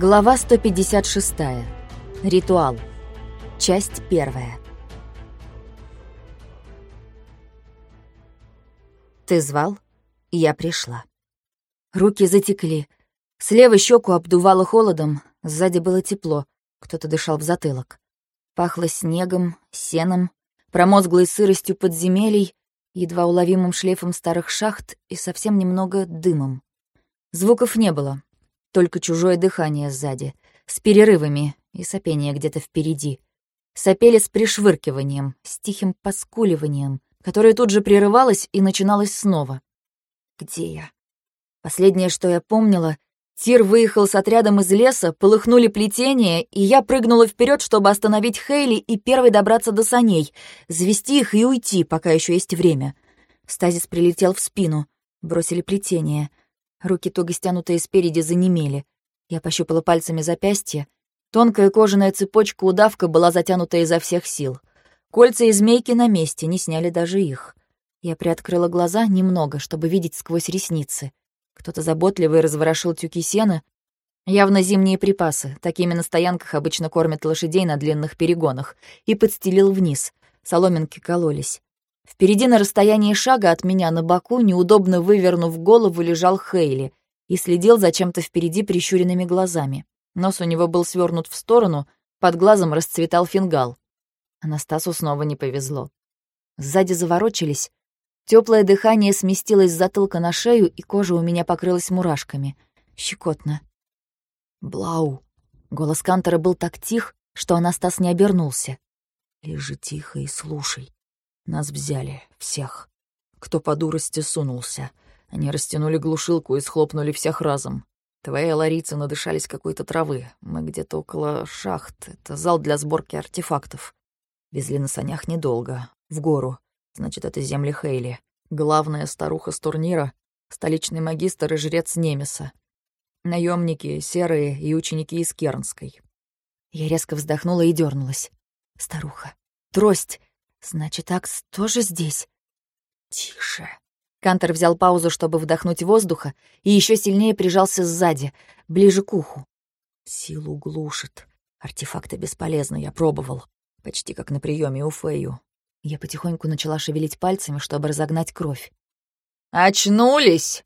Глава 156. Ритуал. Часть первая. Ты звал, я пришла. Руки затекли. Слева щеку обдувало холодом, сзади было тепло, кто-то дышал в затылок. Пахло снегом, сеном, промозглой сыростью подземелий, едва уловимым шлейфом старых шахт и совсем немного дымом. Звуков не было, только чужое дыхание сзади, с перерывами и сопение где-то впереди. Сопели с пришвыркиванием, с тихим поскуливанием, которое тут же прерывалось и начиналось снова. Где я? Последнее, что я помнила, Тир выехал с отрядом из леса, полыхнули плетения, и я прыгнула вперед, чтобы остановить Хейли и первой добраться до саней, завести их и уйти, пока еще есть время. Стазис прилетел в спину. Бросили плетение. Руки, туго стянутые спереди, занемели. Я пощупала пальцами запястье. Тонкая кожаная цепочка удавка была затянута изо всех сил. Кольца и змейки на месте, не сняли даже их. Я приоткрыла глаза немного, чтобы видеть сквозь ресницы. Кто-то заботливый разворошил тюки сена. Явно зимние припасы, такими на стоянках обычно кормят лошадей на длинных перегонах, и подстелил вниз. Соломинки кололись. Впереди на расстоянии шага от меня на боку, неудобно вывернув голову, лежал Хейли и следил за чем-то впереди прищуренными глазами. Нос у него был свернут в сторону, под глазом расцветал фингал. Анастасу снова не повезло. Сзади заворочились. Теплое дыхание сместилось с затылка на шею, и кожа у меня покрылась мурашками. Щекотно. «Блау!» Голос Кантера был так тих, что Анастас не обернулся. «Лежи тихо и слушай. Нас взяли, всех. Кто по дурости сунулся. Они растянули глушилку и схлопнули всех разом. Твои ларицы надышались какой-то травы. Мы где-то около шахт. Это зал для сборки артефактов. Везли на санях недолго. В гору. Значит, это земли Хейли. Главная старуха с турнира — столичный магистр и жрец Немеса. Наемники, серые и ученики из Кернской. Я резко вздохнула и дернулась. Старуха. Трость. Значит, Акс тоже здесь? Тише. Кантер взял паузу, чтобы вдохнуть воздуха, и еще сильнее прижался сзади, ближе к уху. Силу глушит. Артефакты бесполезны, я пробовал. Почти как на приеме у Фэю. Я потихоньку начала шевелить пальцами, чтобы разогнать кровь. «Очнулись!»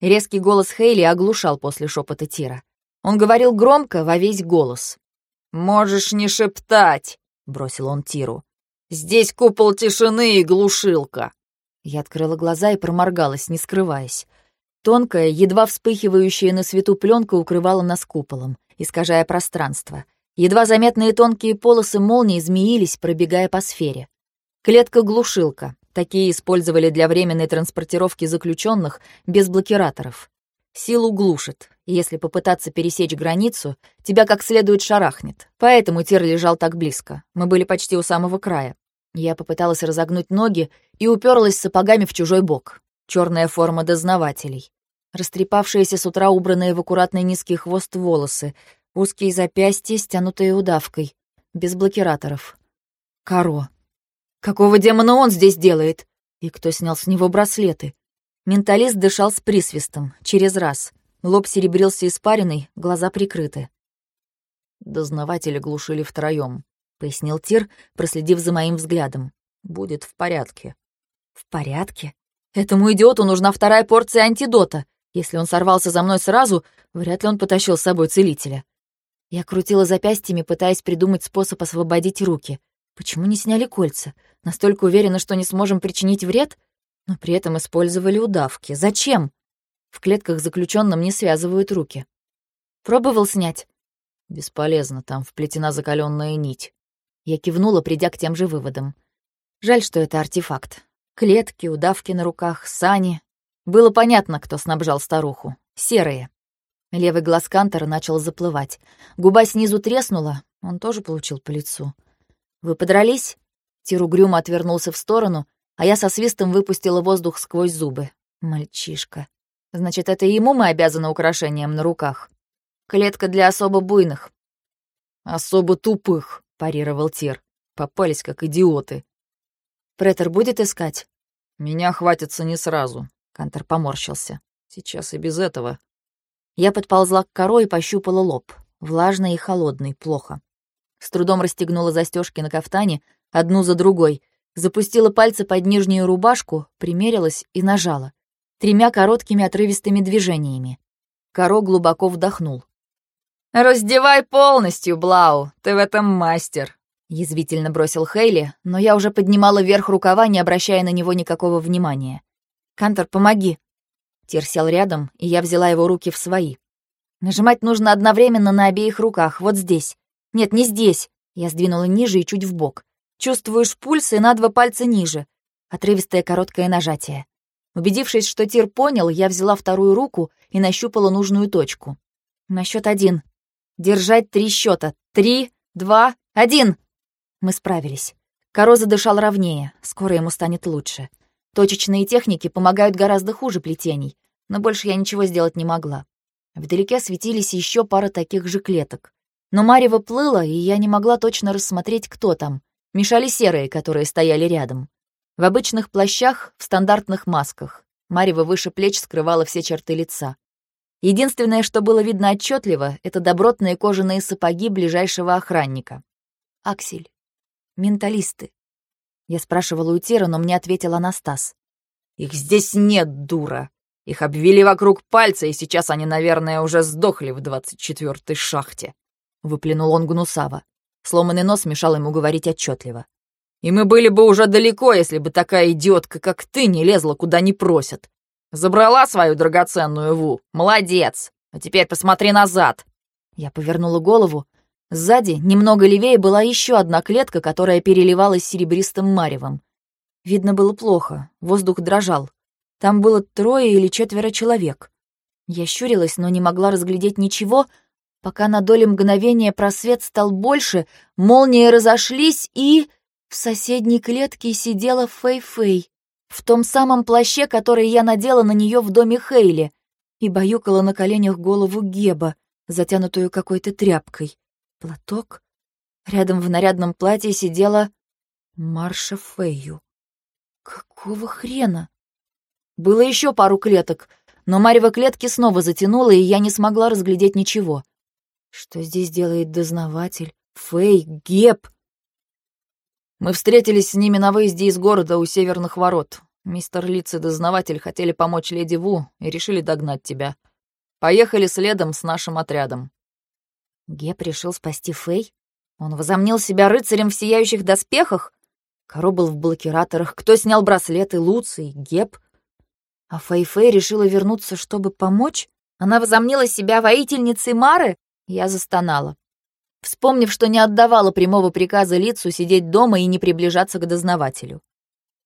Резкий голос Хейли оглушал после шепота Тира. Он говорил громко, во весь голос. «Можешь не шептать!» — бросил он Тиру. Здесь купол тишины и глушилка». Я открыла глаза и проморгалась, не скрываясь. Тонкая, едва вспыхивающая на свету пленка укрывала нас куполом, искажая пространство. Едва заметные тонкие полосы молнии змеились, пробегая по сфере. Клетка-глушилка. Такие использовали для временной транспортировки заключенных без блокираторов. Силу глушит. Если попытаться пересечь границу, тебя как следует шарахнет. Поэтому Тир лежал так близко. Мы были почти у самого края. Я попыталась разогнуть ноги и уперлась сапогами в чужой бок. Черная форма дознавателей. Растрепавшиеся с утра убранные в аккуратный низкий хвост волосы, узкие запястья, стянутые удавкой, без блокираторов. Каро. Какого демона он здесь делает? И кто снял с него браслеты? Менталист дышал с присвистом, через раз. Лоб серебрился испариной, глаза прикрыты. Дознаватели глушили втроем пояснил Тир, проследив за моим взглядом. «Будет в порядке». «В порядке? Этому идиоту нужна вторая порция антидота. Если он сорвался за мной сразу, вряд ли он потащил с собой целителя». Я крутила запястьями, пытаясь придумать способ освободить руки. Почему не сняли кольца? Настолько уверена, что не сможем причинить вред? Но при этом использовали удавки. Зачем? В клетках заключенным не связывают руки. Пробовал снять? Бесполезно, там вплетена закаленная нить. Я кивнула, придя к тем же выводам. Жаль, что это артефакт. Клетки, удавки на руках, сани. Было понятно, кто снабжал старуху. Серые. Левый глаз Кантера начал заплывать. Губа снизу треснула, он тоже получил по лицу. «Вы подрались?» Тир угрюмо отвернулся в сторону, а я со свистом выпустила воздух сквозь зубы. Мальчишка. Значит, это ему мы обязаны украшением на руках. Клетка для особо буйных. Особо тупых, парировал Тир. Попались как идиоты. Претер будет искать? Меня хватится не сразу. Кантер поморщился. Сейчас и без этого. Я подползла к коро и пощупала лоб. Влажный и холодный, плохо. С трудом расстегнула застежки на кафтане, одну за другой, запустила пальцы под нижнюю рубашку, примерилась и нажала. Тремя короткими отрывистыми движениями. Каро глубоко вдохнул. «Раздевай полностью, Блау, ты в этом мастер», — язвительно бросил Хейли, но я уже поднимала вверх рукава, не обращая на него никакого внимания. «Кантор, помоги!» Тир сел рядом, и я взяла его руки в свои. Нажимать нужно одновременно на обеих руках, вот здесь. Нет, не здесь. Я сдвинула ниже и чуть в бок. Чувствуешь пульс и на два пальца ниже. Отрывистое короткое нажатие. Убедившись, что Тир понял, я взяла вторую руку и нащупала нужную точку. На счет один. Держать три счета. Три, два, один. Мы справились. Коро задышал ровнее, скоро ему станет лучше. Точечные техники помогают гораздо хуже плетений, но больше я ничего сделать не могла. Вдалеке светились еще пара таких же клеток. Но Марева плыла, и я не могла точно рассмотреть, кто там. Мешали серые, которые стояли рядом. В обычных плащах, в стандартных масках. Марева выше плеч скрывала все черты лица. Единственное, что было видно отчетливо, это добротные кожаные сапоги ближайшего охранника. «Аксель. Менталисты». Я спрашивала у Тира, но мне ответил Анастас. «Их здесь нет, дура!» Их обвели вокруг пальца, и сейчас они, наверное, уже сдохли в двадцать четвертой шахте. Выплюнул он гнусаво. Сломанный нос мешал ему говорить отчетливо. И мы были бы уже далеко, если бы такая идиотка, как ты, не лезла куда не просят. Забрала свою драгоценную Ву. Молодец. А теперь посмотри назад. Я повернула голову. Сзади, немного левее, была еще одна клетка, которая переливалась серебристым маревом. Видно было плохо, воздух дрожал. Там было трое или четверо человек. Я щурилась, но не могла разглядеть ничего, пока на доли мгновения просвет стал больше, молнии разошлись, и... В соседней клетке сидела Фэй-Фэй, в том самом плаще, который я надела на нее в доме Хейли, и баюкала на коленях голову Геба, затянутую какой-то тряпкой. Платок? Рядом в нарядном платье сидела Марша Фэйю. Какого хрена? Было еще пару клеток, но Марева клетки снова затянуло, и я не смогла разглядеть ничего. Что здесь делает дознаватель? Фэй, Геб? Мы встретились с ними на выезде из города у северных ворот. Мистер Лиц и дознаватель хотели помочь леди Ву и решили догнать тебя. Поехали следом с нашим отрядом. Геб решил спасти Фэй? Он возомнил себя рыцарем в сияющих доспехах? Коро был в блокираторах. Кто снял браслеты? Луций? Геб? А Фэй-Фэй решила вернуться, чтобы помочь? Она возомнила себя воительницей Мары? Я застонала. Вспомнив, что не отдавала прямого приказа лицу сидеть дома и не приближаться к дознавателю.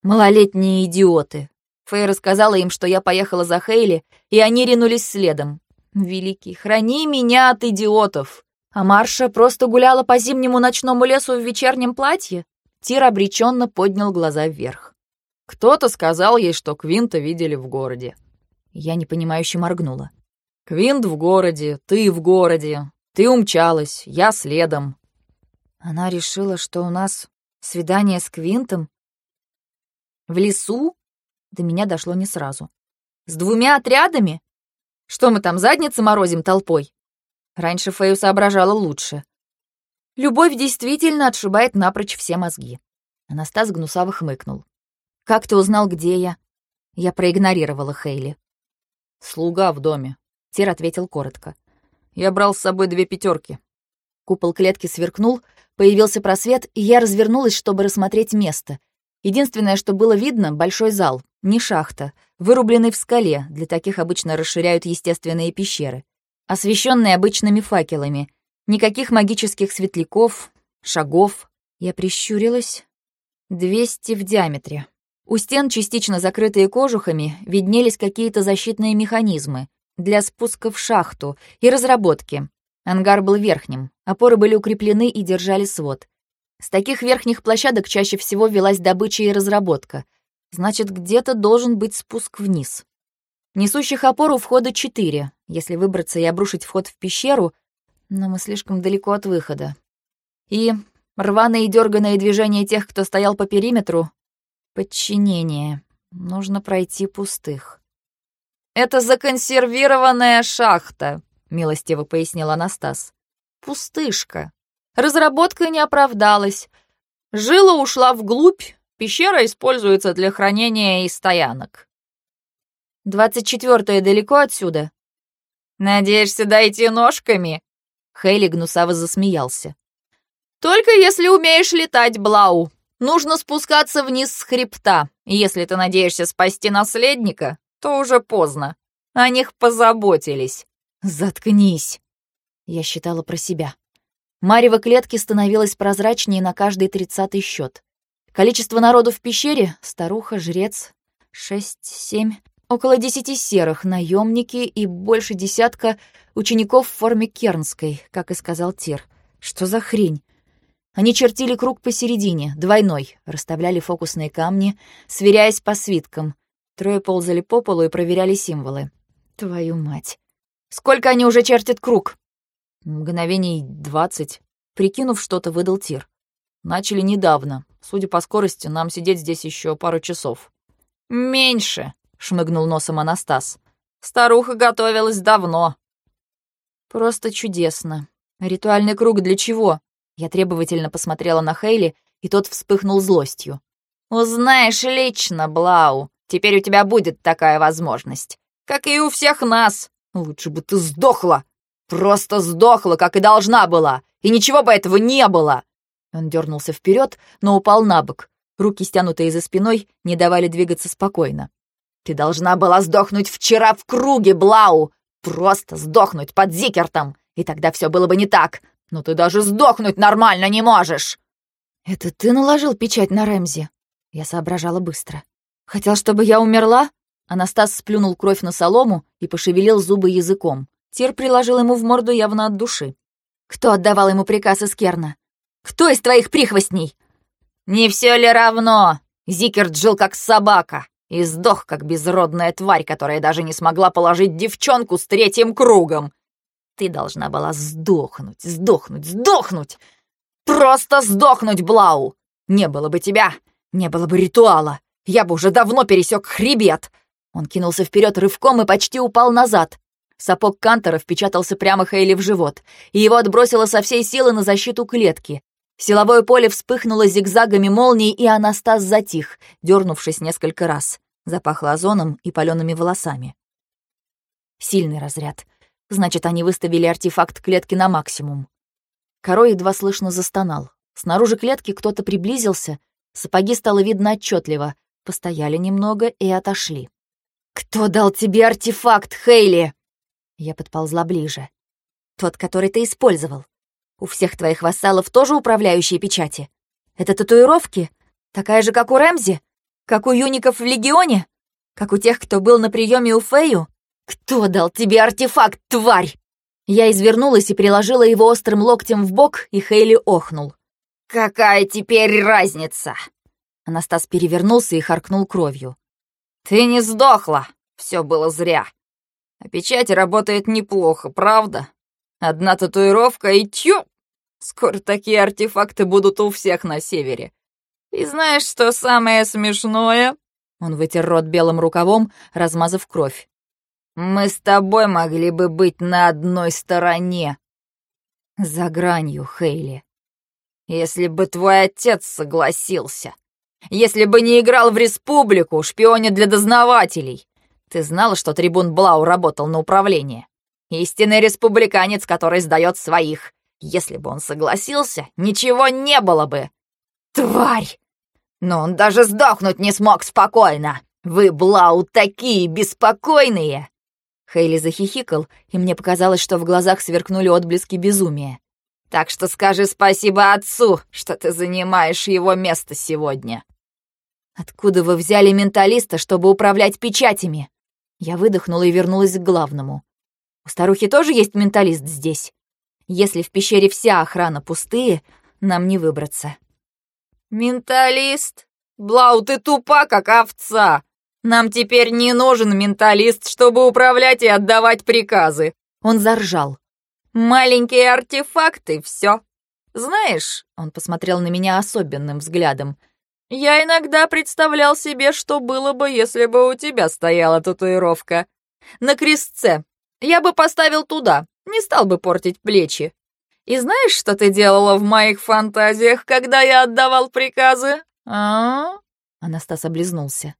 Малолетние идиоты. Фэй рассказала им, что я поехала за Хейли, и они ринулись следом. Великий, храни меня от идиотов. А Марша просто гуляла по зимнему ночному лесу в вечернем платье? Тир обреченно поднял глаза вверх. Кто-то сказал ей, что Квинта видели в городе. Я непонимающе моргнула. Квинт в городе, ты в городе. Ты умчалась, я следом. Она решила, что у нас свидание с Квинтом? В лесу? До меня дошло не сразу. С двумя отрядами? Что мы там, задницы морозим толпой? Раньше Фэю соображала лучше. Любовь действительно отшибает напрочь все мозги. Анастас гнусаво хмыкнул. «Как ты узнал, где я?» Я проигнорировала Хейли. «Слуга в доме», — Тир ответил коротко. «Я брал с собой две пятерки. Купол клетки сверкнул, появился просвет, и я развернулась, чтобы рассмотреть место. Единственное, что было видно — большой зал, не шахта, вырубленный в скале, для таких обычно расширяют естественные пещеры, освещенный обычными факелами. Никаких магических светляков, шагов. Я прищурилась. Двести в диаметре. У стен, частично закрытые кожухами, виднелись какие-то защитные механизмы для спуска в шахту и разработки. Ангар был верхним, опоры были укреплены и держали свод. С таких верхних площадок чаще всего велась добыча и разработка. Значит, где-то должен быть спуск вниз. Несущих опор у входа четыре. Если выбраться и обрушить вход в пещеру, но мы слишком далеко от выхода. И рваные и дерганые движения тех, кто стоял по периметру, Подчинение. Нужно пройти пустых. «Это законсервированная шахта», — милостиво пояснил Анастас. Пустышка. Разработка не оправдалась. Жила ушла вглубь, пещера используется для хранения и стоянок. «Двадцать четвертое далеко отсюда?» «Надеешься дойти ножками?» Хейли гнусаво засмеялся. «Только если умеешь летать, Блау. Нужно спускаться вниз с хребта. Если ты надеешься спасти наследника, то уже поздно. О них позаботились». «Заткнись!» Я считала про себя. Марево клетки становилось прозрачнее на каждый тридцатый счет. Количество народу в пещере — старуха, жрец, шесть, семь, около десяти серых, наемники и больше десятка учеников в форме кернской, как и сказал Тир. Что за хрень? Они чертили круг посередине, двойной, расставляли фокусные камни, сверяясь по свиткам. Трое ползали по полу и проверяли символы. Твою мать. Сколько они уже чертят круг? Мгновений двадцать. Прикинув что-то, выдал Тир. Начали недавно. Судя по скорости, нам сидеть здесь еще пару часов. Меньше, шмыгнул носом Анастас. Старуха готовилась давно. Просто чудесно. Ритуальный круг для чего? Я требовательно посмотрела на Хейли, и тот вспыхнул злостью. «Узнаешь лично, Блау. Теперь у тебя будет такая возможность. Как и у всех нас. Лучше бы ты сдохла!» Просто сдохла, как и должна была, и ничего бы этого не было!» Он дернулся вперед, но упал на бок. Руки, стянутые за спиной, не давали двигаться спокойно. «Ты должна была сдохнуть вчера в круге, Блау! Просто сдохнуть под Зикертом, и тогда все было бы не так. Но ты даже сдохнуть нормально не можешь!» «Это ты наложил печать на Рэмзи?» Я соображала быстро. «Хотел, чтобы я умерла?» Анастас сплюнул кровь на солому и пошевелил зубы языком. Тир приложил ему в морду явно от души. «Кто отдавал ему приказ из Керна? Кто из твоих прихвостней?» «Не все ли равно? Зикерт жил как собака и сдох как безродная тварь, которая даже не смогла положить девчонку с третьим кругом. Ты должна была сдохнуть, сдохнуть, сдохнуть! Просто сдохнуть, Блау! Не было бы тебя, не было бы ритуала. Я бы уже давно пересек хребет!» Он кинулся вперед рывком и почти упал назад. Сапог Кантора впечатался прямо Хейли в живот, и его отбросило со всей силы на защиту клетки. Силовое поле вспыхнуло зигзагами молний, и Анастас затих, дернувшись несколько раз. Запахло озоном и палеными волосами. Сильный разряд. Значит, они выставили артефакт клетки на максимум. Корой едва слышно застонал. Снаружи клетки кто-то приблизился, сапоги стало видно отчетливо, постояли немного и отошли. «Кто дал тебе артефакт, Хейли?» Я подползла ближе. «Тот, который ты использовал. У всех твоих вассалов тоже управляющие печати. Это татуировки? Такая же, как у Рэмзи? Как у юников в Легионе? Как у тех, кто был на приеме у Фею? Кто дал тебе артефакт, тварь?» Я извернулась и приложила его острым локтем в бок, и Хейли охнул. «Какая теперь разница?» Анастас перевернулся и харкнул кровью. «Ты не сдохла! Все было зря. А печать работает неплохо, правда? Одна татуировка и тю! Скоро такие артефакты будут у всех на севере. И знаешь, что самое смешное?» Он вытер рот белым рукавом, размазав кровь. «Мы с тобой могли бы быть на одной стороне». «За гранью, Хейли». «Если бы твой отец согласился. Если бы не играл в республику, шпионе для дознавателей. Ты знала, что трибун Блау работал на управление? Истинный республиканец, который сдает своих. Если бы он согласился, ничего не было бы. Тварь! Но он даже сдохнуть не смог спокойно. Вы, Блау, такие беспокойные!» Хейли захихикал, и мне показалось, что в глазах сверкнули отблески безумия. «Так что скажи спасибо отцу, что ты занимаешь его место сегодня». «Откуда вы взяли менталиста, чтобы управлять печатями?» Я выдохнула и вернулась к главному. У старухи тоже есть менталист здесь. Если в пещере вся охрана пустые, нам не выбраться. «Менталист? Блау, ты тупа, как овца! Нам теперь не нужен менталист, чтобы управлять и отдавать приказы!» Он заржал. «Маленькие артефакты, все. Знаешь...» Он посмотрел на меня особенным взглядом. Я иногда представлял себе, что было бы, если бы у тебя стояла татуировка. На крестце. Я бы поставил туда, не стал бы портить плечи. И знаешь, что ты делала в моих фантазиях, когда я отдавал приказы? А? Анастас облизнулся.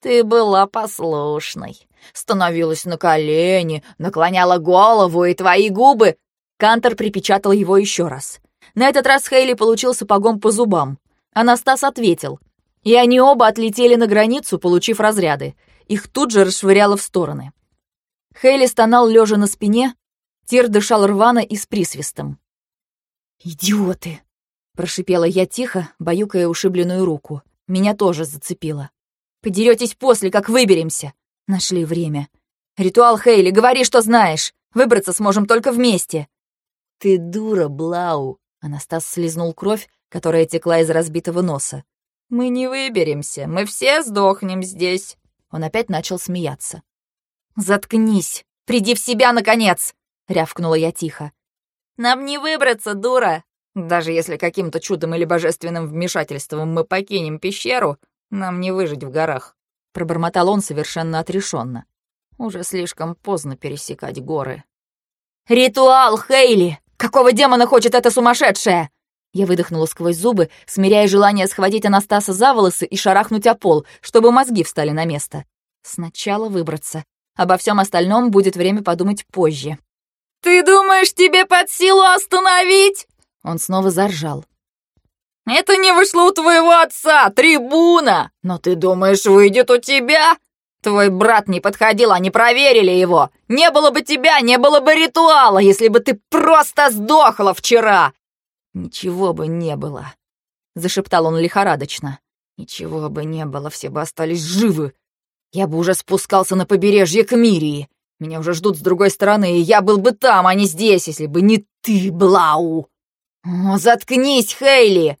Ты была послушной. Становилась на колени, наклоняла голову, и твои губы... Кантор припечатал его еще раз. На этот раз Хейли получил сапогом по зубам. Анастас ответил. И они оба отлетели на границу, получив разряды. Их тут же расшвыряло в стороны. Хейли стонал лежа на спине, Тир дышал рвано и с присвистом. «Идиоты!» — прошипела я тихо, баюкая ушибленную руку. Меня тоже зацепило. «Подеретесь после, как выберемся!» Нашли время. «Ритуал Хейли, говори, что знаешь! Выбраться сможем только вместе!» «Ты дура, Блау!» Анастас слизнул кровь, которая текла из разбитого носа. «Мы не выберемся, мы все сдохнем здесь!» Он опять начал смеяться. «Заткнись! Приди в себя, наконец!» — рявкнула я тихо. «Нам не выбраться, дура! Даже если каким-то чудом или божественным вмешательством мы покинем пещеру, нам не выжить в горах», — пробормотал он совершенно отрешенно. «Уже слишком поздно пересекать горы». «Ритуал, Хейли! Какого демона хочет эта сумасшедшая?» Я выдохнула сквозь зубы, смиряя желание схватить Анастаса за волосы и шарахнуть о пол, чтобы мозги встали на место. Сначала выбраться. Обо всем остальном будет время подумать позже. «Ты думаешь, тебе под силу остановить?» Он снова заржал. «Это не вышло у твоего отца, трибуна! Но ты думаешь, выйдет у тебя? Твой брат не подходил, они проверили его. Не было бы тебя, не было бы ритуала, если бы ты просто сдохла вчера!» «Ничего бы не было», — зашептал он лихорадочно. «Ничего бы не было, все бы остались живы. Я бы уже спускался на побережье к Мирии. Меня уже ждут с другой стороны, и я был бы там, а не здесь, если бы не ты, Блау!» «О, заткнись, Хейли!»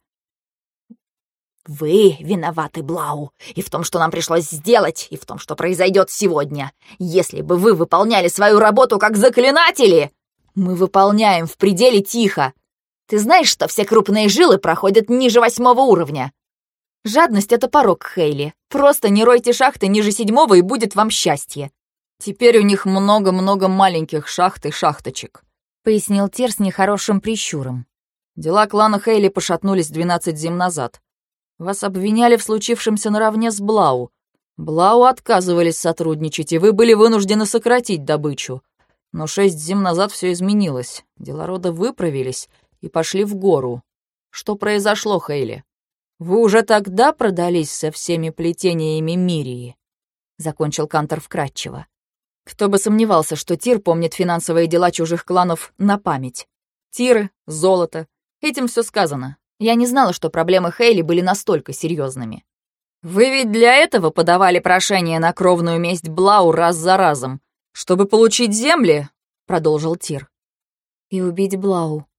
«Вы виноваты, Блау, и в том, что нам пришлось сделать, и в том, что произойдет сегодня. Если бы вы выполняли свою работу как заклинатели...» «Мы выполняем в пределе тихо. Ты знаешь, что все крупные жилы проходят ниже восьмого уровня?» «Жадность — это порог, Хейли. Просто не ройте шахты ниже седьмого, и будет вам счастье». «Теперь у них много-много маленьких шахт и шахточек», — пояснил Тир с нехорошим прищуром. «Дела клана Хейли пошатнулись двенадцать зим назад. Вас обвиняли в случившемся наравне с Блау. Блау отказывались сотрудничать, и вы были вынуждены сократить добычу. Но шесть зим назад все изменилось. Дела рода выправились и пошли в гору. Что произошло, Хейли? Вы уже тогда продались со всеми плетениями Мирии?» Закончил Кантор вкратчиво. Кто бы сомневался, что Тир помнит финансовые дела чужих кланов на память. Тиры, золото. Этим все сказано. Я не знала, что проблемы Хейли были настолько серьезными. «Вы ведь для этого подавали прошение на кровную месть Блау раз за разом, чтобы получить земли?» — продолжил Тир. «И убить Блау».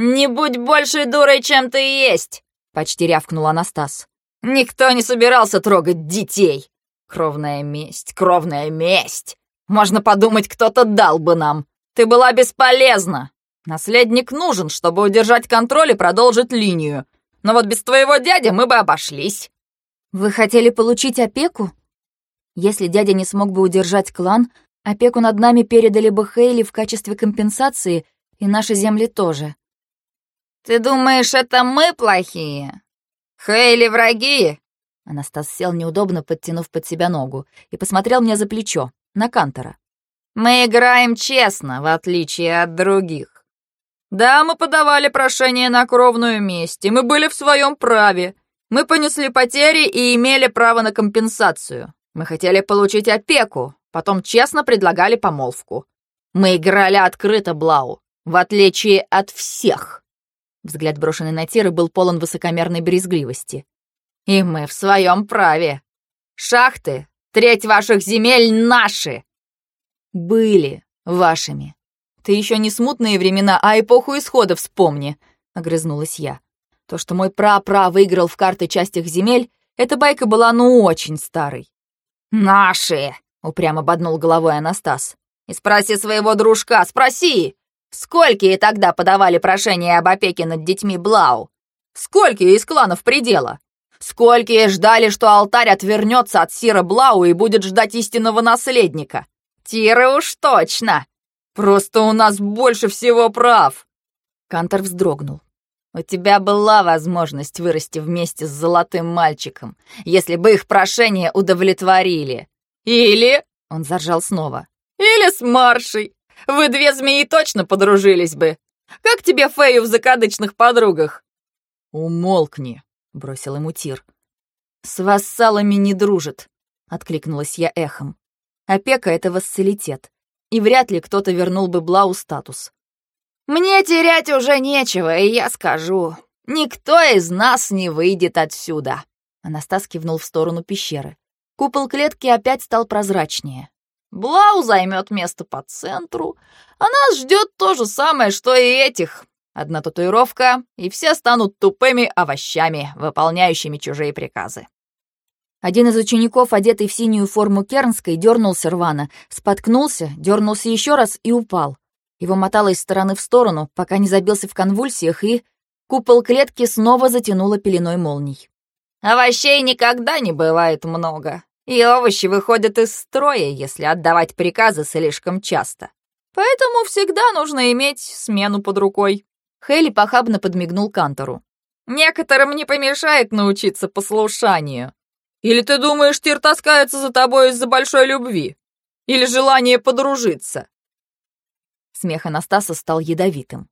«Не будь большей дурой, чем ты есть!» — почти рявкнул Анастас. «Никто не собирался трогать детей! Кровная месть, кровная месть! Можно подумать, кто-то дал бы нам! Ты была бесполезна! Наследник нужен, чтобы удержать контроль и продолжить линию. Но вот без твоего дяди мы бы обошлись». «Вы хотели получить опеку? Если дядя не смог бы удержать клан, опеку над нами передали бы Хейли в качестве компенсации, и наши земли тоже». «Ты думаешь, это мы плохие? Хейли враги?» Анастас сел неудобно, подтянув под себя ногу, и посмотрел мне за плечо, на Кантора. «Мы играем честно, в отличие от других. Да, мы подавали прошение на кровную месть, и мы были в своем праве. Мы понесли потери и имели право на компенсацию. Мы хотели получить опеку, потом честно предлагали помолвку. Мы играли открыто, Блау, в отличие от всех. Взгляд, брошенный на Тиры, был полон высокомерной брезгливости. И мы в своем праве. Шахты, треть ваших земель наши. Были вашими. Ты еще не смутные времена, а эпоху исхода вспомни», — огрызнулась я. То, что мой пра-пра выиграл в карты часть их земель, эта байка была ну очень старой. «Наши!» — упрямо боднул головой Анастас. «И спроси своего дружка, спроси! Сколькие тогда подавали прошение об опеке над детьми Блау? Сколькие из кланов предела? Сколькие ждали, что алтарь отвернется от Сира Блау и будет ждать истинного наследника? Тиры уж точно! Просто у нас больше всего прав!» Кантор вздрогнул. «У тебя была возможность вырасти вместе с золотым мальчиком, если бы их прошение удовлетворили. Или...» — он заржал снова. «Или с Маршей. Вы две змеи точно подружились бы. Как тебе Фею в закадычных подругах?» «Умолкни», — бросил ему Тир. «С вассалами не дружит», — откликнулась я эхом. «Опека — это вассалитет, и вряд ли кто-то вернул бы Блау статус. «Мне терять уже нечего, и я скажу, никто из нас не выйдет отсюда!» Анастас кивнул в сторону пещеры. Купол клетки опять стал прозрачнее. «Блау займет место по центру, а нас ждет то же самое, что и этих. Одна татуировка, и все станут тупыми овощами, выполняющими чужие приказы». Один из учеников, одетый в синюю форму Кернской, дернулся рвано, споткнулся, дернулся еще раз и упал. Его мотало из стороны в сторону, пока не забился в конвульсиях, и купол клетки снова затянуло пеленой молний. «Овощей никогда не бывает много, и овощи выходят из строя, если отдавать приказы слишком часто. Поэтому всегда нужно иметь смену под рукой». Хейли похабно подмигнул Кантору. «Некоторым не помешает научиться послушанию. Или ты думаешь, Тир таскается за тобой из-за большой любви? Или желания подружиться? Смех Анастаса стал ядовитым.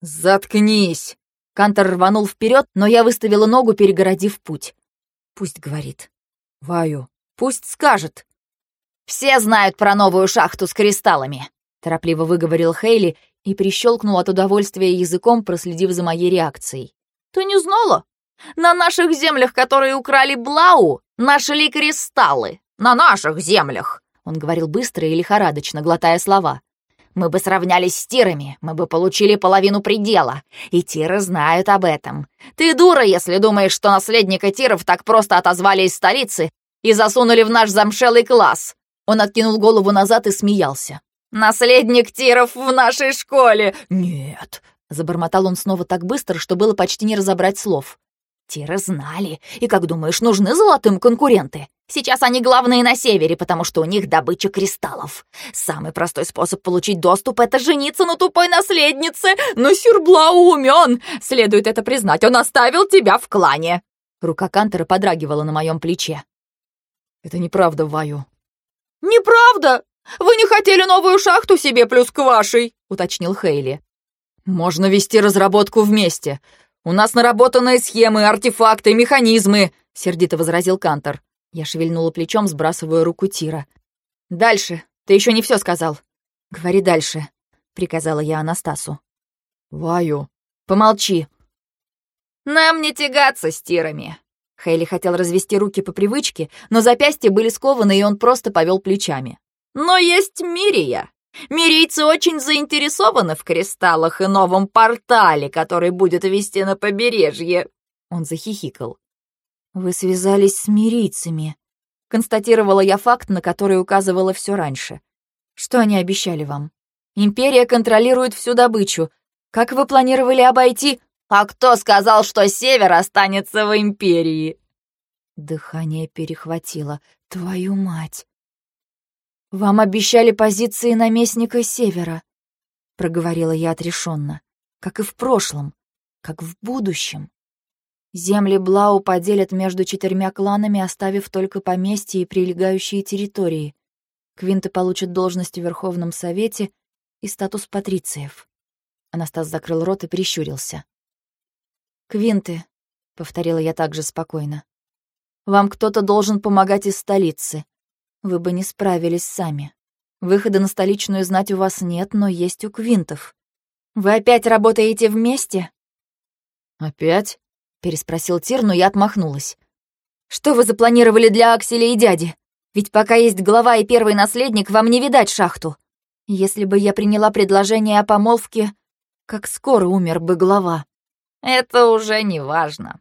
«Заткнись!» Кантор рванул вперед, но я выставила ногу, перегородив путь. «Пусть говорит». «Ваю, пусть скажет». «Все знают про новую шахту с кристаллами», — торопливо выговорил Хейли и прищелкнул от удовольствия языком, проследив за моей реакцией. «Ты не знала? На наших землях, которые украли Блау, нашли кристаллы. На наших землях!» Он говорил быстро и лихорадочно, глотая слова. Мы бы сравнялись с тирами, мы бы получили половину предела. И тиры знают об этом. Ты дура, если думаешь, что наследника тиров так просто отозвали из столицы и засунули в наш замшелый класс. Он откинул голову назад и смеялся. «Наследник тиров в нашей школе!» «Нет!» — забормотал он снова так быстро, что было почти не разобрать слов. Тиры знали. И, как думаешь, нужны золотым конкуренты? Сейчас они главные на севере, потому что у них добыча кристаллов. Самый простой способ получить доступ — это жениться на тупой наследнице. Но Сюрблау умен. Следует это признать, он оставил тебя в клане. Рука Кантера подрагивала на моем плече. «Это неправда, Ваю». «Неправда? Вы не хотели новую шахту себе плюс к вашей?» — уточнил Хейли. «Можно вести разработку вместе. У нас наработанные схемы, артефакты, механизмы», — сердито возразил Кантор. Я шевельнула плечом, сбрасывая руку Тира. «Дальше. Ты еще не все сказал. Говори дальше», — приказала я Анастасу. «Ваю». «Помолчи». «Нам не тягаться с Тирами». Хейли хотел развести руки по привычке, но запястья были скованы, и он просто повел плечами. «Но есть Мирия. Мирийцы очень заинтересованы в кристаллах и новом портале, который будет вести на побережье». Он захихикал. «Вы связались с мирийцами», — констатировала я факт, на который указывала все раньше. «Что они обещали вам? Империя контролирует всю добычу. Как вы планировали обойти...» «А кто сказал, что Север останется в Империи?» Дыхание перехватило. «Твою мать!» «Вам обещали позиции наместника Севера», — проговорила я отрешенно, «как и в прошлом, как в будущем. Земли Блау поделят между четырьмя кланами, оставив только поместья и прилегающие территории. Квинты получат должность в Верховном Совете и статус патрициев. Анастас закрыл рот и прищурился. «Квинты», — повторила я также спокойно. «Вам кто-то должен помогать из столицы. Вы бы не справились сами. Выхода на столичную знать у вас нет, но есть у квинтов. Вы опять работаете вместе?» «Опять?» переспросил Тир, но я отмахнулась. «Что вы запланировали для Акселя и дяди? Ведь пока есть глава и первый наследник, вам не видать шахту. Если бы я приняла предложение о помолвке, как скоро умер бы глава». «Это уже не важно.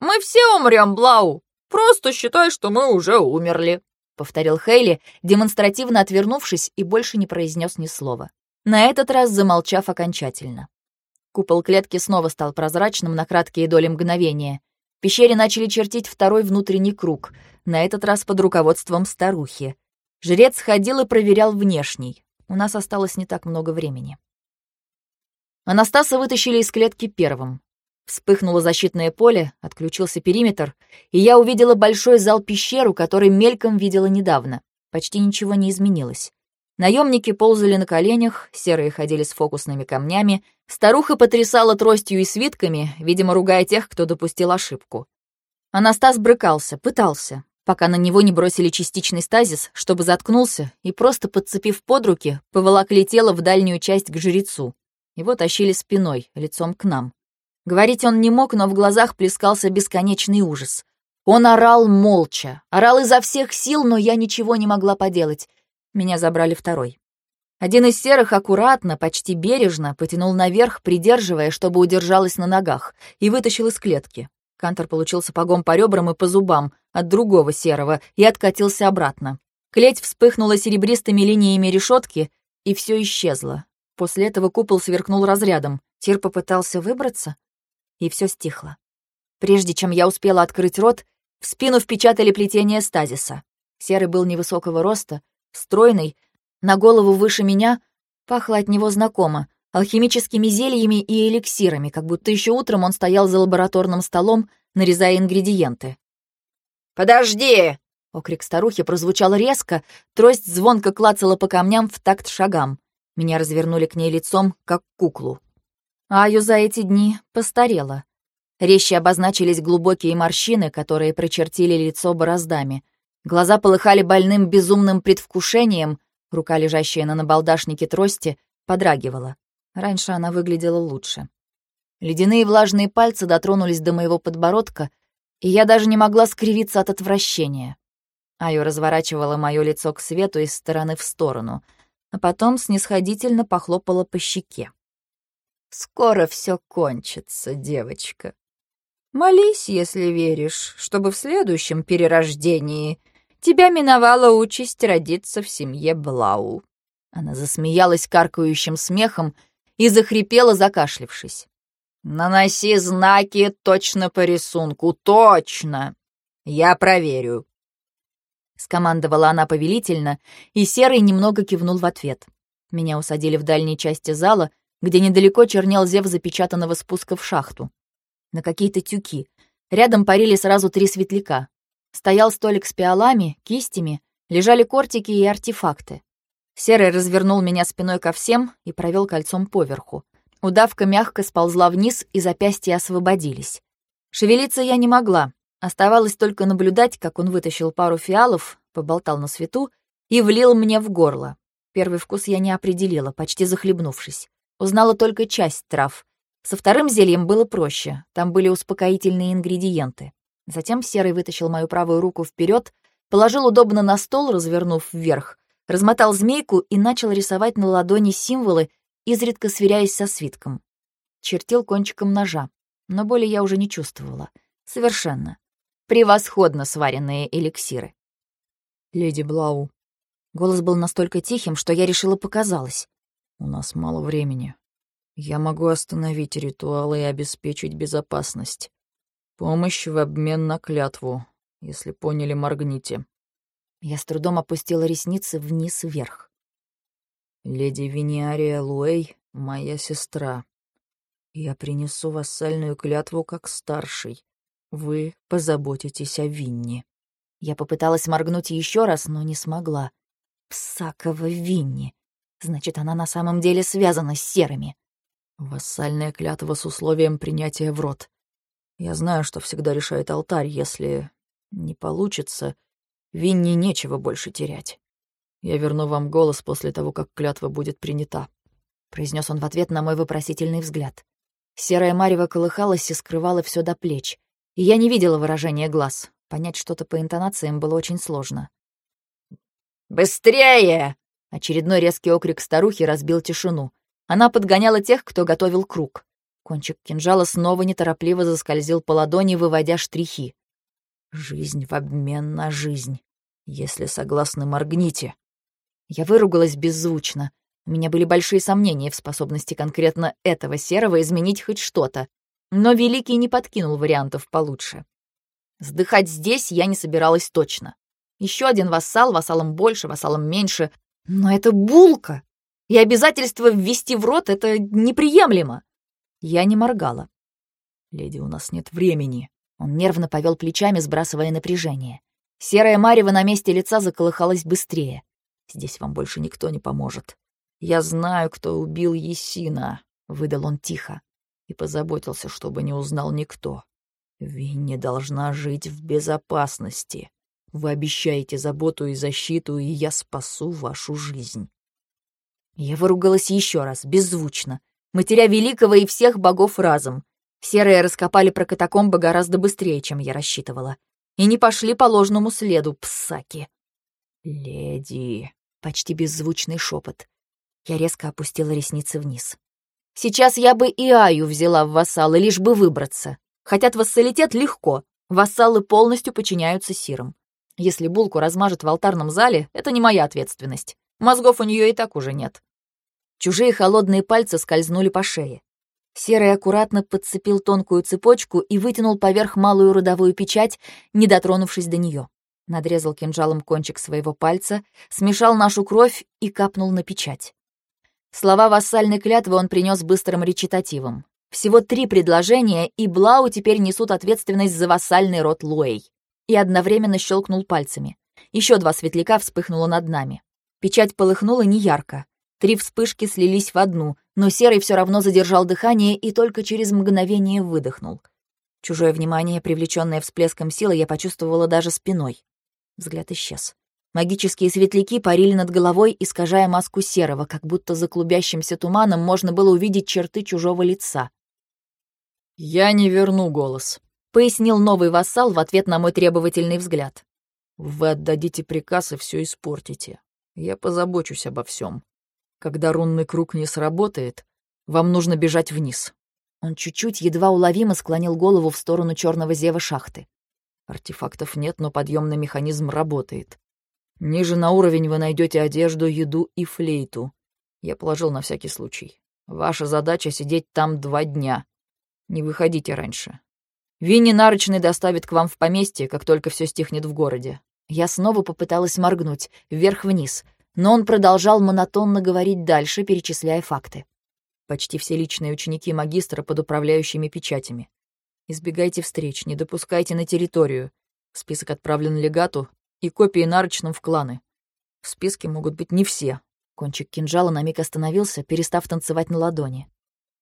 Мы все умрем, Блау. Просто считай, что мы уже умерли», — повторил Хейли, демонстративно отвернувшись и больше не произнес ни слова. На этот раз замолчав окончательно. Купол клетки снова стал прозрачным на краткие доли мгновения. В пещере начали чертить второй внутренний круг, на этот раз под руководством старухи. Жрец ходил и проверял внешний. У нас осталось не так много времени. Анастаса вытащили из клетки первым. Вспыхнуло защитное поле, отключился периметр, и я увидела большой зал-пещеру, который мельком видела недавно. Почти ничего не изменилось. Наемники ползали на коленях, серые ходили с фокусными камнями, старуха потрясала тростью и свитками, видимо, ругая тех, кто допустил ошибку. Анастас брыкался, пытался, пока на него не бросили частичный стазис, чтобы заткнулся, и просто подцепив под руки, поволокли тело в дальнюю часть к жрецу. Его тащили спиной, лицом к нам. Говорить он не мог, но в глазах плескался бесконечный ужас. Он орал молча, орал изо всех сил, но я ничего не могла поделать. Меня забрали второй. Один из серых аккуратно, почти бережно потянул наверх, придерживая, чтобы удержалась на ногах, и вытащил из клетки. Кантор получил сапогом по ребрам и по зубам от другого серого и откатился обратно. Клеть вспыхнула серебристыми линиями решетки, и все исчезло. После этого купол сверкнул разрядом. Тир попытался выбраться, и все стихло. Прежде чем я успела открыть рот, в спину впечатали плетение стазиса. Серый был невысокого роста, стройный, на голову выше меня, пахло от него знакомо, алхимическими зельями и эликсирами, как будто еще утром он стоял за лабораторным столом, нарезая ингредиенты. «Подожди!» — окрик старухи прозвучал резко, трость звонко клацала по камням в такт шагам. Меня развернули к ней лицом, как куклу. Аю за эти дни постарела. Резче обозначились глубокие морщины, которые прочертили лицо бороздами. Глаза полыхали больным безумным предвкушением, рука, лежащая на набалдашнике трости, подрагивала. Раньше она выглядела лучше. Ледяные влажные пальцы дотронулись до моего подбородка, и я даже не могла скривиться от отвращения. Айо разворачивала мое лицо к свету из стороны в сторону, а потом снисходительно похлопала по щеке. «Скоро все кончится, девочка. Молись, если веришь, чтобы в следующем перерождении тебя миновала участь родиться в семье Блау». Она засмеялась каркающим смехом и захрипела, закашлившись. «Наноси знаки точно по рисунку, точно! Я проверю!» Скомандовала она повелительно, и Серый немного кивнул в ответ. Меня усадили в дальней части зала, где недалеко чернел зев запечатанного спуска в шахту. На какие-то тюки. Рядом парили сразу три светляка. Стоял столик с пиалами, кистями, лежали кортики и артефакты. Серый развернул меня спиной ко всем и провел кольцом поверху. Удавка мягко сползла вниз, и запястья освободились. Шевелиться я не могла. Оставалось только наблюдать, как он вытащил пару фиалов, поболтал на свету и влил мне в горло. Первый вкус я не определила, почти захлебнувшись. Узнала только часть трав. Со вторым зельем было проще, там были успокоительные ингредиенты. Затем Серый вытащил мою правую руку вперед, положил удобно на стол, развернув вверх, размотал змейку и начал рисовать на ладони символы, изредка сверяясь со свитком. Чертил кончиком ножа, но боли я уже не чувствовала. Совершенно. Превосходно сваренные эликсиры. «Леди Блау». Голос был настолько тихим, что я решила показалось. «У нас мало времени. Я могу остановить ритуалы и обеспечить безопасность. Помощь в обмен на клятву. Если поняли, моргните. Я с трудом опустила ресницы вниз-вверх. Леди Виниария Луэй — моя сестра. Я принесу вассальную клятву как старший. Вы позаботитесь о Винни. Я попыталась моргнуть еще раз, но не смогла. Псакова Винни. Значит, она на самом деле связана с серыми. Вассальная клятва с условием принятия в рот. Я знаю, что всегда решает алтарь. Если не получится, Винни нечего больше терять. Я верну вам голос после того, как клятва будет принята», — произнес он в ответ на мой вопросительный взгляд. Серая марево колыхалась и скрывала все до плеч. И я не видела выражения глаз. Понять что-то по интонациям было очень сложно. «Быстрее!» Очередной резкий окрик старухи разбил тишину. Она подгоняла тех, кто готовил круг. Кончик кинжала снова неторопливо заскользил по ладони, выводя штрихи. «Жизнь в обмен на жизнь. Если согласны, моргните». Я выругалась беззвучно. У меня были большие сомнения в способности конкретно этого серого изменить хоть что-то. Но Великий не подкинул вариантов получше. Сдыхать здесь я не собиралась точно. Еще один вассал, вассалом больше, вассалом меньше. Но это булка! И обязательство ввести в рот — это неприемлемо. Я не моргала. «Леди, у нас нет времени». Он нервно повел плечами, сбрасывая напряжение. Серая марево на месте лица заколыхалась быстрее. «Здесь вам больше никто не поможет. Я знаю, кто убил Есина», — выдал он тихо. И позаботился, чтобы не узнал никто. Винни должна жить в безопасности. Вы обещаете заботу и защиту, и я спасу вашу жизнь. Я выругалась еще раз, беззвучно, матеря великого и всех богов разом. Серые раскопали про катакомбы гораздо быстрее, чем я рассчитывала. И не пошли по ложному следу, псаки. «Леди!» — почти беззвучный шепот. Я резко опустила ресницы вниз. «Сейчас я бы и Аю взяла в вассалы, лишь бы выбраться. Хотят вассалитет легко. Вассалы полностью подчиняются сирам. Если булку размажет в алтарном зале, это не моя ответственность. Мозгов у нее и так уже нет. Чужие холодные пальцы скользнули по шее. Серый аккуратно подцепил тонкую цепочку и вытянул поверх малую родовую печать, не дотронувшись до нее. Надрезал кинжалом кончик своего пальца, смешал нашу кровь и капнул на печать. Слова вассальной клятвы он принес быстрым речитативом. Всего три предложения, и Блау теперь несут ответственность за вассальный род Луэй. И одновременно щелкнул пальцами. Еще два светляка вспыхнуло над нами. Печать полыхнула неярко. Три вспышки слились в одну, но Серый все равно задержал дыхание и только через мгновение выдохнул. Чужое внимание, привлеченное всплеском силы, я почувствовала даже спиной. Взгляд исчез. Магические светляки парили над головой, искажая маску серого, как будто за клубящимся туманом можно было увидеть черты чужого лица. «Я не верну голос», — пояснил новый вассал в ответ на мой требовательный взгляд. «Вы отдадите приказ и все испортите. Я позабочусь обо всем. Когда рунный круг не сработает, вам нужно бежать вниз». Он чуть-чуть, едва уловимо склонил голову в сторону черного зева шахты. Артефактов нет, но подъемный механизм работает. Ниже на уровень вы найдете одежду, еду и флейту. Я положил на всякий случай. Ваша задача — сидеть там два дня. Не выходите раньше. Винни Нарочный доставит к вам в поместье, как только все стихнет в городе. Я снова попыталась моргнуть, вверх-вниз, но он продолжал монотонно говорить дальше, перечисляя факты. Почти все личные ученики магистра под управляющими печатями. Избегайте встреч, не допускайте на территорию. Список отправлен легату и копии нарочным в кланы. В списке могут быть не все. Кончик кинжала на миг остановился, перестав танцевать на ладони.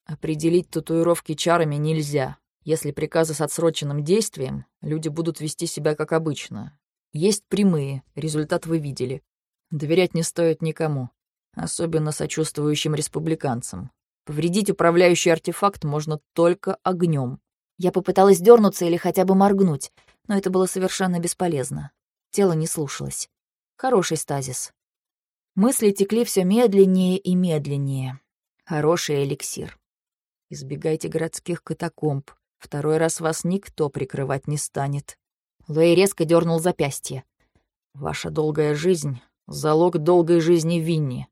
Определить татуировки чарами нельзя. Если приказы с отсроченным действием, люди будут вести себя как обычно. Есть прямые, результат вы видели. Доверять не стоит никому, особенно сочувствующим республиканцам. Повредить управляющий артефакт можно только огнем. Я попыталась дернуться или хотя бы моргнуть, но это было совершенно бесполезно. Тело не слушалось. Хороший стазис. Мысли текли все медленнее и медленнее. Хороший эликсир. Избегайте городских катакомб. Второй раз вас никто прикрывать не станет. Луэй резко дернул запястье. Ваша долгая жизнь — залог долгой жизни Винни.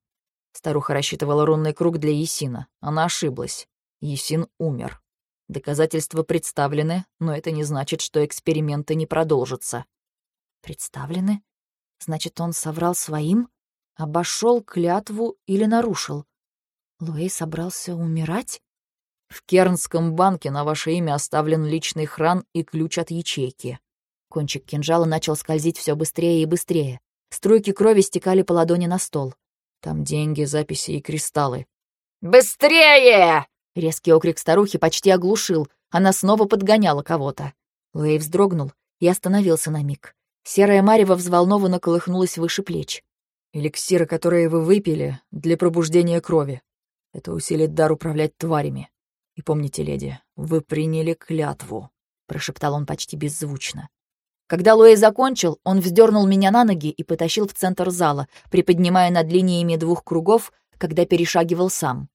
Старуха рассчитывала рунный круг для Есина. Она ошиблась. Есин умер. Доказательства представлены, но это не значит, что эксперименты не продолжатся. Представлены? Значит, он соврал своим? Обошел клятву или нарушил? Луэй собрался умирать? В Кернском банке на ваше имя оставлен личный хран и ключ от ячейки». Кончик кинжала начал скользить все быстрее и быстрее. Струйки крови стекали по ладони на стол. Там деньги, записи и кристаллы. «Быстрее!» Резкий окрик старухи почти оглушил. Она снова подгоняла кого-то. Лэй вздрогнул и остановился на миг. Серая марево взволнованно колыхнулась выше плеч. «Эликсиры, которые вы выпили, для пробуждения крови. Это усилит дар управлять тварями. И помните, леди, вы приняли клятву», — прошептал он почти беззвучно. Когда Луэй закончил, он вздернул меня на ноги и потащил в центр зала, приподнимая над линиями двух кругов, когда перешагивал сам.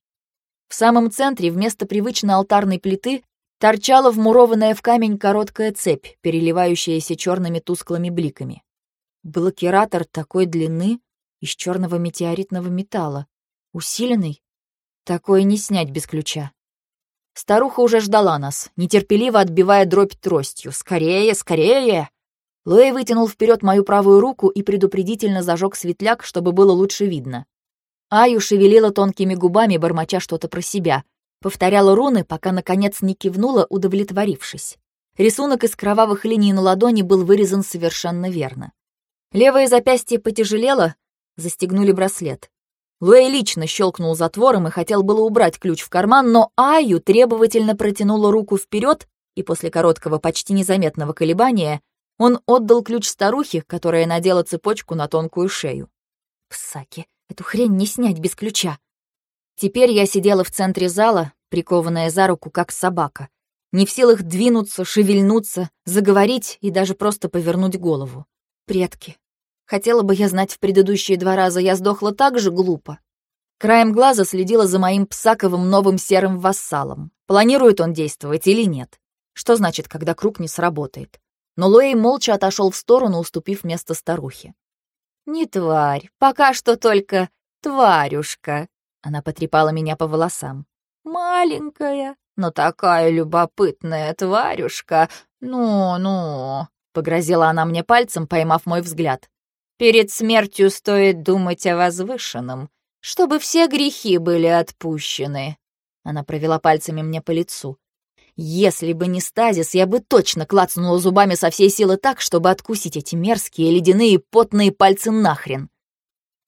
В самом центре вместо привычной алтарной плиты торчала вмурованная в камень короткая цепь, переливающаяся черными тусклыми бликами. Блокиратор такой длины из черного метеоритного металла, усиленный. Такое не снять без ключа. Старуха уже ждала нас, нетерпеливо отбивая дробь тростью. «Скорее, скорее!» Луэй вытянул вперед мою правую руку и предупредительно зажег светляк, чтобы было лучше видно. Аю шевелила тонкими губами, бормоча что-то про себя. Повторяла руны, пока, наконец, не кивнула, удовлетворившись. Рисунок из кровавых линий на ладони был вырезан совершенно верно. Левое запястье потяжелело, застегнули браслет. Луэй лично щелкнул затвором и хотел было убрать ключ в карман, но Аю требовательно протянула руку вперед, и после короткого, почти незаметного колебания он отдал ключ старухе, которая надела цепочку на тонкую шею. Псаки, эту хрень не снять без ключа. Теперь я сидела в центре зала, прикованная за руку, как собака, не в силах двинуться, шевельнуться, заговорить и даже просто повернуть голову. Предки, Хотела бы я знать в предыдущие два раза, я сдохла так же глупо. Краем глаза следила за моим псаковым новым серым вассалом. Планирует он действовать или нет? Что значит, когда круг не сработает? Но Луэй молча отошел в сторону, уступив место старухе. «Не тварь, пока что только тварюшка», — она потрепала меня по волосам. «Маленькая, но такая любопытная тварюшка. Ну-ну», — погрозила она мне пальцем, поймав мой взгляд. Перед смертью стоит думать о возвышенном, чтобы все грехи были отпущены. Она провела пальцами мне по лицу. Если бы не стазис, я бы точно клацнула зубами со всей силы так, чтобы откусить эти мерзкие ледяные потные пальцы нахрен.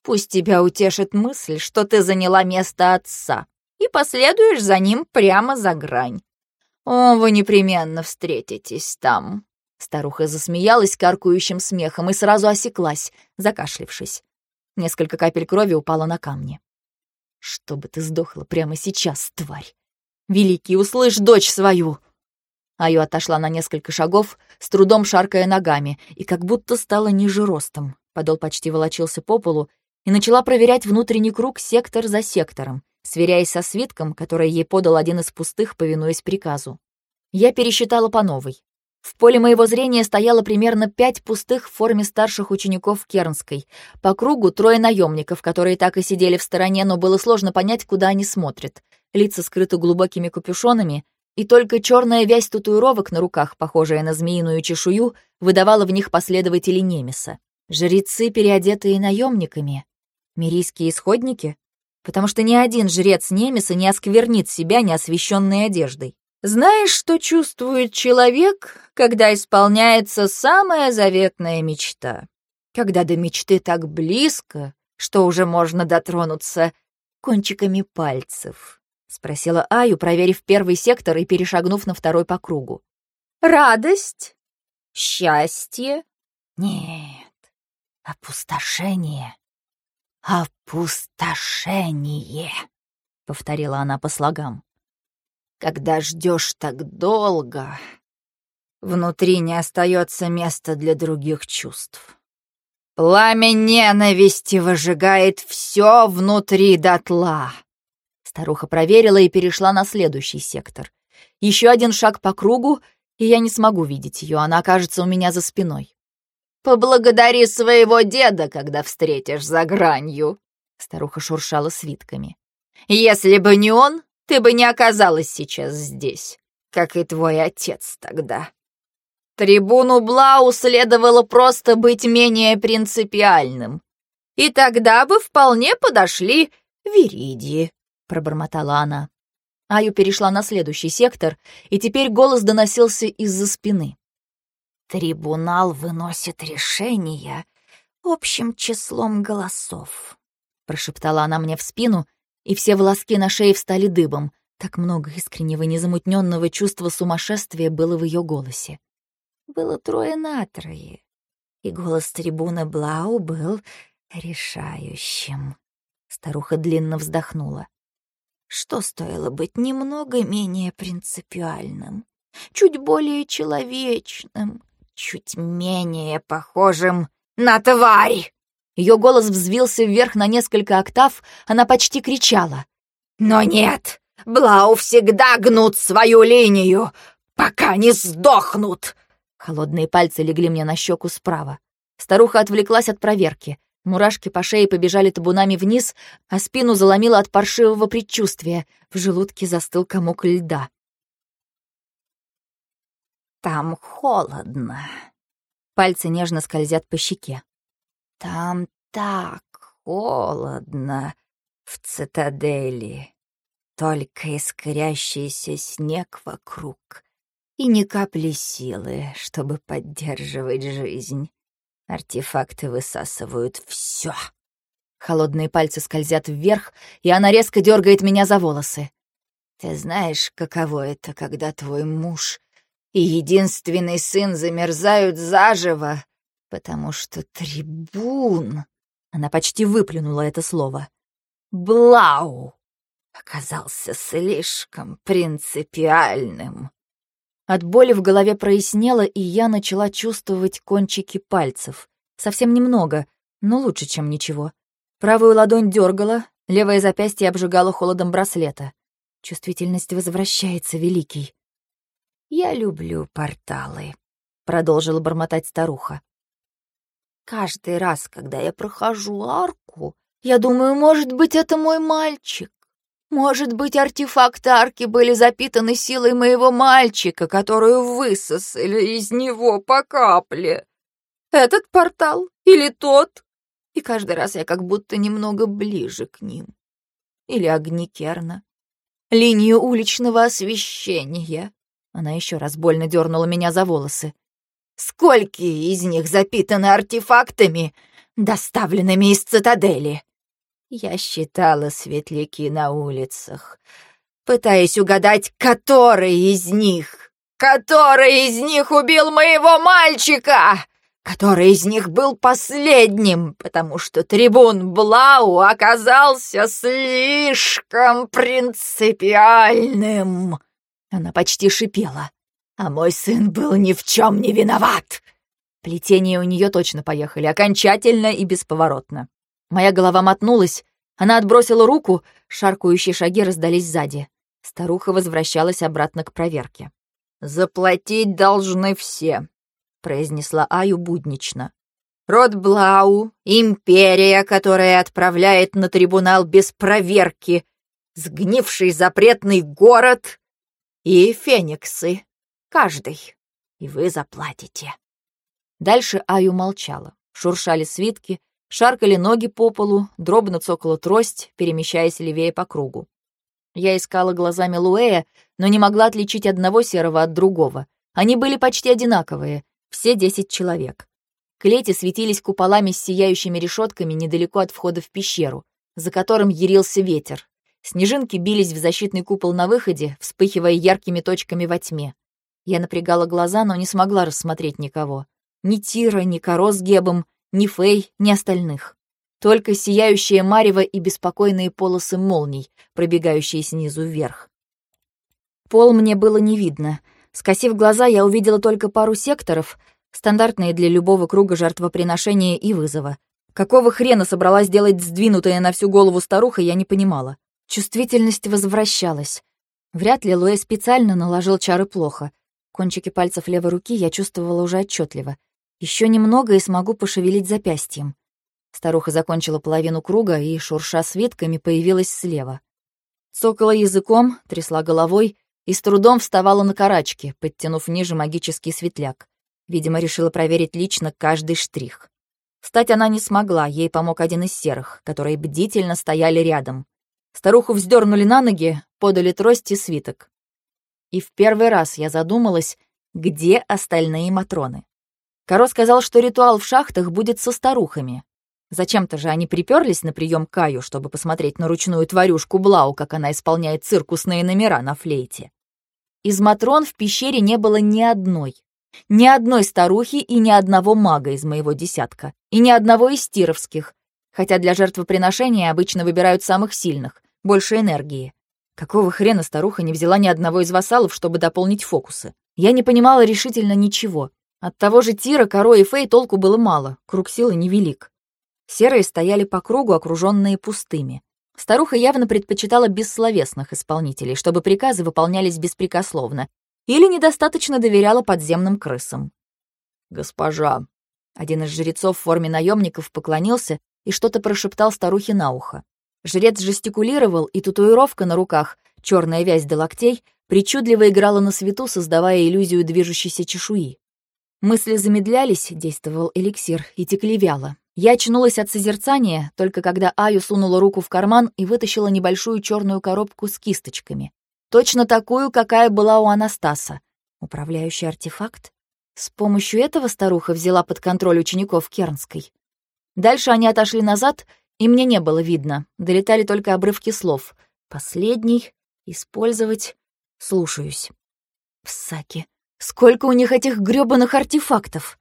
Пусть тебя утешит мысль, что ты заняла место отца и последуешь за ним прямо за грань. О, вы непременно встретитесь там. Старуха засмеялась каркающим смехом и сразу осеклась, закашлившись. Несколько капель крови упало на камни. «Чтобы ты сдохла прямо сейчас, тварь! Великий, услышь дочь свою!» Аю отошла на несколько шагов, с трудом шаркая ногами, и как будто стала ниже ростом. Подол почти волочился по полу, и начала проверять внутренний круг сектор за сектором, сверяясь со свитком, который ей подал один из пустых, повинуясь приказу. Я пересчитала по новой. В поле моего зрения стояло примерно пять пустых в форме старших учеников Кернской. По кругу трое наемников, которые так и сидели в стороне, но было сложно понять, куда они смотрят. Лица скрыты глубокими капюшонами, и только черная вязь татуировок на руках, похожая на змеиную чешую, выдавала в них последователей Немеса. Жрецы, переодетые наемниками. Мирийские исходники? Потому что ни один жрец Немеса не осквернит себя неосвещенной одеждой. Знаешь, что чувствует человек, когда исполняется самая заветная мечта? Когда до мечты так близко, что уже можно дотронуться кончиками пальцев? Спросила Аю, проверив первый сектор и перешагнув на второй по кругу. Радость? Счастье? Нет, опустошение. Опустошение, повторила она по слогам когда ждешь так долго, внутри не остается места для других чувств. Пламя ненависти выжигает все внутри дотла. Старуха проверила и перешла на следующий сектор. Еще один шаг по кругу, и я не смогу видеть ее, она окажется у меня за спиной. «Поблагодари своего деда, когда встретишь за гранью», — старуха шуршала свитками. «Если бы не он, ты бы не оказалась сейчас здесь, как и твой отец тогда. Трибуну Блау следовало просто быть менее принципиальным. И тогда бы вполне подошли Веридии, пробормотала она. Аю перешла на следующий сектор, и теперь голос доносился из-за спины. «Трибунал выносит решения общим числом голосов», — прошептала она мне в спину, и все волоски на шее встали дыбом. Так много искреннего, незамутненного чувства сумасшествия было в ее голосе. Было трое на трое, и голос трибуна Блау был решающим. Старуха длинно вздохнула. Что стоило быть немного менее принципиальным, чуть более человечным, чуть менее похожим на тварь? Ее голос взвился вверх на несколько октав, она почти кричала. «Но нет! Блау всегда гнут свою линию, пока не сдохнут!» Холодные пальцы легли мне на щеку справа. Старуха отвлеклась от проверки. Мурашки по шее побежали табунами вниз, а спину заломило от паршивого предчувствия. В желудке застыл комок льда. «Там холодно». Пальцы нежно скользят по щеке. Там так холодно. В цитадели только искрящийся снег вокруг и ни капли силы, чтобы поддерживать жизнь. Артефакты высасывают все. Холодные пальцы скользят вверх, и она резко дергает меня за волосы. Ты знаешь, каково это, когда твой муж и единственный сын замерзают заживо, потому что трибун... Она почти выплюнула это слово. Блау оказался слишком принципиальным. От боли в голове прояснело, и я начала чувствовать кончики пальцев. Совсем немного, но лучше, чем ничего. Правую ладонь дергала, левое запястье обжигало холодом браслета. Чувствительность возвращается, Великий. «Я люблю порталы», — продолжила бормотать старуха. «Каждый раз, когда я прохожу арку, я думаю, может быть, это мой мальчик. Может быть, артефакты арки были запитаны силой моего мальчика, которую высосали из него по капле. Этот портал или тот? И каждый раз я как будто немного ближе к ним. Или огни Керна. Линию уличного освещения. Она еще раз больно дернула меня за волосы. Сколько из них запитаны артефактами, доставленными из цитадели? Я считала светляки на улицах, пытаясь угадать, который из них, который из них убил моего мальчика, который из них был последним, потому что трибун Блау оказался слишком принципиальным. Она почти шипела, а мой сын был ни в чем не виноват. Плетения у нее точно поехали, окончательно и бесповоротно. Моя голова мотнулась, она отбросила руку, шаркающие шаги раздались сзади. Старуха возвращалась обратно к проверке. «Заплатить должны все», — произнесла Аю буднично. «Род Блау, империя, которая отправляет на трибунал без проверки, сгнивший запретный город и фениксы. Каждый. И вы заплатите». Дальше Аю молчала. Шуршали свитки, Шаркали ноги по полу, дробно цокала трость, перемещаясь левее по кругу. Я искала глазами Луэя, но не могла отличить одного серого от другого. Они были почти одинаковые, все десять человек. Клети светились куполами с сияющими решетками недалеко от входа в пещеру, за которым ярился ветер. Снежинки бились в защитный купол на выходе, вспыхивая яркими точками во тьме. Я напрягала глаза, но не смогла рассмотреть никого. Ни Тира, ни Коро с Гебом, ни Фэй, ни остальных. Только сияющее марево и беспокойные полосы молний, пробегающие снизу вверх. Пол мне было не видно. Скосив глаза, я увидела только пару секторов, стандартные для любого круга жертвоприношения и вызова. Какого хрена собралась делать сдвинутая на всю голову старуха, я не понимала. Чувствительность возвращалась. Вряд ли Луэ специально наложил чары плохо. Кончики пальцев левой руки я чувствовала уже отчетливо. Еще немного и смогу пошевелить запястьем. Старуха закончила половину круга и, шурша свитками, появилась слева. Цокала языком, трясла головой и с трудом вставала на карачки, подтянув ниже магический светляк. Видимо, решила проверить лично каждый штрих. Встать она не смогла, ей помог один из серых, которые бдительно стояли рядом. Старуху вздернули на ноги, подали трость и свиток. И в первый раз я задумалась, где остальные матроны. Каро сказал, что ритуал в шахтах будет со старухами. Зачем-то же они приперлись на прием Каю, чтобы посмотреть на ручную тварюшку Блау, как она исполняет циркусные номера на флейте. Из Матрон в пещере не было ни одной. Ни одной старухи и ни одного мага из моего десятка. И ни одного из тировских. Хотя для жертвоприношения обычно выбирают самых сильных, больше энергии. Какого хрена старуха не взяла ни одного из вассалов, чтобы дополнить фокусы? Я не понимала решительно ничего. От того же Тира, Коро и Фей толку было мало, круг силы невелик. Серые стояли по кругу, окруженные пустыми. Старуха явно предпочитала бессловесных исполнителей, чтобы приказы выполнялись беспрекословно, или недостаточно доверяла подземным крысам. «Госпожа!» Один из жрецов в форме наемников поклонился и что-то прошептал старухе на ухо. Жрец жестикулировал, и татуировка на руках, черная вязь до локтей, причудливо играла на свету, создавая иллюзию движущейся чешуи. Мысли замедлялись, действовал эликсир, и текли вяло. Я очнулась от созерцания, только когда Аю сунула руку в карман и вытащила небольшую черную коробку с кисточками. Точно такую, какая была у Анастаса. Управляющий артефакт? С помощью этого старуха взяла под контроль учеников Кернской. Дальше они отошли назад, и мне не было видно. Долетали только обрывки слов. Последний. Использовать. Слушаюсь. Псаки. Сколько у них этих грёбаных артефактов!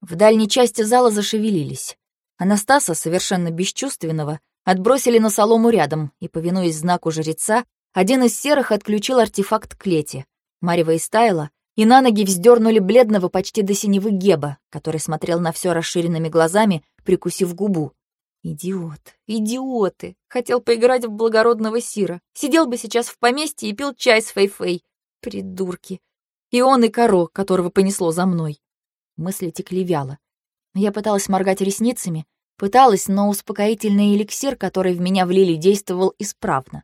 В дальней части зала зашевелились. Анастаса, совершенно бесчувственного, отбросили на солому рядом, и, повинуясь знаку жреца, один из серых отключил артефакт клети. Марева истаяла, и на ноги вздернули бледного почти до синевы Геба, который смотрел на все расширенными глазами, прикусив губу. Идиот, идиоты! Хотел поиграть в благородного Сира. Сидел бы сейчас в поместье и пил чай с Фейфей. Придурки. И он, и Коро, которого понесло за мной. Мысли текли вяло. Я пыталась моргать ресницами, пыталась, но успокоительный эликсир, который в меня влили, действовал исправно.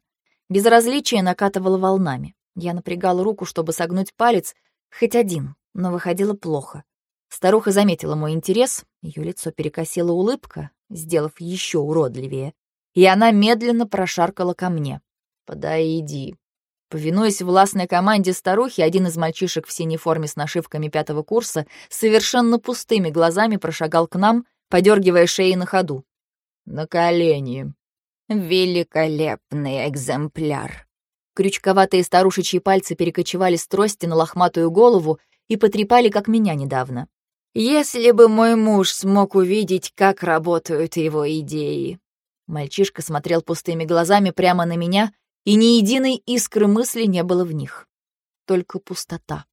Безразличие накатывало волнами. Я напрягала руку, чтобы согнуть палец, Хоть один, но выходило плохо. Старуха заметила мой интерес, ее лицо перекосила улыбка, сделав еще уродливее, и она медленно прошаркала ко мне. «Подойди». Повинуясь властной команде старухи, один из мальчишек в синей форме с нашивками пятого курса совершенно пустыми глазами прошагал к нам, подергивая шеи на ходу. «На колени». «Великолепный экземпляр», Крючковатые старушечьи пальцы перекочевали с трости на лохматую голову и потрепали, как меня недавно. «Если бы мой муж смог увидеть, как работают его идеи!» Мальчишка смотрел пустыми глазами прямо на меня, и ни единой искры мысли не было в них. Только пустота.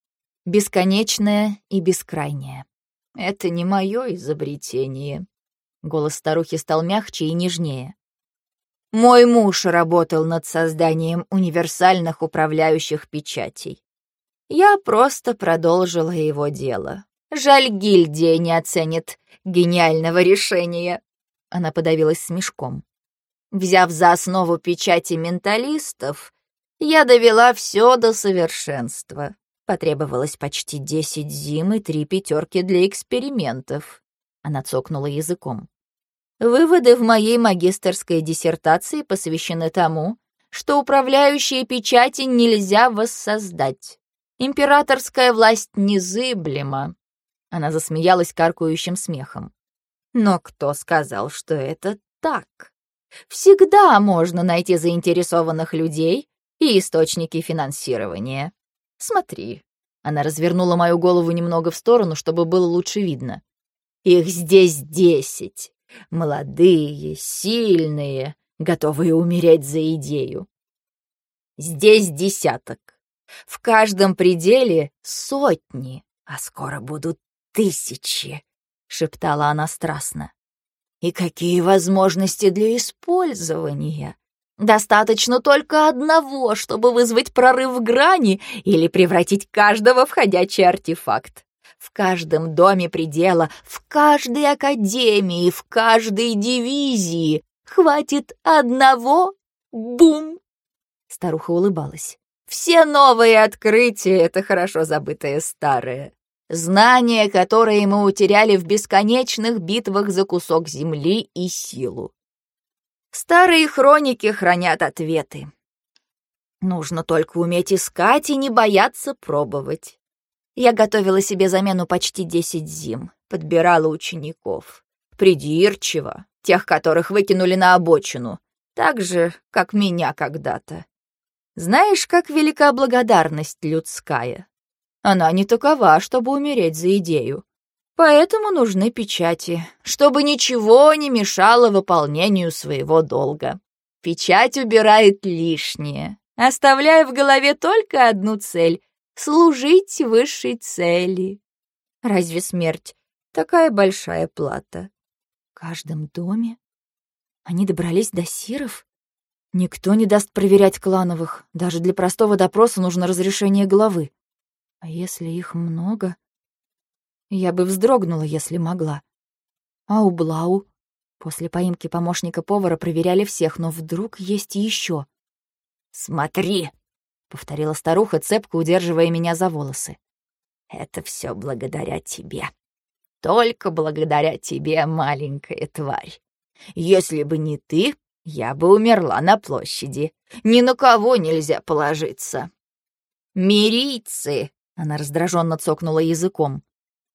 Бесконечная и бескрайняя. «Это не мое изобретение». Голос старухи стал мягче и нежнее. Мой муж работал над созданием универсальных управляющих печатей. Я просто продолжила его дело. Жаль, гильдия не оценит гениального решения. Она подавилась смешком. Взяв за основу печати менталистов, я довела все до совершенства. Потребовалось почти десять зим и три пятерки для экспериментов. Она цокнула языком. Выводы в моей магистерской диссертации посвящены тому, что управляющие печати нельзя воссоздать. Императорская власть незыблема. Она засмеялась каркающим смехом. Но кто сказал, что это так? Всегда можно найти заинтересованных людей и источники финансирования. Смотри. Она развернула мою голову немного в сторону, чтобы было лучше видно. Их здесь десять. Молодые, сильные, готовые умереть за идею. Здесь десяток. В каждом пределе сотни, а скоро будут тысячи, — шептала она страстно. И какие возможности для использования? Достаточно только одного, чтобы вызвать прорыв грани или превратить каждого в ходячий артефакт. В каждом доме предела, в каждой академии, в каждой дивизии хватит одного бум. Старуха улыбалась. Все новые открытия — это хорошо забытое старое. Знания, которые мы утеряли в бесконечных битвах за кусок земли и силу. Старые хроники хранят ответы. Нужно только уметь искать и не бояться пробовать. Я готовила себе замену почти десять зим, подбирала учеников. Придирчиво, тех, которых выкинули на обочину, так же, как меня когда-то. Знаешь, как велика благодарность людская? Она не такова, чтобы умереть за идею. Поэтому нужны печати, чтобы ничего не мешало выполнению своего долга. Печать убирает лишнее, оставляя в голове только одну цель служить высшей цели. Разве смерть такая большая плата? В каждом доме? Они добрались до сиров? Никто не даст проверять клановых. Даже для простого допроса нужно разрешение главы. А если их много? Я бы вздрогнула, если могла. А у Блау? После поимки помощника повара проверяли всех, но вдруг есть еще. «Смотри!» — повторила старуха, цепко удерживая меня за волосы. «Это все благодаря тебе. только благодаря тебе, маленькая тварь. Если бы не ты, я бы умерла на площади. Ни на кого нельзя положиться. Мирийцы, она раздраженно цокнула языком,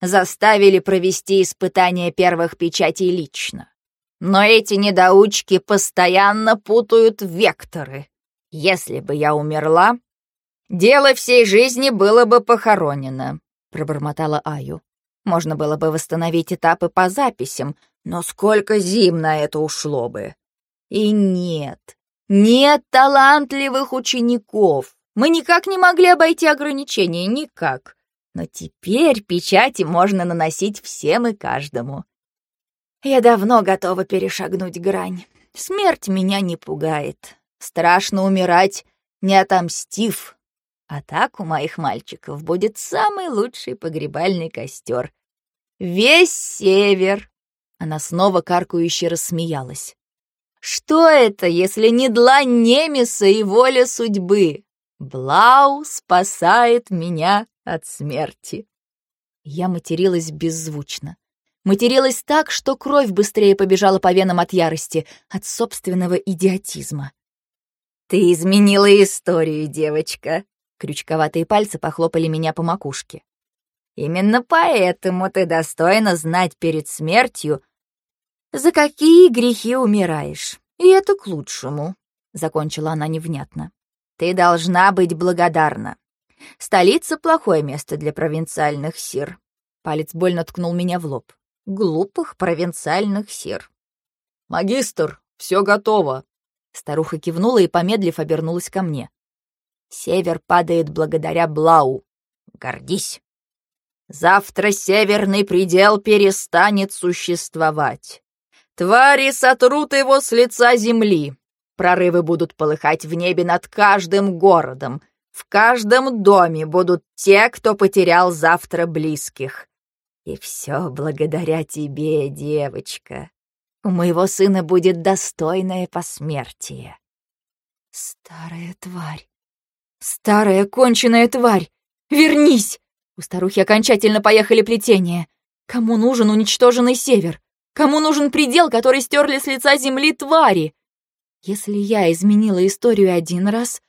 заставили провести испытание первых печатей лично. Но эти недоучки постоянно путают векторы. Если бы я умерла, дело всей жизни было бы похоронено, пробормотала Аю. Можно было бы восстановить этапы по записям, но сколько зим на это ушло бы. И нет, нет талантливых учеников. Мы никак не могли обойти ограничения, никак. Но теперь печати можно наносить всем и каждому. Я давно готова перешагнуть грань. Смерть меня не пугает. Страшно умирать, не отомстив. А так у моих мальчиков будет самый лучший погребальный костер. Весь север. Она снова каркающе рассмеялась. Что это, если не длань Немеса и воля судьбы? Блау спасает меня от смерти. Я материлась беззвучно. Материлась так, что кровь быстрее побежала по венам от ярости, от собственного идиотизма. «Ты изменила историю, девочка!» Крючковатые пальцы похлопали меня по макушке. «Именно поэтому ты достойна знать перед смертью, за какие грехи умираешь. И это к лучшему», — закончила она невнятно. «Ты должна быть благодарна. Столица — плохое место для провинциальных сир». Палец больно ткнул меня в лоб глупых провинциальных сир. «Магистр, все готово!» Старуха кивнула и, помедлив, обернулась ко мне. «Север падает благодаря Блау. Гордись. Завтра северный предел перестанет существовать. Твари сотрут его с лица земли. Прорывы будут полыхать в небе над каждым городом. В каждом доме будут те, кто потерял завтра близких. И все благодаря тебе, девочка. У моего сына будет достойное посмертие. Старая тварь. Старая конченая тварь. Вернись! У старухи окончательно поехали плетения. Кому нужен уничтоженный север? Кому нужен предел, который стерли с лица земли твари? Если я изменила историю один раз,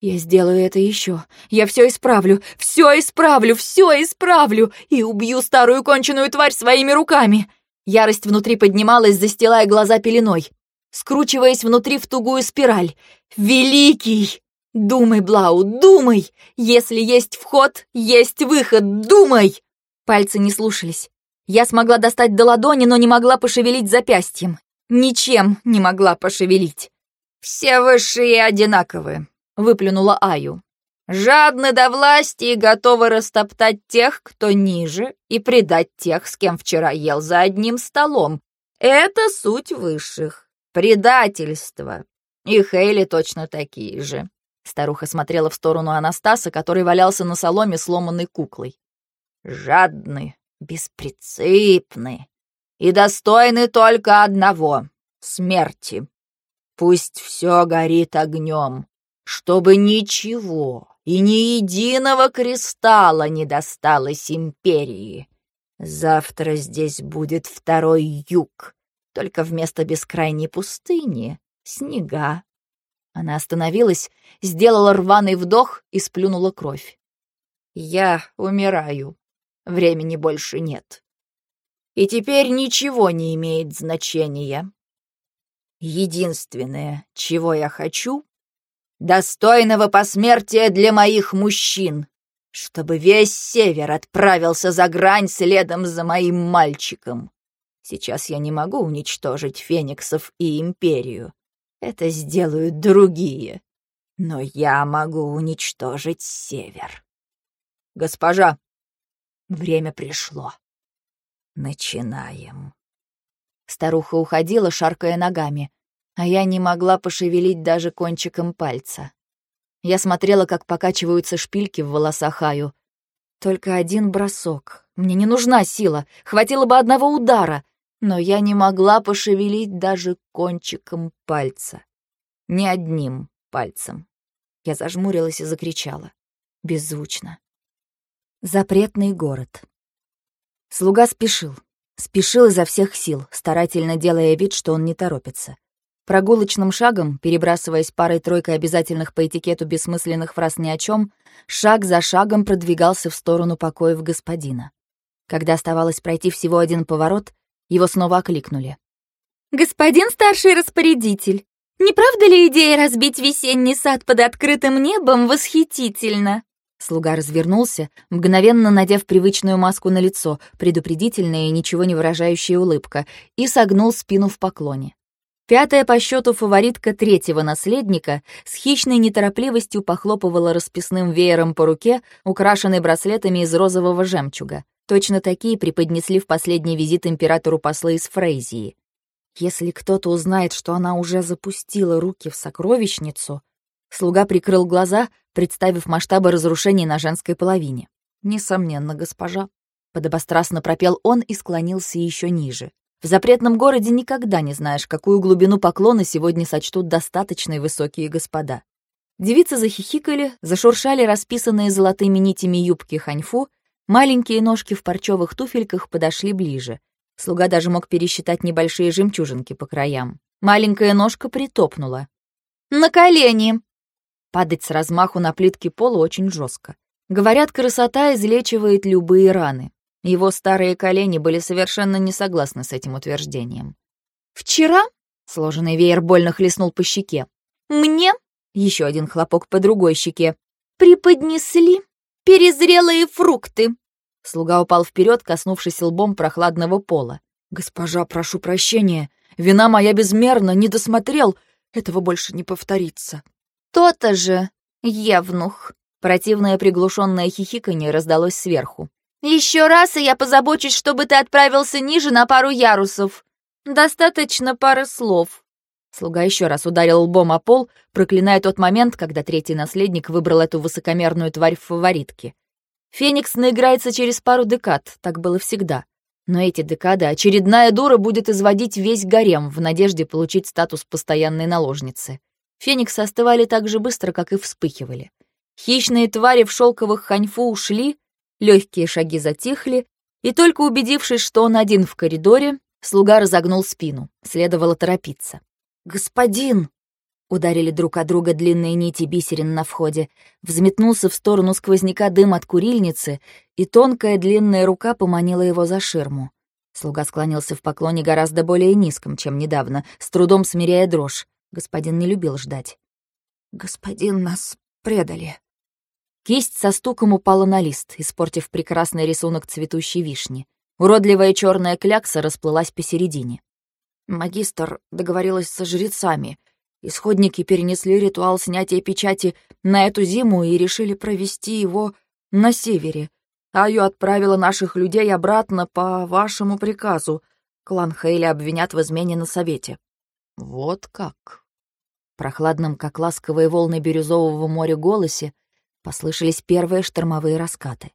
я сделаю это еще. Я все исправлю, все исправлю, все исправлю и убью старую конченую тварь своими руками. Ярость внутри поднималась, застилая глаза пеленой, скручиваясь внутри в тугую спираль. Великий! Думай, Блау, думай! Если есть вход, есть выход, думай! Пальцы не слушались. Я смогла достать до ладони, но не могла пошевелить запястьем. Ничем не могла пошевелить. «Все высшие одинаковы», выплюнула Аю. «Жадны до власти и готовы растоптать тех, кто ниже, и предать тех, с кем вчера ел за одним столом. Это суть высших. Предательство. И Хейли точно такие же». Старуха смотрела в сторону Анастаса, который валялся на соломе сломанной куклой. «Жадны, беспринципны и достойны только одного — смерти. Пусть все горит огнем, чтобы ничего и ни единого кристалла не досталось империи. Завтра здесь будет второй юг, только вместо бескрайней пустыни — снега. Она остановилась, сделала рваный вдох и сплюнула кровь. «Я умираю. Времени больше нет. И теперь ничего не имеет значения. Единственное, чего я хочу, достойного посмертия для моих мужчин, чтобы весь север отправился за грань следом за моим мальчиком. Сейчас я не могу уничтожить фениксов и империю. Это сделают другие. Но я могу уничтожить север. Госпожа, время пришло. Начинаем. Старуха уходила, шаркая ногами а я не могла пошевелить даже кончиком пальца. Я смотрела, как покачиваются шпильки в волосах Аю. Только один бросок. Мне не нужна сила, хватило бы одного удара, но я не могла пошевелить даже кончиком пальца. Ни одним пальцем. Я зажмурилась и закричала. Беззвучно. Запретный город. Слуга спешил. Спешил изо всех сил, старательно делая вид, что он не торопится. Прогулочным шагом, перебрасываясь парой-тройкой обязательных по этикету бессмысленных фраз ни о чем, шаг за шагом продвигался в сторону покоев господина. Когда оставалось пройти всего один поворот, его снова окликнули. «Господин старший распорядитель, не правда ли идея разбить весенний сад под открытым небом восхитительна?» Слуга развернулся, мгновенно надев привычную маску на лицо, предупредительная и ничего не выражающая улыбка, и согнул спину в поклоне. Пятая по счету фаворитка третьего наследника с хищной неторопливостью похлопывала расписным веером по руке, украшенной браслетами из розового жемчуга. Точно такие преподнесли в последний визит императору послы из Фрейзии. Если кто-то узнает, что она уже запустила руки в сокровищницу... Слуга прикрыл глаза, представив масштабы разрушений на женской половине. «Несомненно, госпожа», — подобострастно пропел он и склонился еще ниже. В запретном городе никогда не знаешь, какую глубину поклона сегодня сочтут достаточные высокие господа. Девицы захихикали, зашуршали расписанные золотыми нитями юбки ханьфу, маленькие ножки в парчевых туфельках подошли ближе. Слуга даже мог пересчитать небольшие жемчужинки по краям. Маленькая ножка притопнула. «На колени!» Падать с размаху на плитке пола очень жестко. Говорят, красота излечивает любые раны. Его старые колени были совершенно не согласны с этим утверждением. «Вчера?» — сложенный веер больно хлестнул по щеке. «Мне?» — еще один хлопок по другой щеке. «Преподнесли перезрелые фрукты». Слуга упал вперед, коснувшись лбом прохладного пола. «Госпожа, прошу прощения. Вина моя безмерна, не досмотрел. Этого больше не повторится». «То-то же, евнух!» Противное приглушенное хихиканье раздалось сверху. Еще раз, и я позабочусь, чтобы ты отправился ниже на пару ярусов. Достаточно пары слов». Слуга еще раз ударил лбом о пол, проклиная тот момент, когда третий наследник выбрал эту высокомерную тварь в фаворитке. Феникс наиграется через пару декад, так было всегда. Но эти декады очередная дура будет изводить весь гарем в надежде получить статус постоянной наложницы. Фениксы остывали так же быстро, как и вспыхивали. Хищные твари в шелковых ханьфу ушли, Легкие шаги затихли, и только убедившись, что он один в коридоре, слуга разогнул спину. Следовало торопиться. «Господин!» Ударили друг о друга длинные нити бисерин на входе. Взметнулся в сторону сквозняка дым от курильницы, и тонкая длинная рука поманила его за ширму. Слуга склонился в поклоне гораздо более низком, чем недавно, с трудом смиряя дрожь. Господин не любил ждать. «Господин, нас предали», Кисть со стуком упала на лист, испортив прекрасный рисунок цветущей вишни. Уродливая черная клякса расплылась посередине. Магистр договорилась со жрецами. Исходники перенесли ритуал снятия печати на эту зиму и решили провести его на севере. Аю отправила наших людей обратно по вашему приказу. Клан Хейля обвинят в измене на совете. Вот как. Прохладным, как ласковые волны бирюзового моря голосе, Послышались первые штормовые раскаты.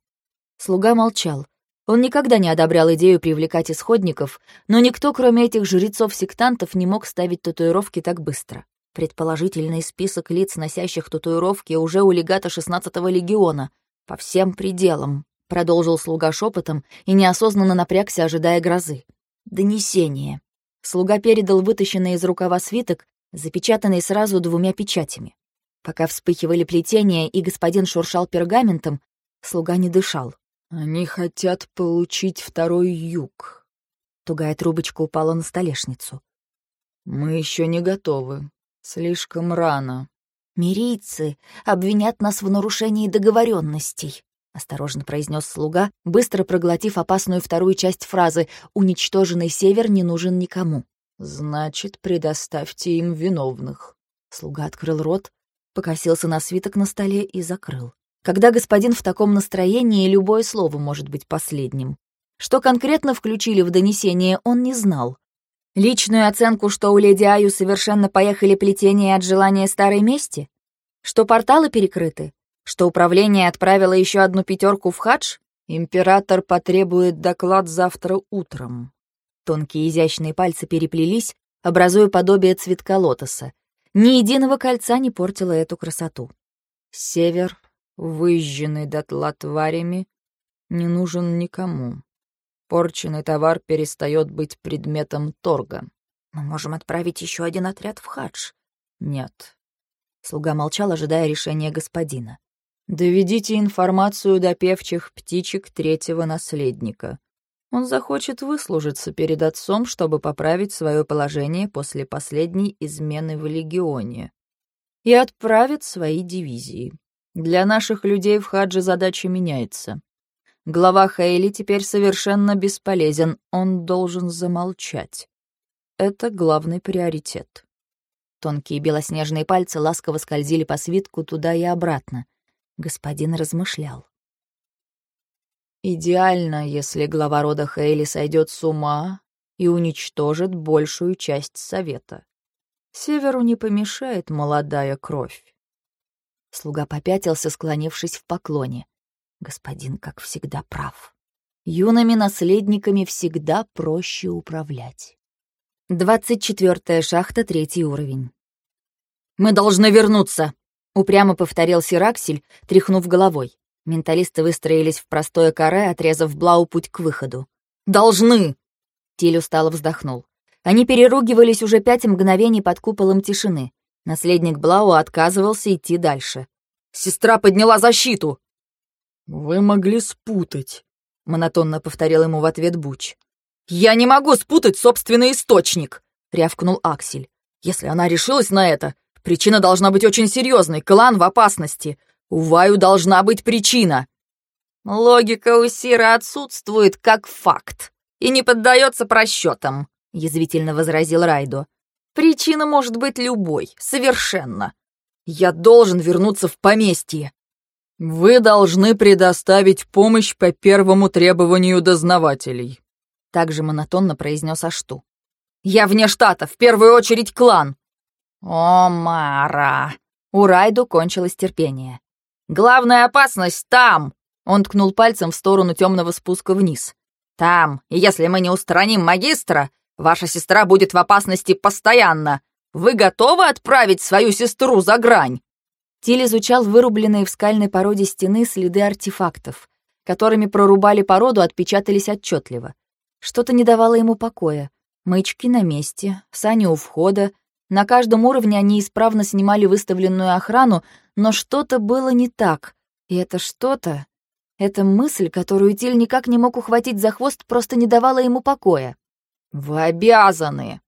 Слуга молчал. Он никогда не одобрял идею привлекать исходников, но никто, кроме этих жрецов-сектантов, не мог ставить татуировки так быстро. Предположительный список лиц, носящих татуировки, уже у легата 16-го легиона. По всем пределам, продолжил слуга шепотом и неосознанно напрягся, ожидая грозы. Донесение. Слуга передал вытащенный из рукава свиток, запечатанный сразу двумя печатями. Пока вспыхивали плетения и господин шуршал пергаментом, слуга не дышал. «Они хотят получить второй юг». Тугая трубочка упала на столешницу. «Мы еще не готовы. Слишком рано». «Мирийцы обвинят нас в нарушении договоренностей», — осторожно произнес слуга, быстро проглотив опасную вторую часть фразы «Уничтоженный север не нужен никому». «Значит, предоставьте им виновных». Слуга открыл рот, покосился на свиток на столе и закрыл. Когда господин в таком настроении, любое слово может быть последним. Что конкретно включили в донесение, он не знал. Личную оценку, что у леди Аю совершенно поехали плетения от желания старой мести? Что порталы перекрыты? Что управление отправило еще одну пятерку в хадж? Император потребует доклад завтра утром. Тонкие изящные пальцы переплелись, образуя подобие цветка лотоса, ни единого кольца не портило эту красоту. Север, выжженный дотла тварями, не нужен никому. порченный товар перестает быть предметом торга. Мы можем отправить еще один отряд в хадж. Нет. Слуга молчал, ожидая решения господина. Доведите информацию до певчих птичек третьего наследника. Он захочет выслужиться перед отцом, чтобы поправить свое положение после последней измены в легионе. И отправит свои дивизии. Для наших людей в хадже задача меняется. Глава Хейли теперь совершенно бесполезен, он должен замолчать. Это главный приоритет. Тонкие белоснежные пальцы ласково скользили по свитку туда и обратно. Господин размышлял. Идеально, если глава рода Хейли сойдет с ума и уничтожит большую часть совета. Северу не помешает молодая кровь. Слуга попятился, склонившись в поклоне. Господин, как всегда, прав. Юными наследниками всегда проще управлять. Двадцать четвертая шахта, третий уровень. «Мы должны вернуться!» — упрямо повторил Сираксель, тряхнув головой. Менталисты выстроились в простое каре, отрезав Блау путь к выходу. «Должны!» Тиль устало вздохнул. Они переругивались уже пять мгновений под куполом тишины. Наследник Блау отказывался идти дальше. «Сестра подняла защиту!» «Вы могли спутать», — монотонно повторил ему в ответ Буч. «Я не могу спутать собственный источник!» — рявкнул Аксель. «Если она решилась на это, причина должна быть очень серьезной. Клан в опасности. У Ваю должна быть причина». «Логика у Сира отсутствует как факт и не поддается просчетам», — язвительно возразил Райдо. «Причина может быть любой, совершенно. Я должен вернуться в поместье». «Вы должны предоставить помощь по первому требованию дознавателей», также монотонно произнес Ашту. «Я вне штата, в первую очередь клан!» «О, Мара!» У Райду кончилось терпение. «Главная опасность там!» Он ткнул пальцем в сторону темного спуска вниз. «Там, и если мы не устраним магистра, ваша сестра будет в опасности постоянно. Вы готовы отправить свою сестру за грань?» Тиль изучал вырубленные в скальной породе стены следы артефактов, которыми прорубали породу, отпечатались отчетливо. Что-то не давало ему покоя. Мычки на месте, сани у входа. На каждом уровне они исправно снимали выставленную охрану, но что-то было не так. И это что-то... Эта мысль, которую Тиль никак не мог ухватить за хвост, просто не давала ему покоя. «Вы обязаны!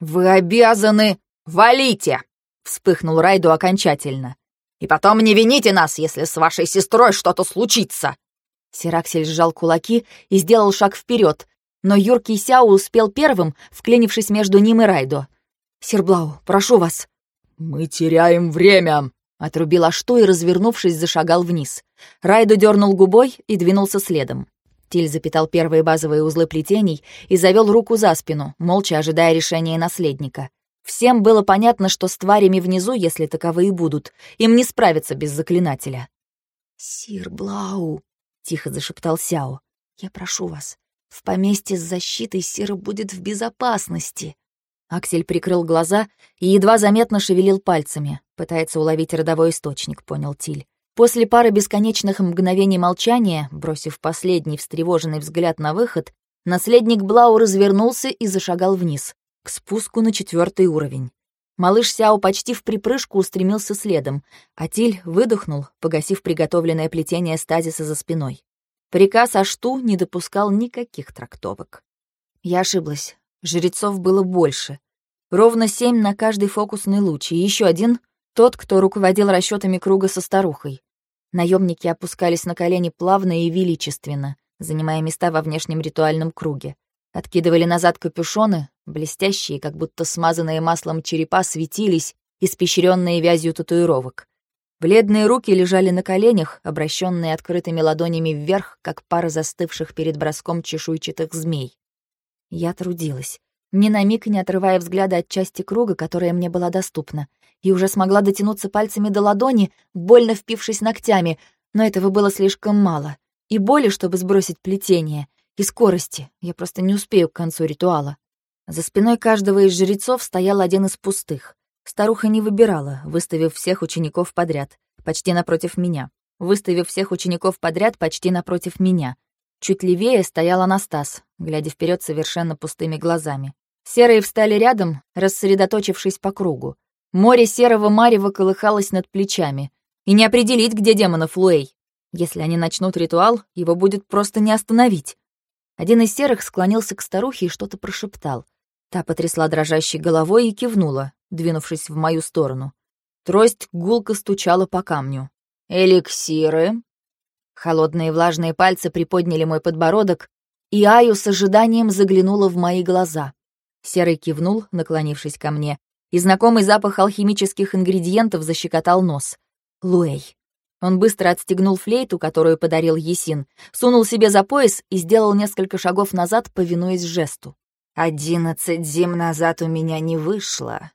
Вы обязаны! Валите!» — вспыхнул Райду окончательно. «И потом не вините нас, если с вашей сестрой что-то случится!» Сираксель сжал кулаки и сделал шаг вперед, но юркий Сяо успел первым, вклинившись между ним и Райдо. «Серблау, прошу вас». «Мы теряем время», — отрубил Ашту и, развернувшись, зашагал вниз. Райдо дернул губой и двинулся следом. Тиль запитал первые базовые узлы плетений и завел руку за спину, молча ожидая решения наследника. Всем было понятно, что с тварями внизу, если таковые будут, им не справиться без заклинателя. «Сир Блау», — тихо зашептал Сяо, — «я прошу вас, в поместье с защитой Сира будет в безопасности. Аксель прикрыл глаза и едва заметно шевелил пальцами. Пытается уловить родовой источник, понял Тиль. После пары бесконечных мгновений молчания, бросив последний встревоженный взгляд на выход, наследник Блау развернулся и зашагал вниз, к спуску на четвертый уровень. Малыш Сяо почти в припрыжку устремился следом, а Тиль выдохнул, погасив приготовленное плетение стазиса за спиной. Приказ Ашту не допускал никаких трактовок. Я ошиблась. Жрецов было больше. Ровно семь на каждый фокусный луч, и еще один — тот, кто руководил расчетами круга со старухой. Наемники опускались на колени плавно и величественно, занимая места во внешнем ритуальном круге. Откидывали назад капюшоны, блестящие, как будто смазанные маслом черепа, светились, испещренные вязью татуировок. Бледные руки лежали на коленях, обращенные открытыми ладонями вверх, как пара застывших перед броском чешуйчатых змей. Я трудилась, ни на миг не отрывая взгляда от части круга, которая мне была доступна, и уже смогла дотянуться пальцами до ладони, больно впившись ногтями, но этого было слишком мало. И боли, чтобы сбросить плетение, и скорости, я просто не успею к концу ритуала. За спиной каждого из жрецов стоял один из пустых. Старуха не выбирала, выставив всех учеников подряд, почти напротив меня. Выставив всех учеников подряд почти напротив меня. Чуть левее стоял Анастас, глядя вперед совершенно пустыми глазами. Серые встали рядом, рассредоточившись по кругу. Море серого марева колыхалось над плечами. И не определить, где демонов Луэй. Если они начнут ритуал, его будет просто не остановить. Один из серых склонился к старухе и что-то прошептал. Та потрясла дрожащей головой и кивнула, двинувшись в мою сторону. Трость гулко стучала по камню. «Эликсиры?» Холодные влажные пальцы приподняли мой подбородок, и Аю с ожиданием заглянула в мои глаза. Серый кивнул, наклонившись ко мне, и знакомый запах алхимических ингредиентов защекотал нос. Луэй. Он быстро отстегнул флейту, которую подарил Есин, сунул себе за пояс и сделал несколько шагов назад, повинуясь жесту. «Одиннадцать зим назад у меня не вышло.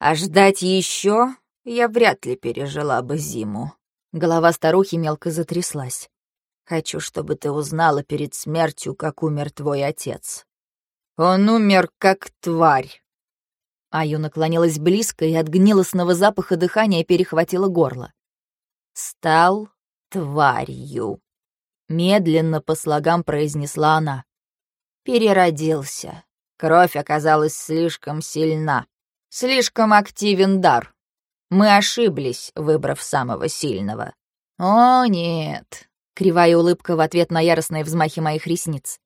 А ждать еще я вряд ли пережила бы зиму». Голова старухи мелко затряслась. «Хочу, чтобы ты узнала перед смертью, как умер твой отец. Он умер как тварь». Аю наклонилась близко, и от гнилостного запаха дыхания перехватило горло стал тварью. Медленно по слогам произнесла она. Переродился. Кровь оказалась слишком сильна. Слишком активен дар. Мы ошиблись, выбрав самого сильного. О, нет. Кривая улыбка в ответ на яростные взмахи моих ресниц.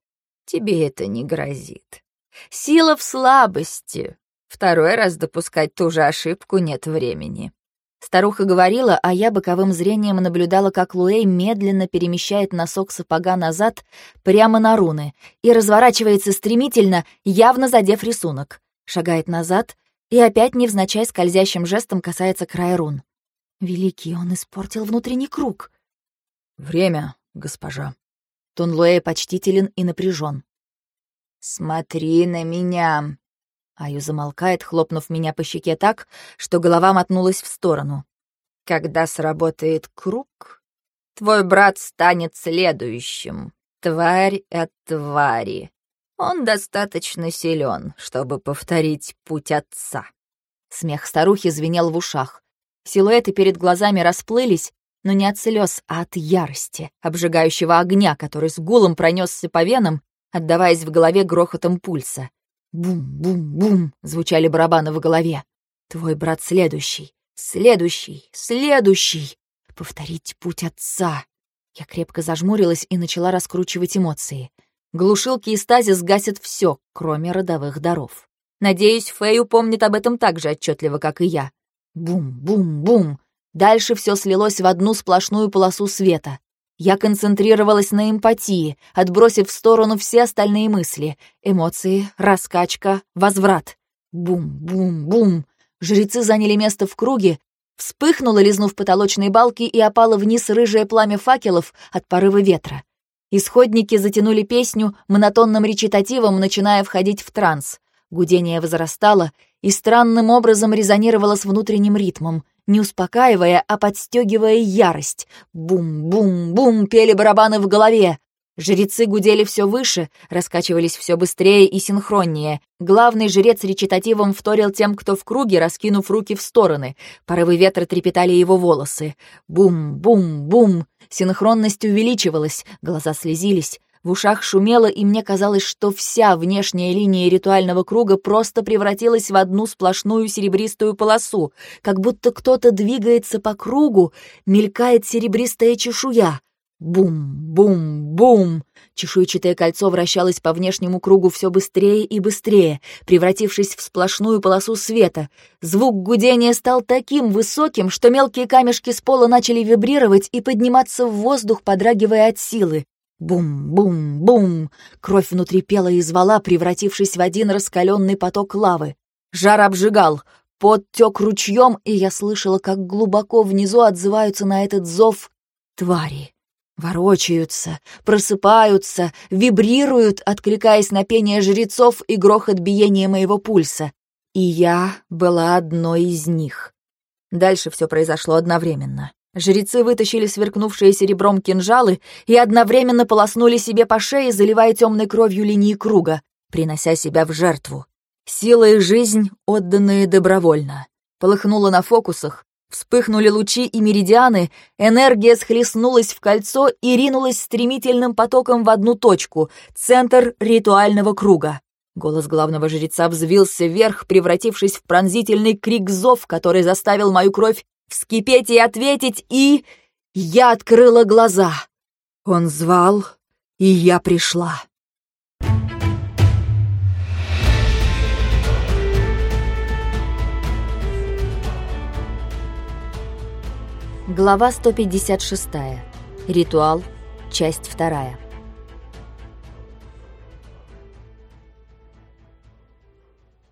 Тебе это не грозит. Сила в слабости. Второй раз допускать ту же ошибку нет времени. Старуха говорила, а я боковым зрением наблюдала, как Луэй медленно перемещает носок сапога назад прямо на руны и разворачивается стремительно, явно задев рисунок. Шагает назад и опять невзначай скользящим жестом касается края рун. Великий, он испортил внутренний круг. «Время, госпожа». Луэя почтителен и напряжен. «Смотри на меня», Аю замолкает, хлопнув меня по щеке так, что голова мотнулась в сторону. «Когда сработает круг, твой брат станет следующим. Тварь от твари. Он достаточно силен, чтобы повторить путь отца». Смех старухи звенел в ушах. Силуэты перед глазами расплылись, но не от слез, а от ярости, обжигающего огня, который с гулом пронесся по венам, отдаваясь в голове грохотом пульса. Бум-бум-бум звучали барабаны в голове. Твой брат следующий, следующий, следующий. Повторить путь отца. Я крепко зажмурилась и начала раскручивать эмоции. Глушилки и стазис гасят все, кроме родовых даров. Надеюсь, Фэй помнит об этом так же отчетливо, как и я. Бум-бум-бум. Дальше все слилось в одну сплошную полосу света. Я концентрировалась на эмпатии, отбросив в сторону все остальные мысли. Эмоции, раскачка, возврат. Бум-бум-бум. Жрецы заняли место в круге. Вспыхнуло, лизнув потолочные балки, и опало вниз рыжее пламя факелов от порыва ветра. Исходники затянули песню монотонным речитативом, начиная входить в транс. Гудение возрастало и странным образом резонировало с внутренним ритмом — не успокаивая, а подстегивая ярость. Бум-бум-бум пели барабаны в голове. Жрецы гудели все выше, раскачивались все быстрее и синхроннее. Главный жрец речитативом вторил тем, кто в круге, раскинув руки в стороны. Порывы ветра трепетали его волосы. Бум-бум-бум. Синхронность увеличивалась, глаза слезились. В ушах шумело, и мне казалось, что вся внешняя линия ритуального круга просто превратилась в одну сплошную серебристую полосу, как будто кто-то двигается по кругу, мелькает серебристая чешуя. Бум-бум-бум! Чешуйчатое кольцо вращалось по внешнему кругу все быстрее и быстрее, превратившись в сплошную полосу света. Звук гудения стал таким высоким, что мелкие камешки с пола начали вибрировать и подниматься в воздух, подрагивая от силы. Бум-бум-бум! Кровь внутри пела и звала, превратившись в один раскаленный поток лавы. Жар обжигал, пот тек ручьем, и я слышала, как глубоко внизу отзываются на этот зов твари. Ворочаются, просыпаются, вибрируют, откликаясь на пение жрецов и грохот биения моего пульса. И я была одной из них. Дальше все произошло одновременно. Жрецы вытащили сверкнувшие серебром кинжалы и одновременно полоснули себе по шее, заливая темной кровью линии круга, принося себя в жертву. Сила и жизнь, отданные добровольно. Полыхнуло на фокусах, Вспыхнули лучи и меридианы, энергия схлестнулась в кольцо и ринулась стремительным потоком в одну точку — центр ритуального круга. Голос главного жреца взвился вверх, превратившись в пронзительный крик зов, который заставил мою кровь вскипеть и ответить, и... Я открыла глаза. Он звал, и я пришла. Глава 156. Ритуал. Часть вторая.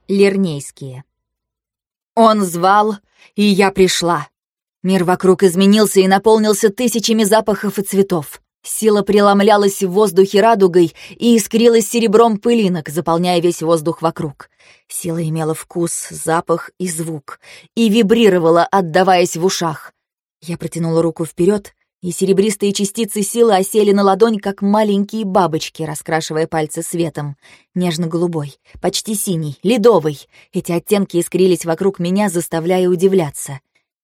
Лернейские. Он звал, и я пришла. Мир вокруг изменился и наполнился тысячами запахов и цветов. Сила преломлялась в воздухе радугой и искрилась серебром пылинок, заполняя весь воздух вокруг. Сила имела вкус, запах и звук, и вибрировала, отдаваясь в ушах. Я протянула руку вперед, и серебристые частицы силы осели на ладонь, как маленькие бабочки, раскрашивая пальцы светом. Нежно-голубой, почти синий, ледовый. Эти оттенки искрились вокруг меня, заставляя удивляться.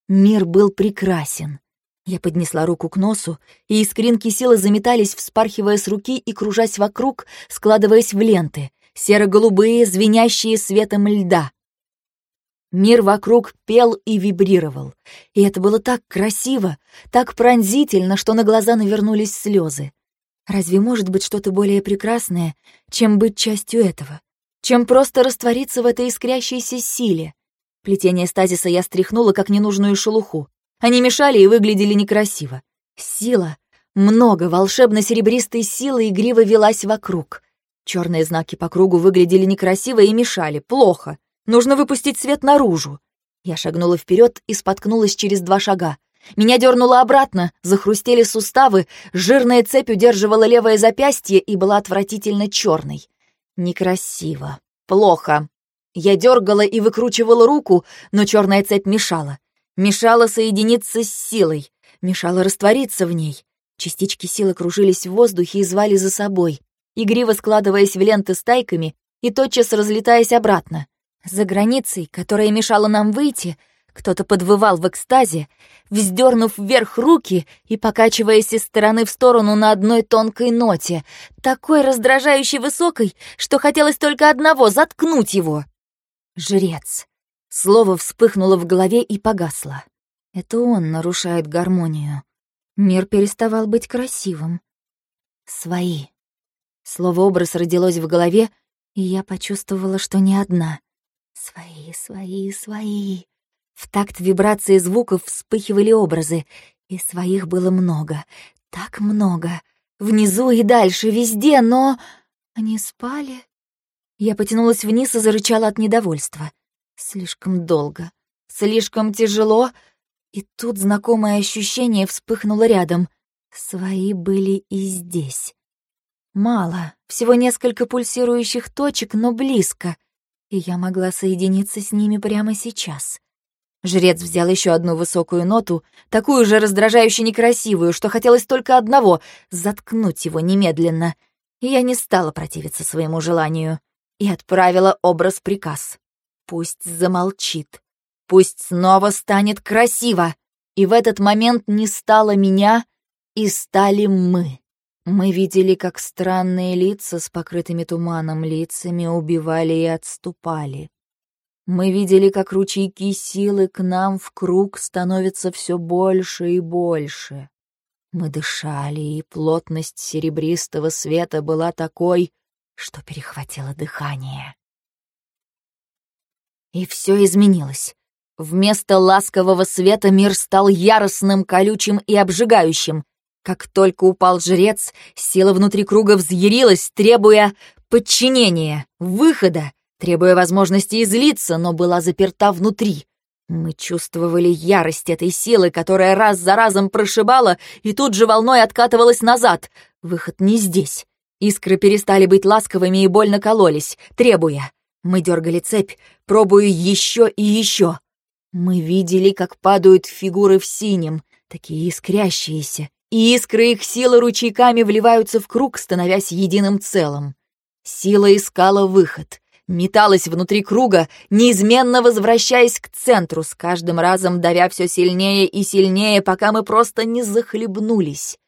Мир был прекрасен. Я поднесла руку к носу, и искринки силы заметались, вспархивая с руки и кружась вокруг, складываясь в ленты, серо-голубые, звенящие светом льда. Мир вокруг пел и вибрировал. И это было так красиво, так пронзительно, что на глаза навернулись слезы. Разве может быть что-то более прекрасное, чем быть частью этого? Чем просто раствориться в этой искрящейся силе? Плетение стазиса я стряхнула, как ненужную шелуху. Они мешали и выглядели некрасиво. Сила, много волшебно-серебристой силы игриво велась вокруг. Черные знаки по кругу выглядели некрасиво и мешали, плохо. Нужно выпустить свет наружу. Я шагнула вперед и споткнулась через два шага. Меня дернуло обратно, захрустели суставы, жирная цепь удерживала левое запястье и была отвратительно черной. Некрасиво. Плохо. Я дергала и выкручивала руку, но черная цепь мешала. Мешала соединиться с силой, мешала раствориться в ней. Частички силы кружились в воздухе и звали за собой, игриво складываясь в ленты стайками и тотчас разлетаясь обратно. За границей, которая мешала нам выйти, кто-то подвывал в экстазе, вздернув вверх руки и покачиваясь из стороны в сторону на одной тонкой ноте, такой раздражающей высокой, что хотелось только одного — заткнуть его. «Жрец». Слово вспыхнуло в голове и погасло. Это он нарушает гармонию. Мир переставал быть красивым. «Свои». Слово-образ родилось в голове, и я почувствовала, что не одна — Свои, свои, свои. В такт вибрации звуков вспыхивали образы, и своих было много, так много. Внизу и дальше, везде, но... Они спали? Я потянулась вниз и зарычала от недовольства. Слишком долго, слишком тяжело, и тут знакомое ощущение вспыхнуло рядом. Свои были и здесь. Мало, всего несколько пульсирующих точек, но близко — и я могла соединиться с ними прямо сейчас. Жрец взял еще одну высокую ноту, такую же раздражающе некрасивую, что хотелось только одного — заткнуть его немедленно. Я не стала противиться своему желанию и отправила образ-приказ. Пусть замолчит, пусть снова станет красиво. И в этот момент не стало меня, и стали мы. Мы видели, как странные лица с покрытыми туманом лицами убивали и отступали. Мы видели, как ручейки силы к нам в круг становятся все больше и больше. Мы дышали, и плотность серебристого света была такой, что перехватило дыхание. И все изменилось. Вместо ласкового света мир стал яростным, колючим и обжигающим. Как только упал жрец, сила внутри круга взъярилась, требуя подчинения, выхода, требуя возможности излиться, но была заперта внутри. Мы чувствовали ярость этой силы, которая раз за разом прошибала и тут же волной откатывалась назад. Выход не здесь. Искры перестали быть ласковыми и больно кололись, требуя. Мы дергали цепь, пробуя еще и еще. Мы видели, как падают фигуры в синем, такие искрящиеся, и искры их силы ручейками вливаются в круг, становясь единым целым. Сила искала выход, металась внутри круга, неизменно возвращаясь к центру, с каждым разом давя все сильнее и сильнее, пока мы просто не захлебнулись.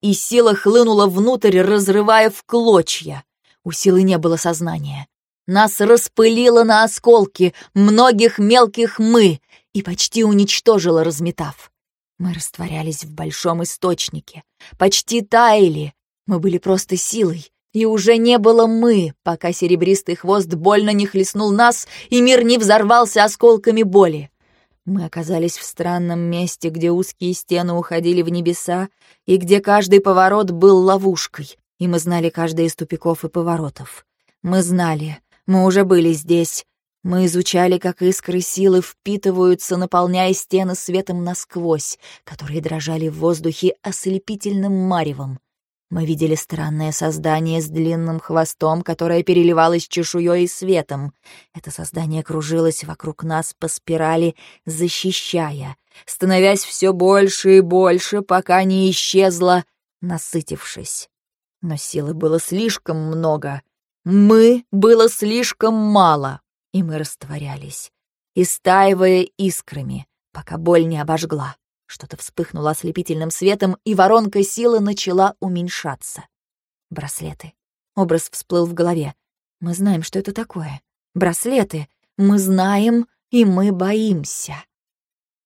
И сила хлынула внутрь, разрывая в клочья. У силы не было сознания. Нас распылило на осколки многих мелких «мы» и почти уничтожило, разметав. Мы растворялись в большом источнике, почти таяли. Мы были просто силой, и уже не было мы, пока серебристый хвост больно не хлестнул нас, и мир не взорвался осколками боли. Мы оказались в странном месте, где узкие стены уходили в небеса, и где каждый поворот был ловушкой, и мы знали каждый из тупиков и поворотов. Мы знали, мы уже были здесь. Мы изучали, как искры силы впитываются, наполняя стены светом насквозь, которые дрожали в воздухе ослепительным маревом. Мы видели странное создание с длинным хвостом, которое переливалось чешуей и светом. Это создание кружилось вокруг нас по спирали, защищая, становясь все больше и больше, пока не исчезло, насытившись. Но силы было слишком много — мы было слишком мало, и мы растворялись, истаивая искрами, пока боль не обожгла. Что-то вспыхнуло ослепительным светом, и воронка силы начала уменьшаться. Браслеты. Образ всплыл в голове. Мы знаем, что это такое. Браслеты. Мы знаем, и мы боимся.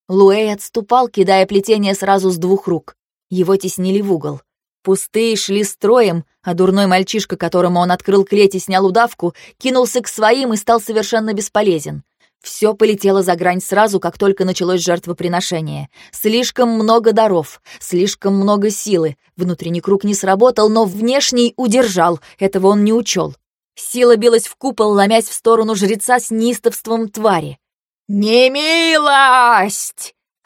Луэй отступал, кидая плетение сразу с двух рук. Его теснили в угол. Пустые шли строем, а дурной мальчишка, которому он открыл клеть и снял удавку, кинулся к своим и стал совершенно бесполезен. Все полетело за грань сразу, как только началось жертвоприношение. Слишком много даров, слишком много силы. Внутренний круг не сработал, но внешний удержал, этого он не учел. Сила билась в купол, ломясь в сторону жреца с неистовством твари. «Немилость!»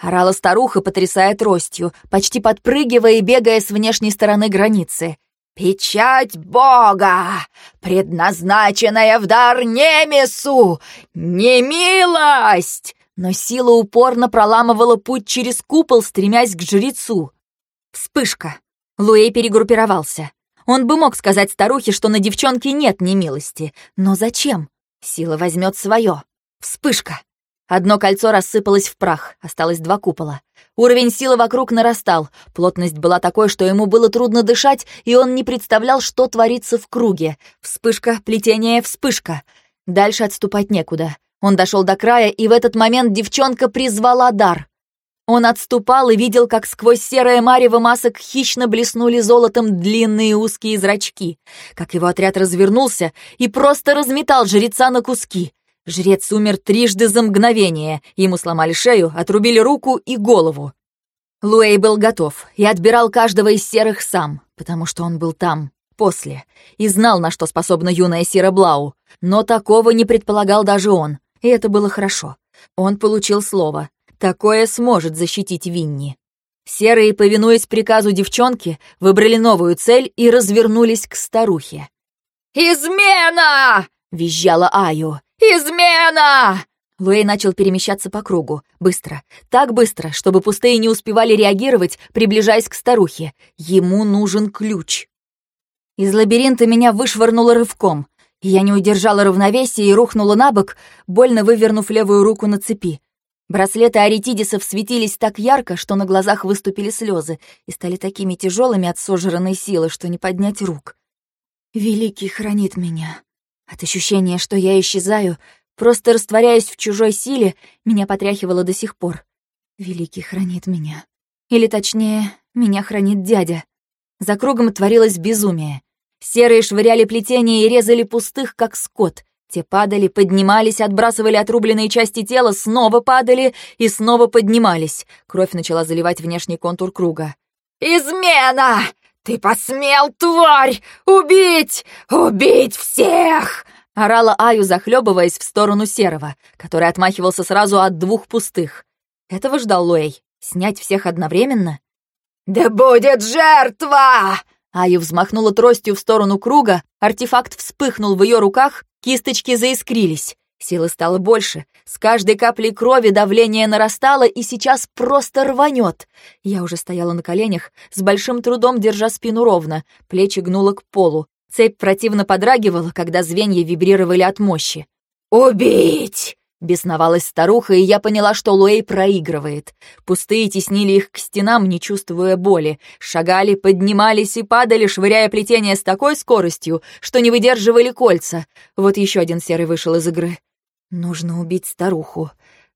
Орала старуха, потрясая тростью, почти подпрыгивая и бегая с внешней стороны границы. «Печать Бога, предназначенная в дар Немесу! Немилость!» Но сила упорно проламывала путь через купол, стремясь к жрецу. Вспышка. Луэй перегруппировался. Он бы мог сказать старухе, что на девчонке нет немилости. Но зачем? Сила возьмет свое. Вспышка. Одно кольцо рассыпалось в прах, осталось два купола. Уровень силы вокруг нарастал, плотность была такой, что ему было трудно дышать, и он не представлял, что творится в круге. Вспышка, плетение, вспышка. Дальше отступать некуда. Он дошел до края, и в этот момент девчонка призвала дар. Он отступал и видел, как сквозь серое марево масок хищно блеснули золотом длинные узкие зрачки, как его отряд развернулся и просто разметал жреца на куски. Жрец умер трижды за мгновение. Ему сломали шею, отрубили руку и голову. Луэй был готов и отбирал каждого из серых сам, потому что он был там, после, и знал, на что способна юная Сира Блау. Но такого не предполагал даже он, и это было хорошо. Он получил слово. Такое сможет защитить Винни. Серые, повинуясь приказу девчонки, выбрали новую цель и развернулись к старухе. «Измена!» — визжала Аю. «Измена!» Луэй начал перемещаться по кругу. Быстро. Так быстро, чтобы пустые не успевали реагировать, приближаясь к старухе. Ему нужен ключ. Из лабиринта меня вышвырнуло рывком. Я не удержала равновесия и рухнула на бок, больно вывернув левую руку на цепи. Браслеты аретидисов светились так ярко, что на глазах выступили слезы и стали такими тяжелыми от сожранной силы, что не поднять рук. «Великий хранит меня», от ощущения, что я исчезаю, просто растворяясь в чужой силе, меня потряхивало до сих пор. Великий хранит меня. Или точнее, меня хранит дядя. За кругом творилось безумие. Серые швыряли плетения и резали пустых, как скот. Те падали, поднимались, отбрасывали отрубленные части тела, снова падали и снова поднимались. Кровь начала заливать внешний контур круга. «Измена!» «Ты посмел, тварь, убить! Убить всех!» Орала Аю, захлебываясь в сторону Серого, который отмахивался сразу от двух пустых. Этого ждал Луэй. Снять всех одновременно? «Да будет жертва!» Аю взмахнула тростью в сторону круга, артефакт вспыхнул в ее руках, кисточки заискрились. Силы стало больше. С каждой каплей крови давление нарастало и сейчас просто рванет. Я уже стояла на коленях, с большим трудом держа спину ровно, плечи гнула к полу. Цепь противно подрагивала, когда звенья вибрировали от мощи. «Убить!» Бесновалась старуха, и я поняла, что Луэй проигрывает. Пустые теснили их к стенам, не чувствуя боли. Шагали, поднимались и падали, швыряя плетение с такой скоростью, что не выдерживали кольца. Вот еще один серый вышел из игры. Нужно убить старуху.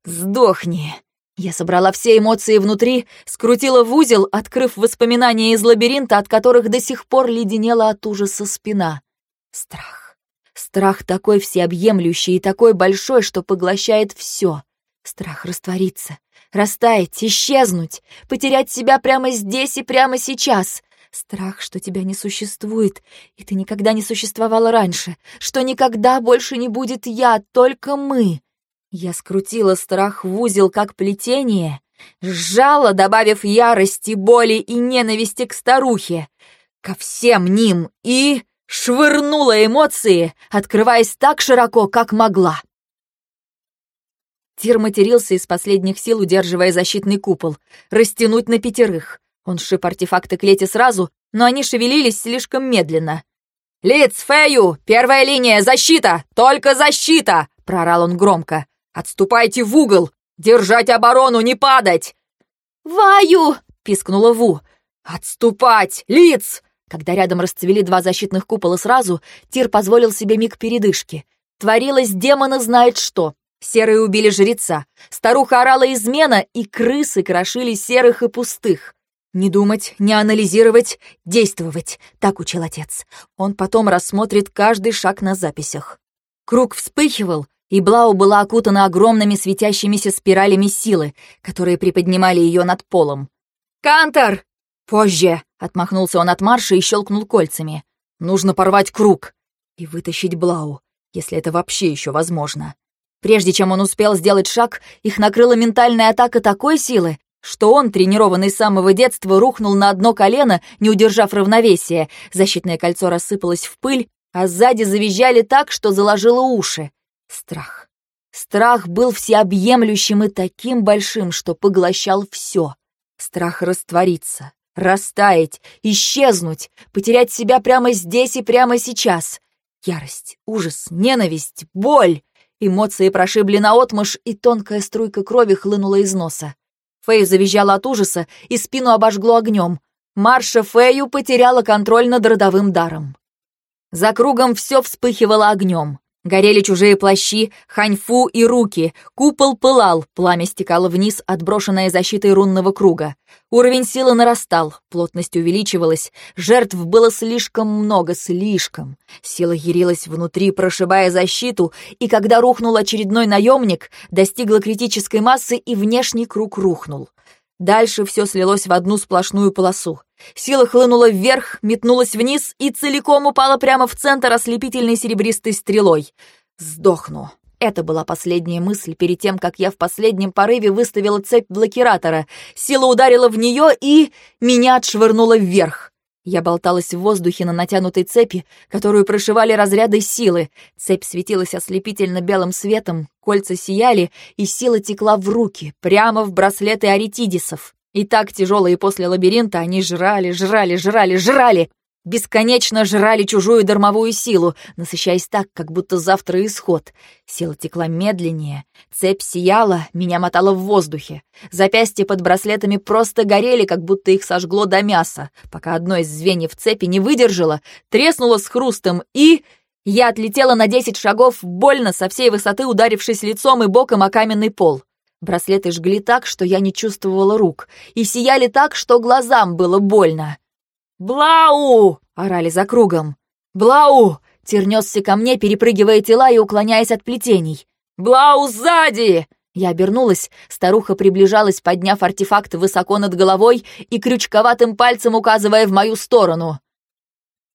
Сдохни. Я собрала все эмоции внутри, скрутила в узел, открыв воспоминания из лабиринта, от которых до сих пор леденела от ужаса спина. Страх. Страх такой всеобъемлющий и такой большой, что поглощает все. Страх раствориться, растаять, исчезнуть, потерять себя прямо здесь и прямо сейчас. Страх, что тебя не существует, и ты никогда не существовала раньше, что никогда больше не будет я, только мы. Я скрутила страх в узел, как плетение, сжала, добавив ярости, боли и ненависти к старухе, ко всем ним и швырнула эмоции, открываясь так широко, как могла. Тир матерился из последних сил, удерживая защитный купол. Растянуть на пятерых. Он сшиб артефакты клети сразу, но они шевелились слишком медленно. «Лиц, Фэю! Первая линия! Защита! Только защита!» — прорал он громко. «Отступайте в угол! Держать оборону, не падать!» «Ваю!» — пискнула Ву. «Отступать! Лиц! Когда рядом расцвели два защитных купола сразу, Тир позволил себе миг передышки. Творилось демона знает что. Серые убили жреца, старуха орала измена, и крысы крошили серых и пустых. Не думать, не анализировать, действовать, так учил отец. Он потом рассмотрит каждый шаг на записях. Круг вспыхивал, и Блау была окутана огромными светящимися спиралями силы, которые приподнимали ее над полом. «Кантор!» «Позже!» — отмахнулся он от марша и щелкнул кольцами. «Нужно порвать круг и вытащить Блау, если это вообще еще возможно». Прежде чем он успел сделать шаг, их накрыла ментальная атака такой силы, что он, тренированный с самого детства, рухнул на одно колено, не удержав равновесия. Защитное кольцо рассыпалось в пыль, а сзади завизжали так, что заложило уши. Страх. Страх был всеобъемлющим и таким большим, что поглощал все. Страх раствориться, Растаять, исчезнуть, потерять себя прямо здесь и прямо сейчас. Ярость, ужас, ненависть, боль. Эмоции прошибли наотмашь, и тонкая струйка крови хлынула из носа. Фэй завизжала от ужаса, и спину обожгло огнем. Марша Фэю потеряла контроль над родовым даром. За кругом все вспыхивало огнем. Горели чужие плащи, ханьфу и руки. Купол пылал, пламя стекало вниз, отброшенное защитой рунного круга. Уровень силы нарастал, плотность увеличивалась. Жертв было слишком много, слишком. Сила ярилась внутри, прошибая защиту, и когда рухнул очередной наемник, достигла критической массы, и внешний круг рухнул. Дальше все слилось в одну сплошную полосу. Сила хлынула вверх, метнулась вниз и целиком упала прямо в центр ослепительной серебристой стрелой. «Сдохну». Это была последняя мысль перед тем, как я в последнем порыве выставила цепь блокиратора. Сила ударила в нее и... меня отшвырнула вверх. Я болталась в воздухе на натянутой цепи, которую прошивали разряды силы. Цепь светилась ослепительно белым светом, кольца сияли, и сила текла в руки, прямо в браслеты аретидисов. И так тяжелые после лабиринта они жрали, жрали, жрали, жрали, Бесконечно жрали чужую дармовую силу, насыщаясь так, как будто завтра исход. Сила текла медленнее, цепь сияла, меня мотало в воздухе. Запястья под браслетами просто горели, как будто их сожгло до мяса, пока одно из звеньев цепи не выдержало, треснуло с хрустом и... Я отлетела на десять шагов, больно, со всей высоты ударившись лицом и боком о каменный пол. Браслеты жгли так, что я не чувствовала рук, и сияли так, что глазам было больно. «Блау!» — орали за кругом. «Блау!» — тернесся ко мне, перепрыгивая тела и уклоняясь от плетений. «Блау сзади!» Я обернулась, старуха приближалась, подняв артефакт высоко над головой и крючковатым пальцем указывая в мою сторону.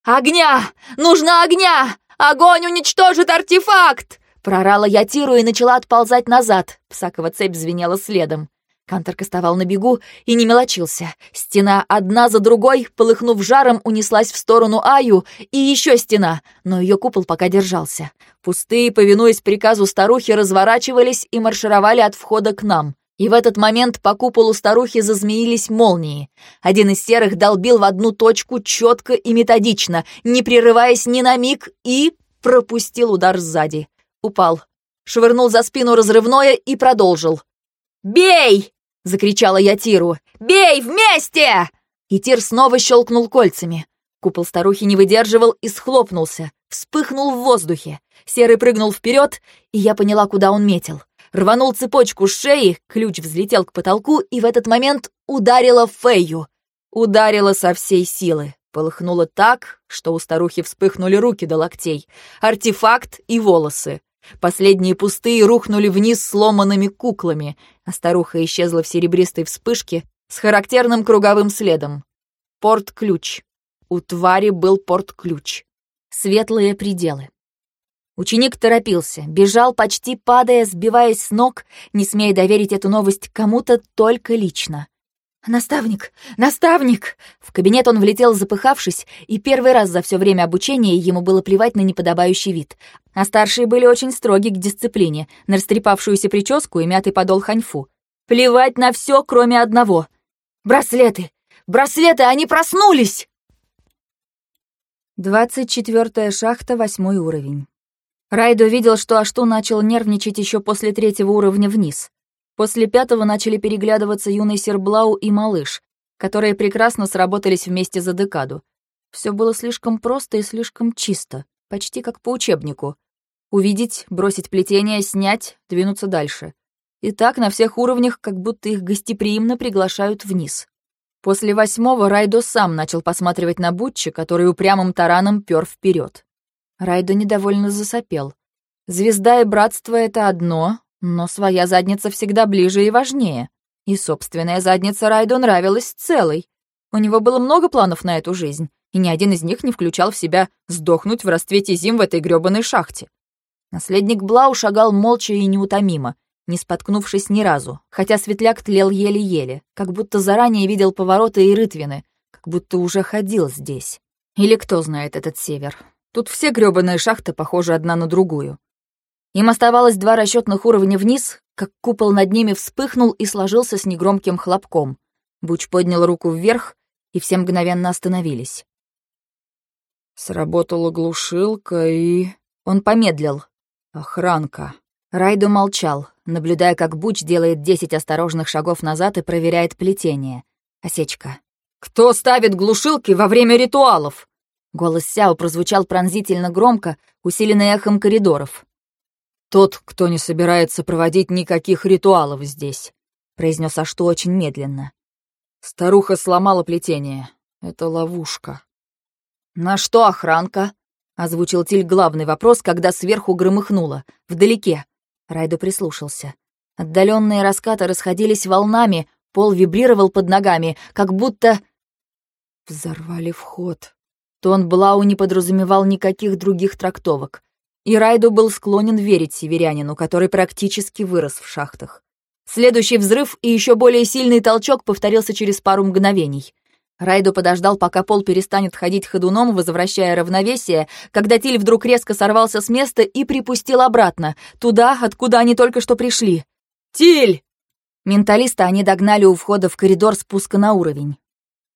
«Огня! Нужно огня! Огонь уничтожит артефакт!» Прорала я Тиру и начала отползать назад. Псакова цепь звенела следом. Кантор кастовал на бегу и не мелочился. Стена одна за другой, полыхнув жаром, унеслась в сторону Аю, и еще стена, но ее купол пока держался. Пустые, повинуясь приказу старухи, разворачивались и маршировали от входа к нам. И в этот момент по куполу старухи зазмеились молнии. Один из серых долбил в одну точку четко и методично, не прерываясь ни на миг, и пропустил удар сзади. Упал. Швырнул за спину разрывное и продолжил. «Бей!» — закричала я Тиру. «Бей вместе!» И Тир снова щелкнул кольцами. Купол старухи не выдерживал и схлопнулся, вспыхнул в воздухе. Серый прыгнул вперед, и я поняла, куда он метил. Рванул цепочку с шеи, ключ взлетел к потолку, и в этот момент ударила Фейю. Ударила со всей силы. Полыхнуло так, что у старухи вспыхнули руки до локтей, артефакт и волосы. Последние пустые рухнули вниз сломанными куклами, а старуха исчезла в серебристой вспышке с характерным круговым следом. Порт-ключ. У твари был порт-ключ. Светлые пределы. Ученик торопился, бежал, почти падая, сбиваясь с ног, не смея доверить эту новость кому-то только лично. «Наставник! Наставник!» В кабинет он влетел, запыхавшись, и первый раз за все время обучения ему было плевать на неподобающий вид. А старшие были очень строги к дисциплине, на растрепавшуюся прическу и мятый подол ханьфу. Плевать на все, кроме одного. «Браслеты! Браслеты! Они проснулись!» Двадцать четвертая шахта, восьмой уровень. Райдо видел, что Ашту начал нервничать еще после третьего уровня вниз. После пятого начали переглядываться юный Серблау и малыш, которые прекрасно сработались вместе за декаду. Все было слишком просто и слишком чисто, почти как по учебнику. Увидеть, бросить плетение, снять, двинуться дальше. И так на всех уровнях, как будто их гостеприимно приглашают вниз. После восьмого Райдо сам начал посматривать на Бутчи, который упрямым тараном пёр вперед. Райдо недовольно засопел. Звезда и братство — это одно, но своя задница всегда ближе и важнее. И собственная задница Райдо нравилась целой. У него было много планов на эту жизнь, и ни один из них не включал в себя сдохнуть в расцвете зим в этой грёбаной шахте. Наследник Блау шагал молча и неутомимо, не споткнувшись ни разу, хотя светляк тлел еле-еле, как будто заранее видел повороты и рытвины, как будто уже ходил здесь. Или кто знает этот север. Тут все грёбаные шахты похожи одна на другую. Им оставалось два расчетных уровня вниз, как купол над ними вспыхнул и сложился с негромким хлопком. Буч поднял руку вверх, и все мгновенно остановились. Сработала глушилка, и... Он помедлил. Охранка. Райдо молчал, наблюдая, как Буч делает десять осторожных шагов назад и проверяет плетение. Осечка. «Кто ставит глушилки во время ритуалов?» Голос Сяо прозвучал пронзительно громко, усиленный эхом коридоров. «Тот, кто не собирается проводить никаких ритуалов здесь», — произнес Ашту очень медленно. «Старуха сломала плетение. Это ловушка». «На что охранка?» — озвучил Тиль главный вопрос, когда сверху громыхнуло, вдалеке. Райдо прислушался. Отдаленные раскаты расходились волнами, пол вибрировал под ногами, как будто... Взорвали вход. Тон Блау не подразумевал никаких других трактовок. И Райду был склонен верить северянину, который практически вырос в шахтах. Следующий взрыв и еще более сильный толчок повторился через пару мгновений. Райду подождал, пока пол перестанет ходить ходуном, возвращая равновесие, когда Тиль вдруг резко сорвался с места и припустил обратно, туда, откуда они только что пришли. «Тиль!» Менталиста они догнали у входа в коридор спуска на уровень.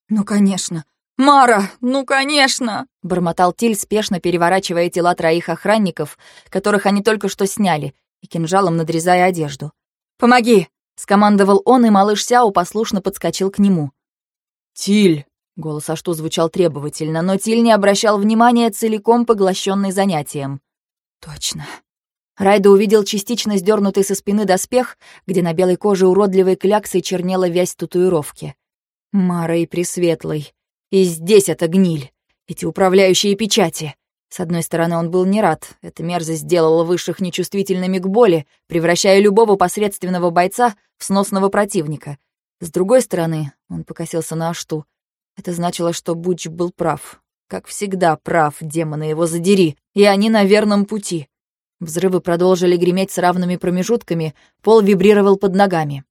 «Ну, конечно, «Мара, ну, конечно!» — бормотал Тиль, спешно переворачивая тела троих охранников, которых они только что сняли, и кинжалом надрезая одежду. «Помоги!» — скомандовал он, и малыш Сяо послушно подскочил к нему. «Тиль!» — голос Ашту звучал требовательно, но Тиль не обращал внимания, целиком поглощенный занятием. «Точно!» Райда увидел частично сдернутый со спины доспех, где на белой коже уродливой кляксой чернела вязь татуировки. Мара и Пресветлый. И здесь эта гниль, эти управляющие печати. С одной стороны, он был не рад. Эта мерзость сделала высших нечувствительными к боли, превращая любого посредственного бойца в сносного противника. С другой стороны, он покосился на Ашту. Это значило, что Буч был прав. Как всегда прав, демона его задери, и они на верном пути. Взрывы продолжили греметь с равными промежутками, пол вибрировал под ногами.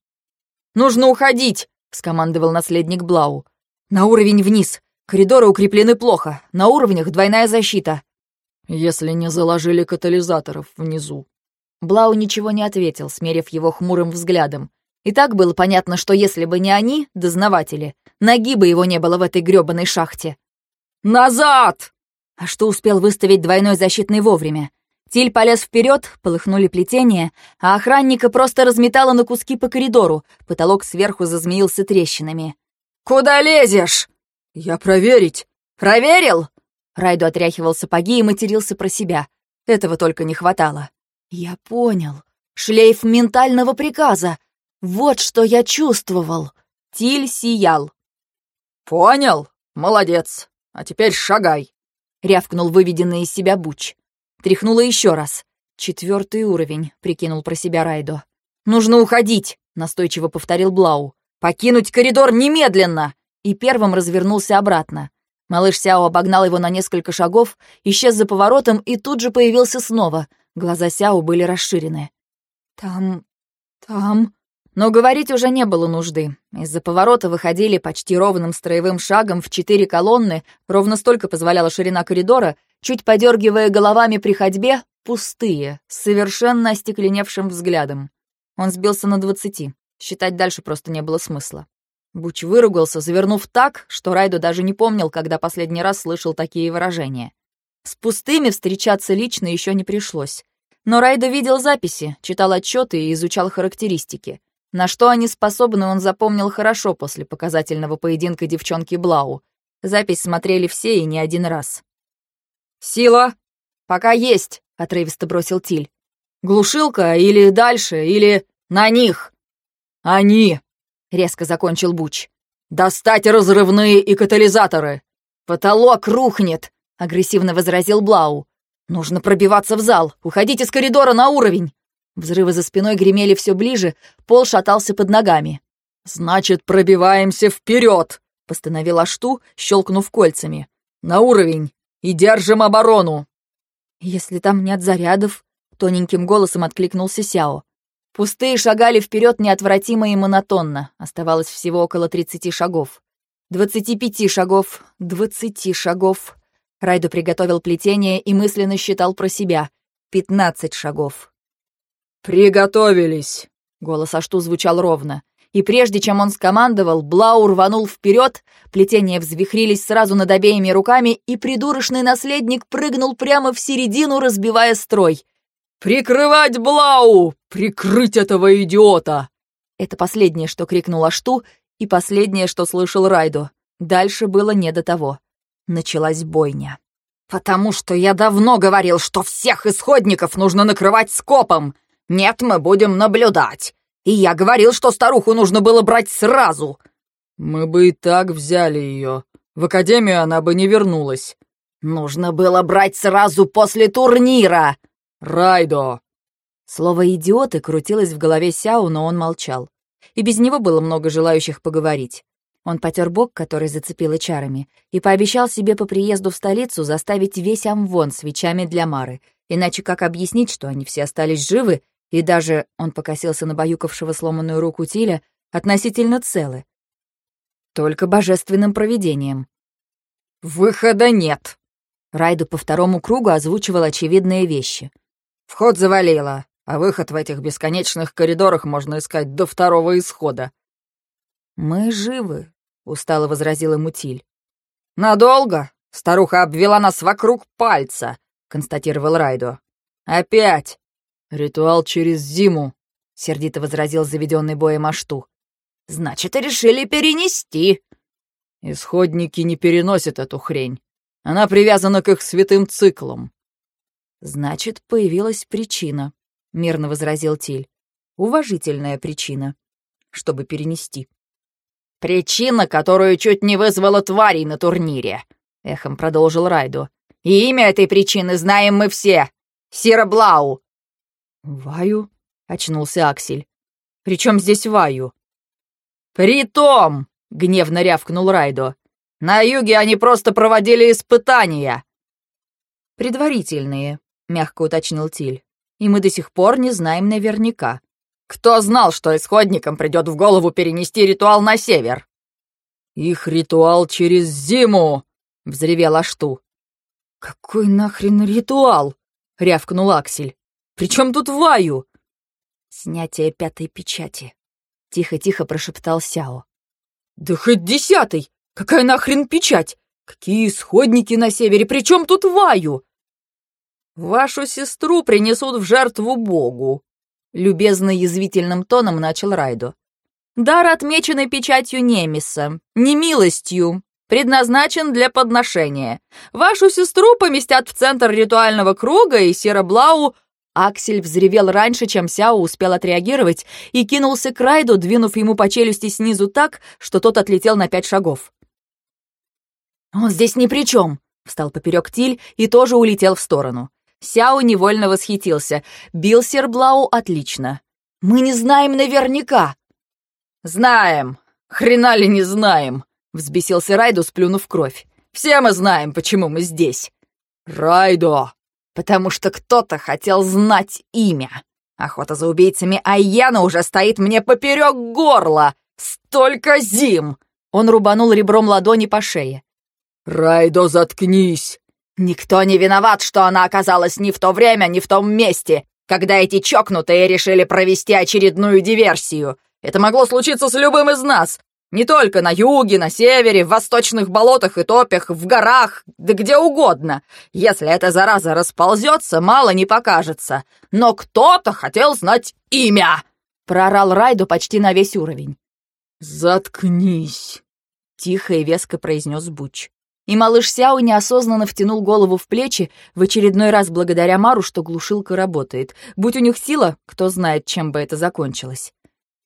«Нужно уходить!» — скомандовал наследник Блау. «На уровень вниз. Коридоры укреплены плохо. На уровнях двойная защита». «Если не заложили катализаторов внизу». Блау ничего не ответил, смерив его хмурым взглядом. И так было понятно, что если бы не они, дознаватели, ноги бы его не было в этой грёбаной шахте. «Назад!» А что успел выставить двойной защитный вовремя? Тиль полез вперед, полыхнули плетения, а охранника просто разметало на куски по коридору, потолок сверху зазмеился трещинами. «Куда лезешь?» «Я проверить». «Проверил?» Райду отряхивал сапоги и матерился про себя. Этого только не хватало. «Я понял. Шлейф ментального приказа. Вот что я чувствовал». Тиль сиял. «Понял? Молодец. А теперь шагай», — рявкнул выведенный из себя Буч. Тряхнула еще раз. «Четвертый уровень», — прикинул про себя Райдо. «Нужно уходить», — настойчиво повторил Блау. «Покинуть коридор немедленно!» И первым развернулся обратно. Малыш Сяо обогнал его на несколько шагов, исчез за поворотом и тут же появился снова. Глаза Сяо были расширены. «Там... там...» Но говорить уже не было нужды. Из-за поворота выходили почти ровным строевым шагом в четыре колонны, ровно столько позволяла ширина коридора, чуть подергивая головами при ходьбе, пустые, с совершенно остекленевшим взглядом. Он сбился на двадцати. Считать дальше просто не было смысла. Буч выругался, завернув так, что Райду даже не помнил, когда последний раз слышал такие выражения. С пустыми встречаться лично еще не пришлось. Но Райдо видел записи, читал отчеты и изучал характеристики. На что они способны, он запомнил хорошо после показательного поединка девчонки Блау. Запись смотрели все и не один раз. «Сила?» «Пока есть», — отрывисто бросил Тиль. «Глушилка или дальше, или на них?» «Они!» — резко закончил Буч. «Достать разрывные и катализаторы!» «Потолок рухнет!» — агрессивно возразил Блау. «Нужно пробиваться в зал, уходить из коридора на уровень!» Взрывы за спиной гремели все ближе, пол шатался под ногами. «Значит, пробиваемся вперед!» — постановил Ашту, щелкнув кольцами. «На уровень! И держим оборону!» «Если там нет зарядов...» — тоненьким голосом откликнулся Сяо. Пустые шагали вперед неотвратимо и монотонно. Оставалось всего около тридцати шагов. Двадцати пяти шагов, двадцати шагов. Райду приготовил плетение и мысленно считал про себя. Пятнадцать шагов. «Приготовились!» — голос Ашту звучал ровно. И прежде чем он скомандовал, Блау рванул вперед, плетения взвихрились сразу над обеими руками, и придурочный наследник прыгнул прямо в середину, разбивая строй. «Прикрывать Блау! Прикрыть этого идиота!» Это последнее, что крикнул Ашту, и последнее, что слышал Райдо. Дальше было не до того. Началась бойня. «Потому что я давно говорил, что всех исходников нужно накрывать скопом!» Нет, мы будем наблюдать. И я говорил, что старуху нужно было брать сразу. Мы бы и так взяли ее. В академию она бы не вернулась. Нужно было брать сразу после турнира. Райдо. Слово «идиоты» крутилось в голове Сяо, но он молчал. И без него было много желающих поговорить. Он потер бок, который зацепило чарами, и пообещал себе по приезду в столицу заставить весь Амвон свечами для Мары, иначе как объяснить, что они все остались живы и даже, он покосился на баюкавшего сломанную руку Тиля, относительно целы. Только божественным провидением. «Выхода нет!» Райду по второму кругу озвучивал очевидные вещи. «Вход завалило, а выход в этих бесконечных коридорах можно искать до второго исхода». «Мы живы», — устало возразил ему Тиль. «Надолго? Старуха обвела нас вокруг пальца», — констатировал Райду. «Опять!» «Ритуал через зиму», — сердито возразил заведенный боем Ашту. «Значит, решили перенести». «Исходники не переносят эту хрень. Она привязана к их святым циклам». «Значит, появилась причина», — мирно возразил Тиль. «Уважительная причина, чтобы перенести». «Причина, которую чуть не вызвала тварей на турнире», — эхом продолжил Райду. «И имя этой причины знаем мы все. Сира Блау, «Ваю?» — очнулся Аксель. «При чем здесь Ваю?» «Притом!» — гневно рявкнул Райдо. «На юге они просто проводили испытания!» «Предварительные», — мягко уточнил Тиль. «И мы до сих пор не знаем наверняка». «Кто знал, что исходникам придет в голову перенести ритуал на север?» «Их ритуал через зиму!» — взревел Ашту. «Какой нахрен ритуал?» — рявкнул Аксель. Причем тут Ваю?» «Снятие пятой печати», — Тихо-тихо прошептал Сяо. «Да хоть десятый! Какая нахрен печать? Какие исходники на севере? Причем тут Ваю?» «Вашу сестру принесут в жертву Богу», — любезно язвительным тоном начал Райдо. «Дар, отмеченный печатью Немиса, не милостью, предназначен для подношения. Вашу сестру поместят в центр ритуального круга, и Сероблау Аксель взревел раньше, чем Сяо успел отреагировать, и кинулся к Райду, двинув ему по челюсти снизу так, что тот отлетел на пять шагов. «Он здесь ни при чем!» — встал поперек Тиль и тоже улетел в сторону. Сяо невольно восхитился. Бил Серблау отлично. «Мы не знаем наверняка!» «Знаем! Хрена ли не знаем!» — взбесился Райду, сплюнув кровь. «Все мы знаем, почему мы здесь!» «Райдо!» потому что кто-то хотел знать имя. Охота за убийцами Айяна уже стоит мне поперек горла. Столько зим!» Он рубанул ребром ладони по шее. «Райдо, заткнись!» «Никто не виноват, что она оказалась не в то время, не в том месте, когда эти чокнутые решили провести очередную диверсию. Это могло случиться с любым из нас, не только на юге, на севере, в восточных болотах и топях, в горах, да где угодно. Если эта зараза расползется, мало не покажется. Но кто-то хотел знать имя!» Проорал Райду почти на весь уровень. «Заткнись!» — тихо и веско произнес Буч. И малыш Сяо неосознанно втянул голову в плечи, в очередной раз благодаря Мару, что глушилка работает. Будь у них сила, кто знает, чем бы это закончилось.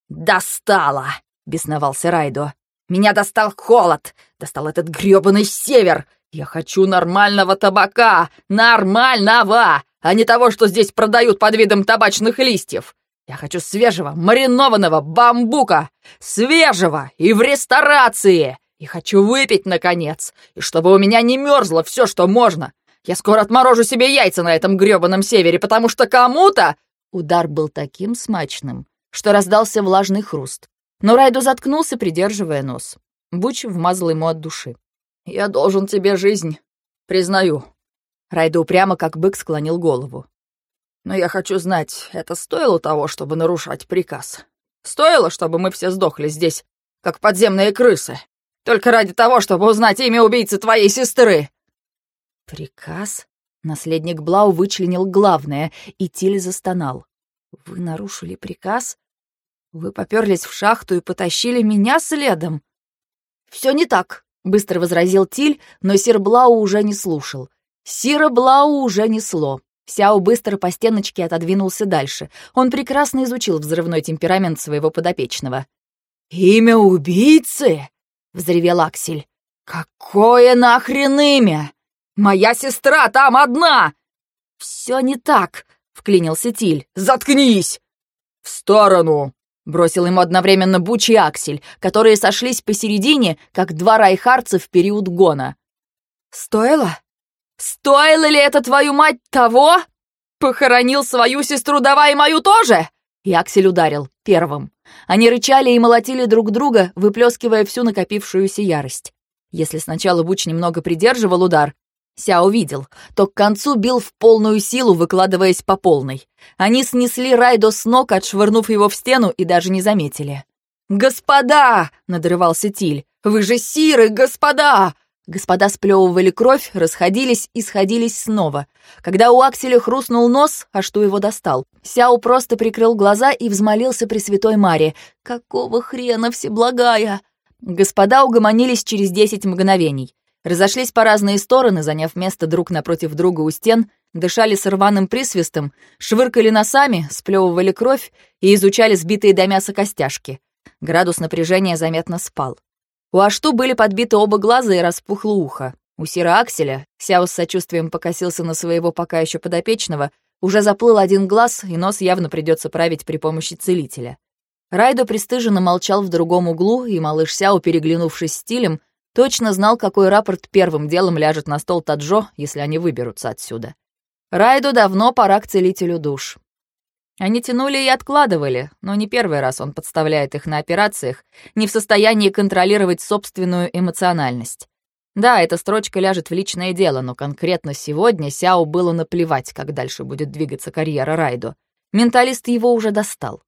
«Достала!» бесновался Райдо. «Меня достал холод! Достал этот грёбаный север! Я хочу нормального табака! Нормального! А не того, что здесь продают под видом табачных листьев! Я хочу свежего, маринованного бамбука! Свежего и в ресторации! И хочу выпить, наконец! И чтобы у меня не мерзло все, что можно! Я скоро отморожу себе яйца на этом грёбаном севере, потому что кому-то...» Удар был таким смачным, что раздался влажный хруст. Но Райду заткнулся, придерживая нос. Буч вмазал ему от души. «Я должен тебе жизнь, признаю». Райду прямо как бык склонил голову. «Но я хочу знать, это стоило того, чтобы нарушать приказ? Стоило, чтобы мы все сдохли здесь, как подземные крысы? Только ради того, чтобы узнать имя убийцы твоей сестры?» «Приказ?» Наследник Блау вычленил главное, и Тиль застонал. «Вы нарушили приказ? Вы поперлись в шахту и потащили меня следом. Все не так, быстро возразил Тиль, но Сир Блау уже не слушал. Сира Блау уже несло. Сяо быстро по стеночке отодвинулся дальше. Он прекрасно изучил взрывной темперамент своего подопечного. «Имя убийцы?» — взревел Аксель. «Какое нахрен имя? Моя сестра там одна!» «Все не так!» — вклинился Тиль. «Заткнись!» «В сторону!» Бросил ему одновременно Буч и Аксель, которые сошлись посередине, как два райхарца в период гона. «Стоило? Стоило ли это, твою мать, того? Похоронил свою сестру, давай мою тоже!» И Аксель ударил, первым. Они рычали и молотили друг друга, выплескивая всю накопившуюся ярость. Если сначала Буч немного придерживал удар, Сяо видел, то к концу бил в полную силу, выкладываясь по полной. Они снесли Райдо с ног, отшвырнув его в стену, и даже не заметили. «Господа!» — надрывался Тиль. «Вы же сиры, господа!» Господа сплевывали кровь, расходились и сходились снова. Когда у Акселя хрустнул нос, а что его достал, Сяо просто прикрыл глаза и взмолился при святой Маре. «Какого хрена, всеблагая?» Господа угомонились через десять мгновений. Разошлись по разные стороны, заняв место друг напротив друга у стен, дышали с рваным присвистом, швыркали носами, сплевывали кровь и изучали сбитые до мяса костяшки. Градус напряжения заметно спал. У Ашту были подбиты оба глаза и распухло ухо. У Сира Акселя, Сяо с сочувствием покосился на своего пока еще подопечного, уже заплыл один глаз, и нос явно придется править при помощи целителя. Райдо пристыженно молчал в другом углу, и малыш Сяо, переглянувшись стилем, Точно знал, какой рапорт первым делом ляжет на стол Таджо, если они выберутся отсюда. Райду давно пора к целителю душ. Они тянули и откладывали, но не первый раз он подставляет их на операциях, не в состоянии контролировать собственную эмоциональность. Да, эта строчка ляжет в личное дело, но конкретно сегодня Сяо было наплевать, как дальше будет двигаться карьера Райду. Менталист его уже достал.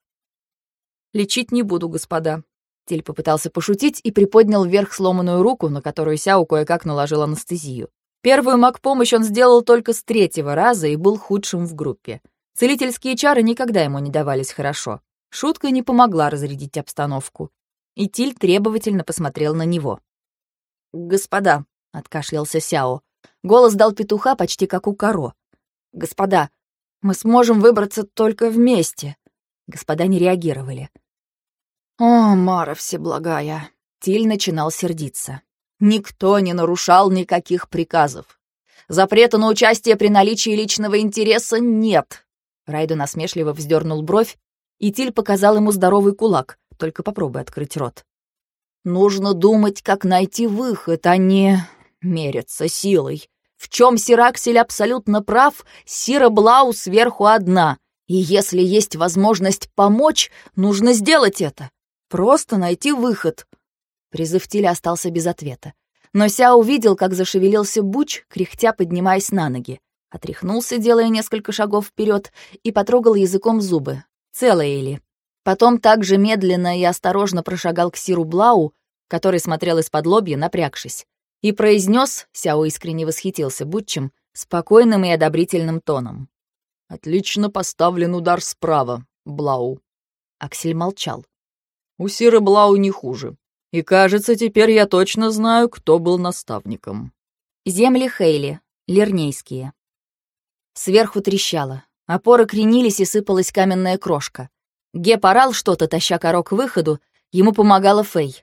«Лечить не буду, господа». Тиль попытался пошутить и приподнял вверх сломанную руку, на которую Сяо кое-как наложил анестезию. Первую маг-помощь он сделал только с третьего раза и был худшим в группе. Целительские чары никогда ему не давались хорошо. Шутка не помогла разрядить обстановку. И Тиль требовательно посмотрел на него. «Господа», — откашлялся Сяо, голос дал петуха почти как у коро. «Господа, мы сможем выбраться только вместе». Господа не реагировали. «О, Мара Всеблагая!» Тиль начинал сердиться. Никто не нарушал никаких приказов. Запрета на участие при наличии личного интереса нет. Райду насмешливо вздернул бровь, и Тиль показал ему здоровый кулак, только попробуй открыть рот. Нужно думать, как найти выход, а не мериться силой. В чем Сираксель абсолютно прав, Сира Блау сверху одна. И если есть возможность помочь, нужно сделать это. Просто найти выход. Призыв Тиля остался без ответа. Но Ся увидел, как зашевелился Буч, кряхтя поднимаясь на ноги. Отряхнулся, делая несколько шагов вперед, и потрогал языком зубы. Целые ли? Потом также медленно и осторожно прошагал к Сиру Блау, который смотрел из-под лобья, напрягшись и произнес, Сяо искренне восхитился Бутчем, спокойным и одобрительным тоном. «Отлично поставлен удар справа, Блау». Аксель молчал. «У Сиры Блау не хуже. И кажется, теперь я точно знаю, кто был наставником». Земли Хейли, Лернейские. Сверху трещало. Опоры кренились и сыпалась каменная крошка. Геп орал что-то, таща корок к выходу. Ему помогала Фэй.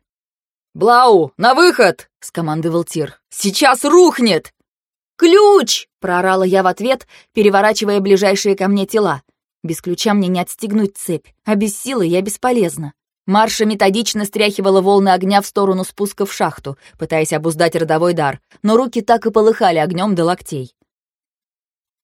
«Блау, на выход!» — скомандовал Тир. «Сейчас рухнет!» «Ключ!» — проорала я в ответ, переворачивая ближайшие ко мне тела. Без ключа мне не отстегнуть цепь, а без силы я бесполезна. Марша методично стряхивала волны огня в сторону спуска в шахту, пытаясь обуздать родовой дар, но руки так и полыхали огнем до локтей.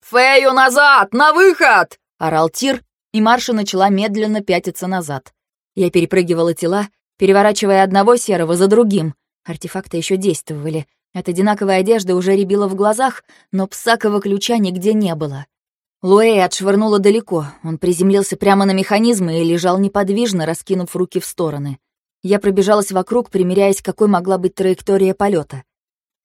«Фею назад! На выход!» — орал Тир, и Марша начала медленно пятиться назад. Я перепрыгивала тела, переворачивая одного серого за другим. Артефакты еще действовали. От одинаковой одежды уже рябило в глазах, но псакого ключа нигде не было. Луэй отшвырнула далеко. Он приземлился прямо на механизмы и лежал неподвижно, раскинув руки в стороны. Я пробежалась вокруг, примеряясь, какой могла быть траектория полета.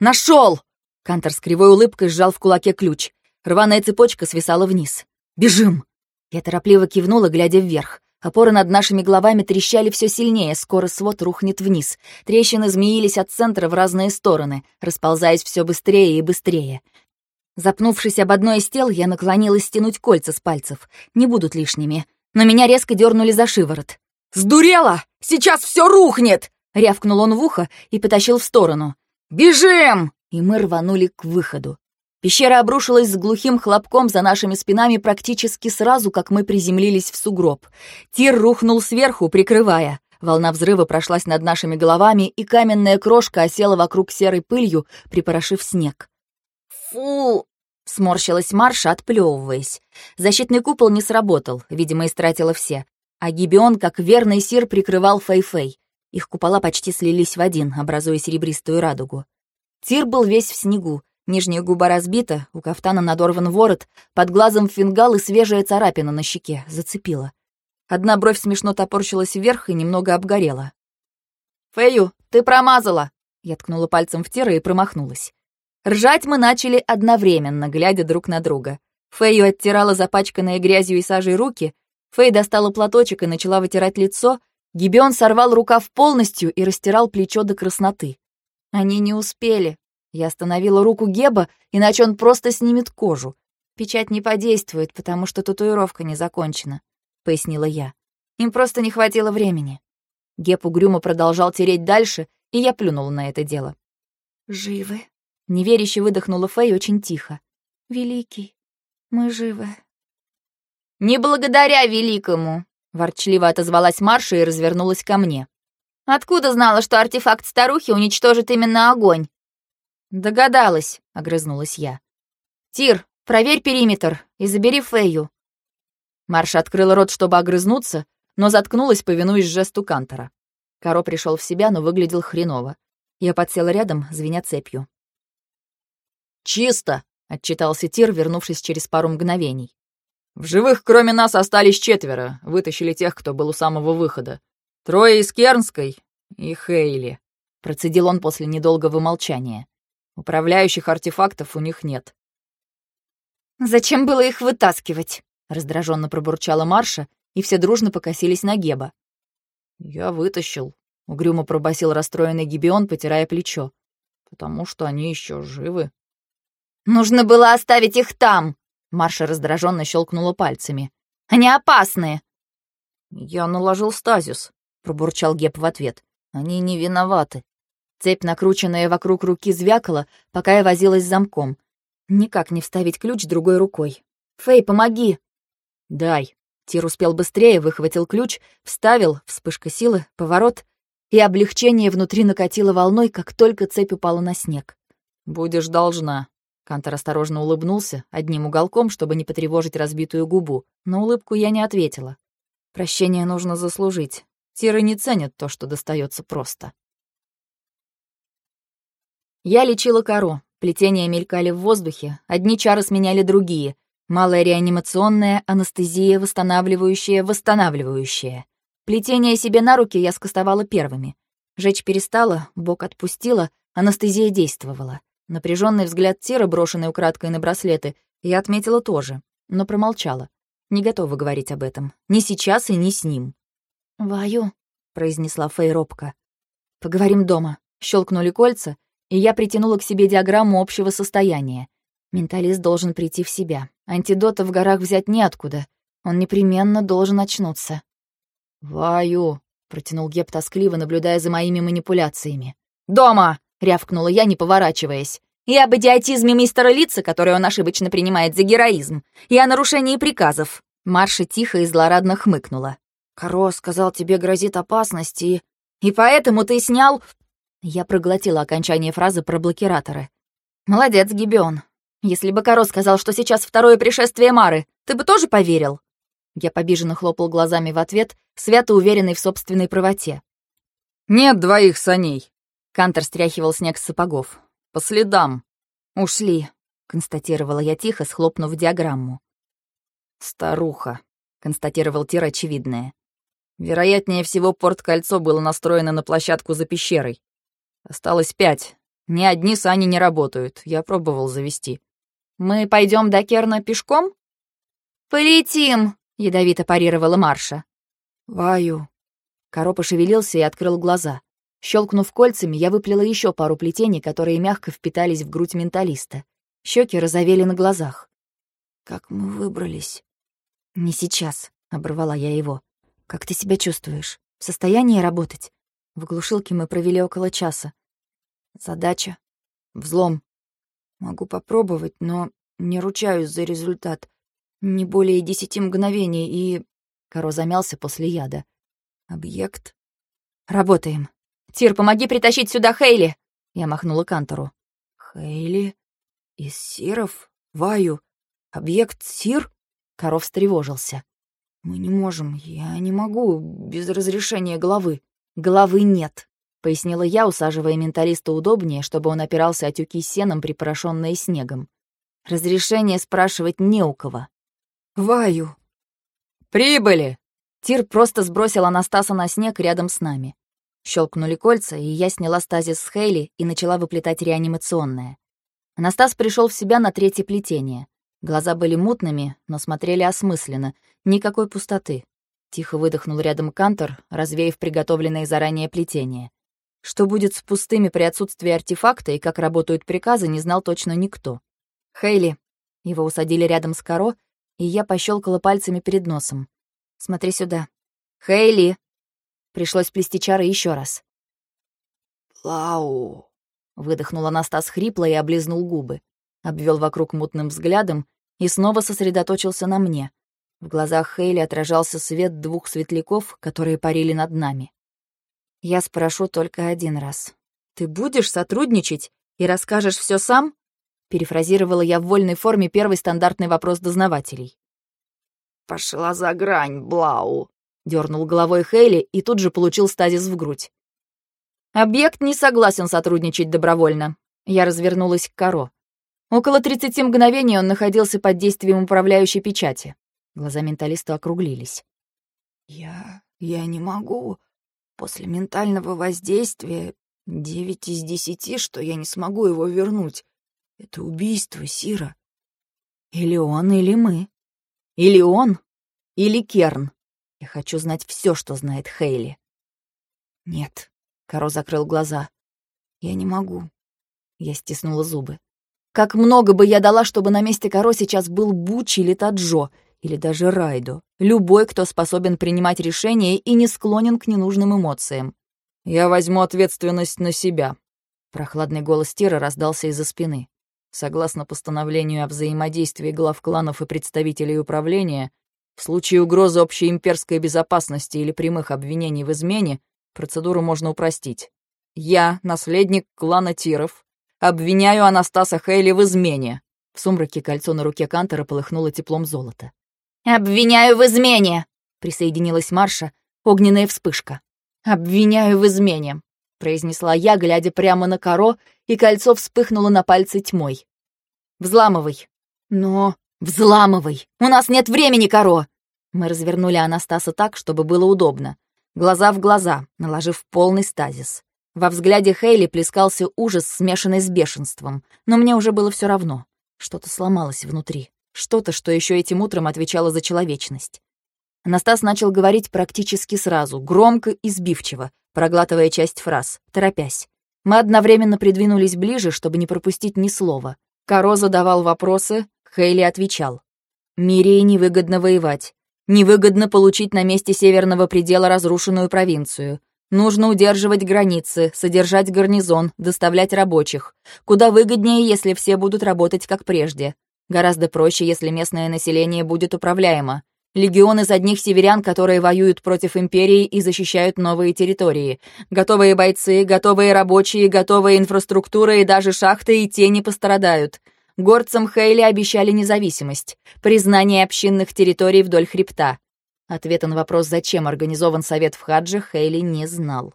Нашел! Кантор с кривой улыбкой сжал в кулаке ключ. Рваная цепочка свисала вниз. «Бежим!» Я торопливо кивнула, глядя вверх. Опоры над нашими головами трещали все сильнее, скоро свод рухнет вниз. Трещины змеились от центра в разные стороны, расползаясь все быстрее и быстрее. Запнувшись об одно из тел, я наклонилась стянуть кольца с пальцев. Не будут лишними. Но меня резко дернули за шиворот. «Сдурела! Сейчас все рухнет!» — рявкнул он в ухо и потащил в сторону. «Бежим!» И мы рванули к выходу. Пещера обрушилась с глухим хлопком за нашими спинами практически сразу, как мы приземлились в сугроб. Тир рухнул сверху, прикрывая. Волна взрыва прошлась над нашими головами, и каменная крошка осела вокруг серой пылью, припорошив снег. «Фу!» — сморщилась Марша, отплевываясь. Защитный купол не сработал, видимо, истратила все. А Гибион, как верный сир, прикрывал Фэй-Фэй. Их купола почти слились в один, образуя серебристую радугу. Тир был весь в снегу, Нижняя губа разбита, у кафтана надорван ворот, под глазом фингал и свежая царапина на щеке. Зацепила. Одна бровь смешно топорщилась вверх и немного обгорела. «Фэю, ты промазала!» Я ткнула пальцем в Тира и промахнулась. Ржать мы начали одновременно, глядя друг на друга. Фэю оттирала запачканные грязью и сажей руки, Фэй достала платочек и начала вытирать лицо, Гибион сорвал рукав полностью и растирал плечо до красноты. Они не успели, я остановила руку Геба, иначе он просто снимет кожу. Печать не подействует, потому что татуировка не закончена, пояснила я. Им просто не хватило времени. Геб угрюмо продолжал тереть дальше, и я плюнула на это дело. «Живы?» — неверяще выдохнула Фэй очень тихо. «Великий, мы живы». «Не благодаря великому!» — ворчливо отозвалась Марша и развернулась ко мне. «Откуда знала, что артефакт старухи уничтожит именно огонь?» «Догадалась», — огрызнулась я. «Тир, проверь периметр и забери Фею». Марша открыла рот, чтобы огрызнуться, но заткнулась, повинуясь жесту Кантора. Каро пришел в себя, но выглядел хреново. Я подсела рядом, звеня цепью. «Чисто!» — отчитался Тир, вернувшись через пару мгновений. В живых кроме нас остались четверо. Вытащили тех, кто был у самого выхода. Трое из Кернской и Хейли. Процедил он после недолгого молчания. Управляющих артефактов у них нет. «Зачем было их вытаскивать?» — раздраженно пробурчала Марша, и все дружно покосились на Геба. «Я вытащил», — угрюмо пробасил расстроенный Гибион, потирая плечо. «Потому что они еще живы». «Нужно было оставить их там!» Марша раздраженно щелкнула пальцами. «Они опасные!» «Я наложил стазис», — пробурчал Геб в ответ. «Они не виноваты». Цепь, накрученная вокруг руки, звякала, пока я возилась с замком. Никак не вставить ключ другой рукой. «Фэй, помоги!» «Дай». Тир успел быстрее, выхватил ключ, вставил, вспышка силы, поворот, и облегчение внутри накатило волной, как только цепь упала на снег. «Будешь должна», Кантор осторожно улыбнулся, одним уголком, чтобы не потревожить разбитую губу. На улыбку я не ответила. Прощение нужно заслужить. Тиры не ценят то, что достается просто. Я лечила кору. Плетения мелькали в воздухе, одни чары сменяли другие. Малая реанимационная, анестезия, восстанавливающая, восстанавливающая. Плетение себе на руки я скостовала первыми. Жечь перестала, бок отпустила, анестезия действовала. Напряженный взгляд Тира, брошенный украдкой на браслеты, я отметила тоже, но промолчала. Не готова говорить об этом. Ни сейчас и ни с ним. «Ваю», — произнесла Фэй робко. «Поговорим дома». Щелкнули кольца, и я притянула к себе диаграмму общего состояния. Менталист должен прийти в себя. Антидота в горах взять неоткуда. Он непременно должен очнуться. «Ваю», — протянул Геб тоскливо, наблюдая за моими манипуляциями. «Дома!» — рявкнула я, не поворачиваясь. «И об идиотизме мистера Лица, который он ошибочно принимает за героизм, и о нарушении приказов». Марша тихо и злорадно хмыкнула. «Каро сказал, тебе грозит опасность, и...» «И поэтому ты снял...» Я проглотила окончание фразы про блокираторы. «Молодец, Гибион. Если бы Каро сказал, что сейчас второе пришествие Мары, ты бы тоже поверил?» Я побиженно хлопал глазами в ответ, свято уверенный в собственной правоте. «Нет двоих саней», Кантор стряхивал снег с сапогов. «По следам». «Ушли», — констатировала я тихо, схлопнув диаграмму. «Старуха», — констатировал Тир очевидное. «Вероятнее всего, порт-кольцо было настроено на площадку за пещерой. Осталось пять. Ни одни сани не работают. Я пробовал завести». «Мы пойдем до Керна пешком?» «Полетим», — ядовито парировала Марша. «Ваю». Коро пошевелился и открыл глаза. Щелкнув кольцами, я выплела еще пару плетений, которые мягко впитались в грудь менталиста. Щеки розовели на глазах. «Как мы выбрались?» «Не сейчас», — оборвала я его. «Как ты себя чувствуешь? В состоянии работать?» В глушилке мы провели около часа. «Задача. Взлом. Могу попробовать, но не ручаюсь за результат. Не более десяти мгновений и...» Коро замялся после яда. «Объект?» «Работаем», «Тир, помоги притащить сюда Хейли!» Я махнула Кантору. «Хейли? Из Сиров? Ваю? Объект Сир?» Коров встревожился. «Мы не можем, я не могу, без разрешения главы». «Главы нет», — пояснила я, усаживая менталиста удобнее, чтобы он опирался о тюки сеном, припорошенные снегом. «Разрешение спрашивать не у кого». «Ваю!» «Прибыли!» Тир просто сбросил Анастаса на снег рядом с нами. Щелкнули кольца, и я сняла стазис с Хейли и начала выплетать реанимационное. Анастас пришел в себя на третье плетение. Глаза были мутными, но смотрели осмысленно. Никакой пустоты. Тихо выдохнул рядом Кантор, развеяв приготовленное заранее плетение. Что будет с пустыми при отсутствии артефакта и как работают приказы, не знал точно никто. «Хейли». Его усадили рядом с Каро, и я пощелкала пальцами перед носом. «Смотри сюда». «Хейли!» Пришлось плести чары еще раз. «Лау!» — выдохнул Анастас хрипло и облизнул губы. Обвел вокруг мутным взглядом и снова сосредоточился на мне. В глазах Хейли отражался свет двух светляков, которые парили над нами. «Я спрошу только один раз. Ты будешь сотрудничать и расскажешь все сам?» Перефразировала я в вольной форме первый стандартный вопрос дознавателей. «Пошла за грань, Блау!» Дернул головой Хейли и тут же получил стазис в грудь. Объект не согласен сотрудничать добровольно. Я развернулась к Каро. Около 30 мгновений он находился под действием управляющей печати. Глаза менталиста округлились. «Я... я не могу. После ментального воздействия девять из десяти, что я не смогу его вернуть. Это убийство, Сира. Или он, или мы. Или он, или Керн. Я хочу знать все, что знает Хейли. Нет. Каро закрыл глаза. Я не могу. Я стиснула зубы. Как много бы я дала, чтобы на месте Каро сейчас был Буч или Таджо, или даже Райдо. Любой, кто способен принимать решения и не склонен к ненужным эмоциям. «Я возьму ответственность на себя», — прохладный голос Тира раздался из-за спины. Согласно постановлению о взаимодействии глав кланов и представителей управления, в случае угрозы общей имперской безопасности или прямых обвинений в измене, процедуру можно упростить. Я, наследник клана Тиров, обвиняю Анастаса Хейли в измене. В сумраке кольцо на руке Кантера полыхнуло теплом золота. «Обвиняю в измене!» — присоединилась Марша, огненная вспышка. «Обвиняю в измене!» — произнесла я, глядя прямо на коро, и кольцо вспыхнуло на пальце тьмой. «Взламывай!» «Но...» «Взламывай! У нас нет времени, коро!» Мы развернули Анастаса так, чтобы было удобно. Глаза в глаза, наложив полный стазис. Во взгляде Хейли плескался ужас, смешанный с бешенством, но мне уже было все равно. Что-то сломалось внутри. Что-то, что еще этим утром отвечало за человечность. Анастас начал говорить практически сразу, громко и сбивчиво, проглатывая часть фраз, торопясь. Мы одновременно придвинулись ближе, чтобы не пропустить ни слова. Каро задавал вопросы, Хейли отвечал. «Мирии невыгодно воевать. Невыгодно получить на месте северного предела разрушенную провинцию. Нужно удерживать границы, содержать гарнизон, доставлять рабочих. Куда выгоднее, если все будут работать как прежде. Гораздо проще, если местное население будет управляемо. Легион из одних северян, которые воюют против империи и защищают новые территории. Готовые бойцы, готовые рабочие, готовая инфраструктура и даже шахты и те не пострадают. Горцам Хейли обещали независимость, признание общинных территорий вдоль хребта. Ответа на вопрос, зачем организован совет в Хадже, Хейли не знал.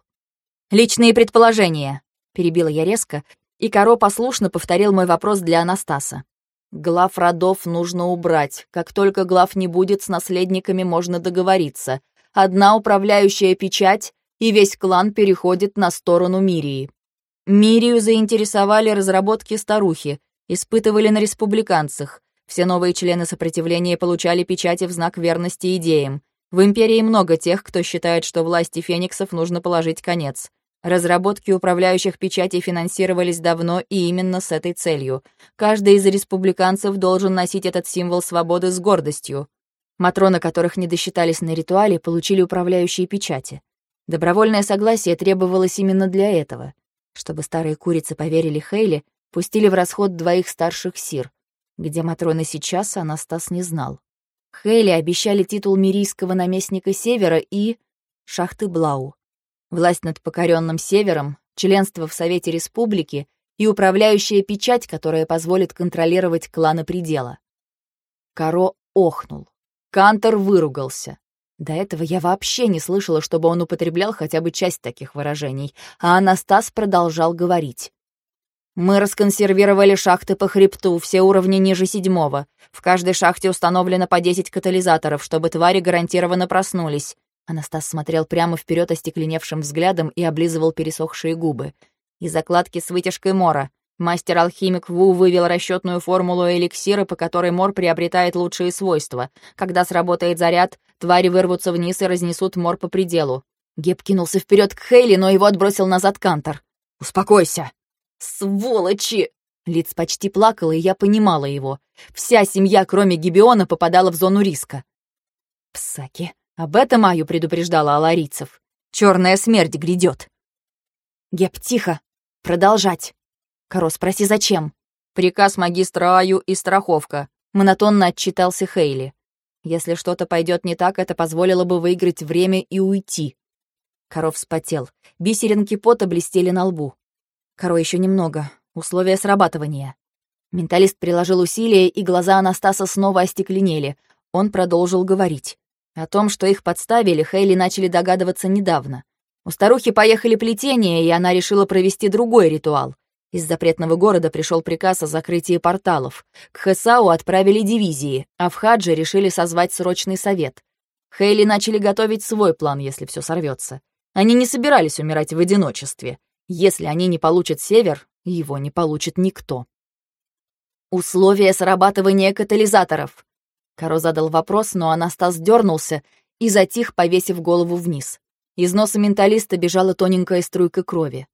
«Личные предположения», — перебила я резко, и Каро послушно повторил мой вопрос для Анастаса. Глав родов нужно убрать. Как только глав не будет, с наследниками можно договориться. Одна управляющая печать, и весь клан переходит на сторону Мирии. Мирию заинтересовали разработки старухи, испытывали на республиканцах. Все новые члены сопротивления получали печати в знак верности идеям. В Империи много тех, кто считает, что власти фениксов нужно положить конец. Разработки управляющих печатей финансировались давно и именно с этой целью. Каждый из республиканцев должен носить этот символ свободы с гордостью. Матроны, которых не досчитались на ритуале, получили управляющие печати. Добровольное согласие требовалось именно для этого. Чтобы старые курицы поверили Хейли, пустили в расход двоих старших сир. Где Матроны сейчас, Анастас не знал. Хейли обещали титул мирийского наместника Севера и... шахты Блау власть над покоренным Севером, членство в Совете Республики и управляющая печать, которая позволит контролировать кланы предела. Каро охнул. Кантор выругался. До этого я вообще не слышала, чтобы он употреблял хотя бы часть таких выражений, а Анастас продолжал говорить. «Мы расконсервировали шахты по хребту, все уровни ниже седьмого. В каждой шахте установлено по 10 катализаторов, чтобы твари гарантированно проснулись. Анастас смотрел прямо вперед остекленевшим взглядом и облизывал пересохшие губы. И закладки с вытяжкой мора. Мастер-алхимик Ву вывел расчетную формулу эликсира, по которой мор приобретает лучшие свойства. Когда сработает заряд, твари вырвутся вниз и разнесут мор по пределу. Геб кинулся вперед к Хейли, но его отбросил назад Кантор. «Успокойся!» «Сволочи!» Лиц почти плакала, и я понимала его. Вся семья, кроме Гибиона, попадала в зону риска. «Псаки!» Об этом Аю предупреждала Аларийцев. Черная смерть грядет. Геп, тихо. Продолжать. Коро, спроси, зачем? Приказ магистра Аю и страховка. Монотонно отчитался Хейли. Если что-то пойдет не так, это позволило бы выиграть время и уйти. Коров вспотел. Бисеринки пота блестели на лбу. Коро еще немного. Условия срабатывания. Менталист приложил усилия, и глаза Анастаса снова остекленели. Он продолжил говорить. О том, что их подставили, Хейли начали догадываться недавно. У старухи поехали плетения, и она решила провести другой ритуал. Из запретного города пришел приказ о закрытии порталов. К Хесау отправили дивизии, а в Хадже решили созвать срочный совет. Хейли начали готовить свой план, если все сорвется. Они не собирались умирать в одиночестве. Если они не получат север, его не получит никто. Условия срабатывания катализаторов. Каро задал вопрос, но Анастас дернулся и затих, повесив голову вниз. Из носа менталиста бежала тоненькая струйка крови.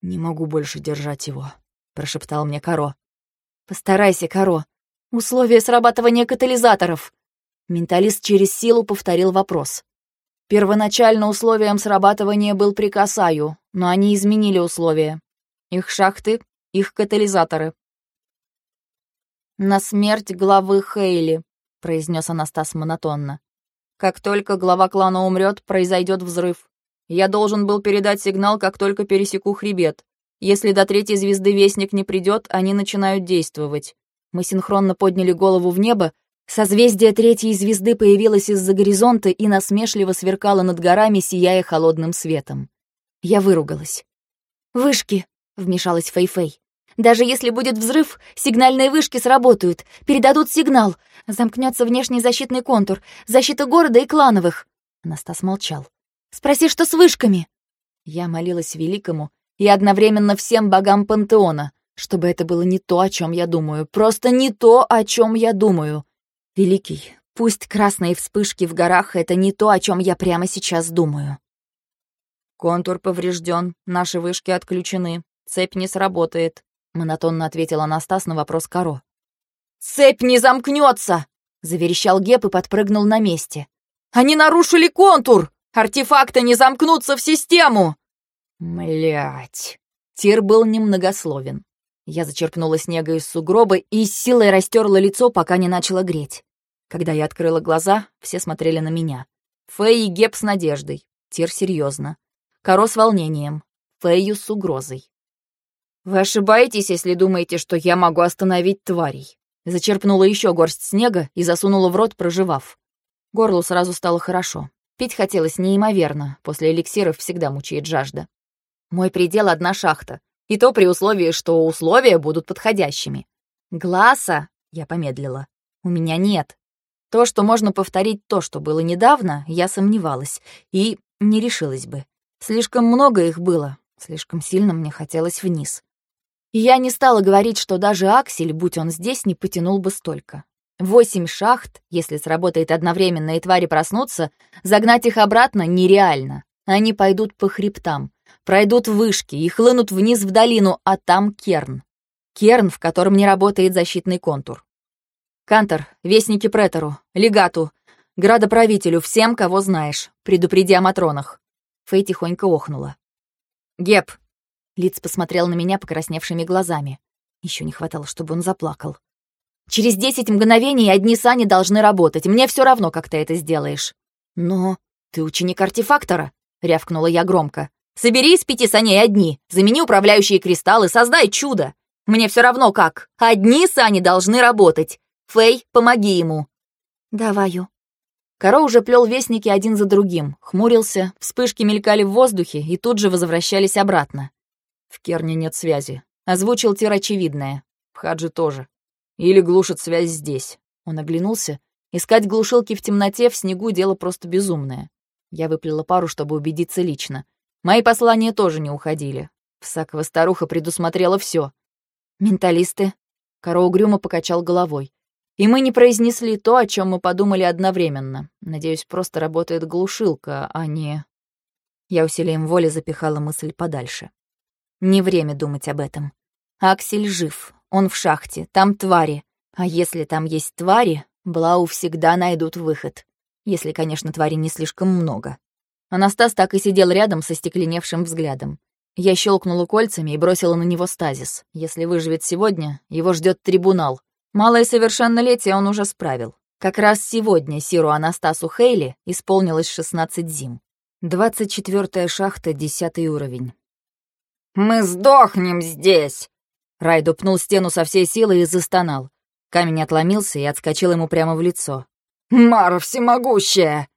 «Не могу больше держать его», — прошептал мне Каро. «Постарайся, Каро. Условия срабатывания катализаторов». Менталист через силу повторил вопрос. Первоначально условием срабатывания был прикасаю, но они изменили условия. Их шахты, их катализаторы. «На смерть главы Хейли», — произнес Анастас монотонно. «Как только глава клана умрет, произойдет взрыв. Я должен был передать сигнал, как только пересеку хребет. Если до третьей звезды Вестник не придет, они начинают действовать. Мы синхронно подняли голову в небо. Созвездие третьей звезды появилось из-за горизонта и насмешливо сверкало над горами, сияя холодным светом. Я выругалась. «Вышки!» — вмешалась Фэй-Фэй. «Даже если будет взрыв, сигнальные вышки сработают, передадут сигнал. Замкнется внешний защитный контур, защита города и клановых». Анастас молчал. Спроси, что с вышками!» Я молилась великому и одновременно всем богам пантеона, чтобы это было не то, о чем я думаю, просто не то, о чем я думаю. Великий, пусть красные вспышки в горах — это не то, о чем я прямо сейчас думаю. «Контур поврежден, наши вышки отключены, цепь не сработает», — монотонно ответил Анастас на вопрос Каро. «Цепь не замкнется!» — заверещал Геп и подпрыгнул на месте. «Они нарушили контур!» Артефакты не замкнутся в систему!» Млять. Тир был немногословен. Я зачерпнула снега из сугроба и с силой растерла лицо, пока не начало греть. Когда я открыла глаза, все смотрели на меня. Фэй и Геб с надеждой. Тир серьезно. Коро с волнением. Фэю с угрозой. «Вы ошибаетесь, если думаете, что я могу остановить тварей». Зачерпнула еще горсть снега и засунула в рот, проживав. Горлу сразу стало хорошо. Пить хотелось неимоверно, после эликсиров всегда мучает жажда. Мой предел — одна шахта, и то при условии, что условия будут подходящими. Глаза, я помедлила, у меня нет. То, что можно повторить то, что было недавно, я сомневалась и не решилась бы. Слишком много их было, слишком сильно мне хотелось вниз. Я не стала говорить, что даже Аксель, будь он здесь, не потянул бы столько. Восемь шахт, если сработает одновременно и твари проснутся, загнать их обратно нереально. Они пойдут по хребтам, пройдут вышки и хлынут вниз в долину, а там керн. Керн, в котором не работает защитный контур. Кантор, вестники претору, легату, градоправителю, всем, кого знаешь, предупреди о матронах. Фэй тихонько охнула. «Геп!» Лиц посмотрел на меня покрасневшими глазами. Еще не хватало, чтобы он заплакал. Через десять мгновений одни сани должны работать. Мне все равно, как ты это сделаешь». «Но ты ученик артефактора», — рявкнула я громко. «Собери из пяти саней одни, замени управляющие кристаллы, создай чудо. Мне все равно как. Одни сани должны работать. Фэй, помоги ему». «Даваю». Коро уже плел вестники один за другим, хмурился, вспышки мелькали в воздухе и тут же возвращались обратно. «В Керне нет связи», — озвучил Тир очевидное. «В Хаджи тоже. Или глушит связь здесь. Он оглянулся. Искать глушилки в темноте, в снегу — дело просто безумное. Я выплела пару, чтобы убедиться лично. Мои послания тоже не уходили. Всакова старуха предусмотрела все. «Менталисты?» Коро угрюмо покачал головой. И мы не произнесли то, о чем мы подумали одновременно. Надеюсь, просто работает глушилка, а не... Я усилием воли запихала мысль подальше. Не время думать об этом. Аксель жив, он в шахте, там твари. А если там есть твари, Блау всегда найдут выход. Если, конечно, твари не слишком много. Анастас так и сидел рядом со стекленевшим взглядом. Я щелкнула кольцами и бросила на него стазис. Если выживет сегодня, его ждет трибунал. Малое совершеннолетие он уже справил. Как раз сегодня Сиру Анастасу Хейли исполнилось 16 зим. 24-я шахта, 10 уровень. «Мы сдохнем здесь!» Райдо пнул стену со всей силы и застонал. Камень отломился и отскочил ему прямо в лицо. «Мара всемогущая!»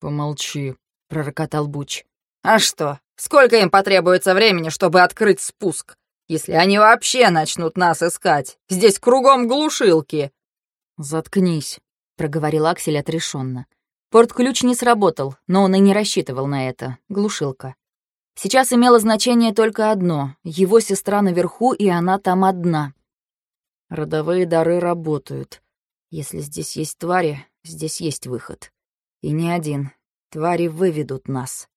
«Помолчи», — пророкотал Буч. «А что, сколько им потребуется времени, чтобы открыть спуск? Если они вообще начнут нас искать. Здесь кругом глушилки. Заткнись, проговорил Аксель отрешенно. Порт-ключ не сработал, но он и не рассчитывал на это. Глушилка. Сейчас имело значение только одно — его сестра наверху, и она там одна. Родовые дары работают. Если здесь есть твари, здесь есть выход. И не один. Твари выведут нас.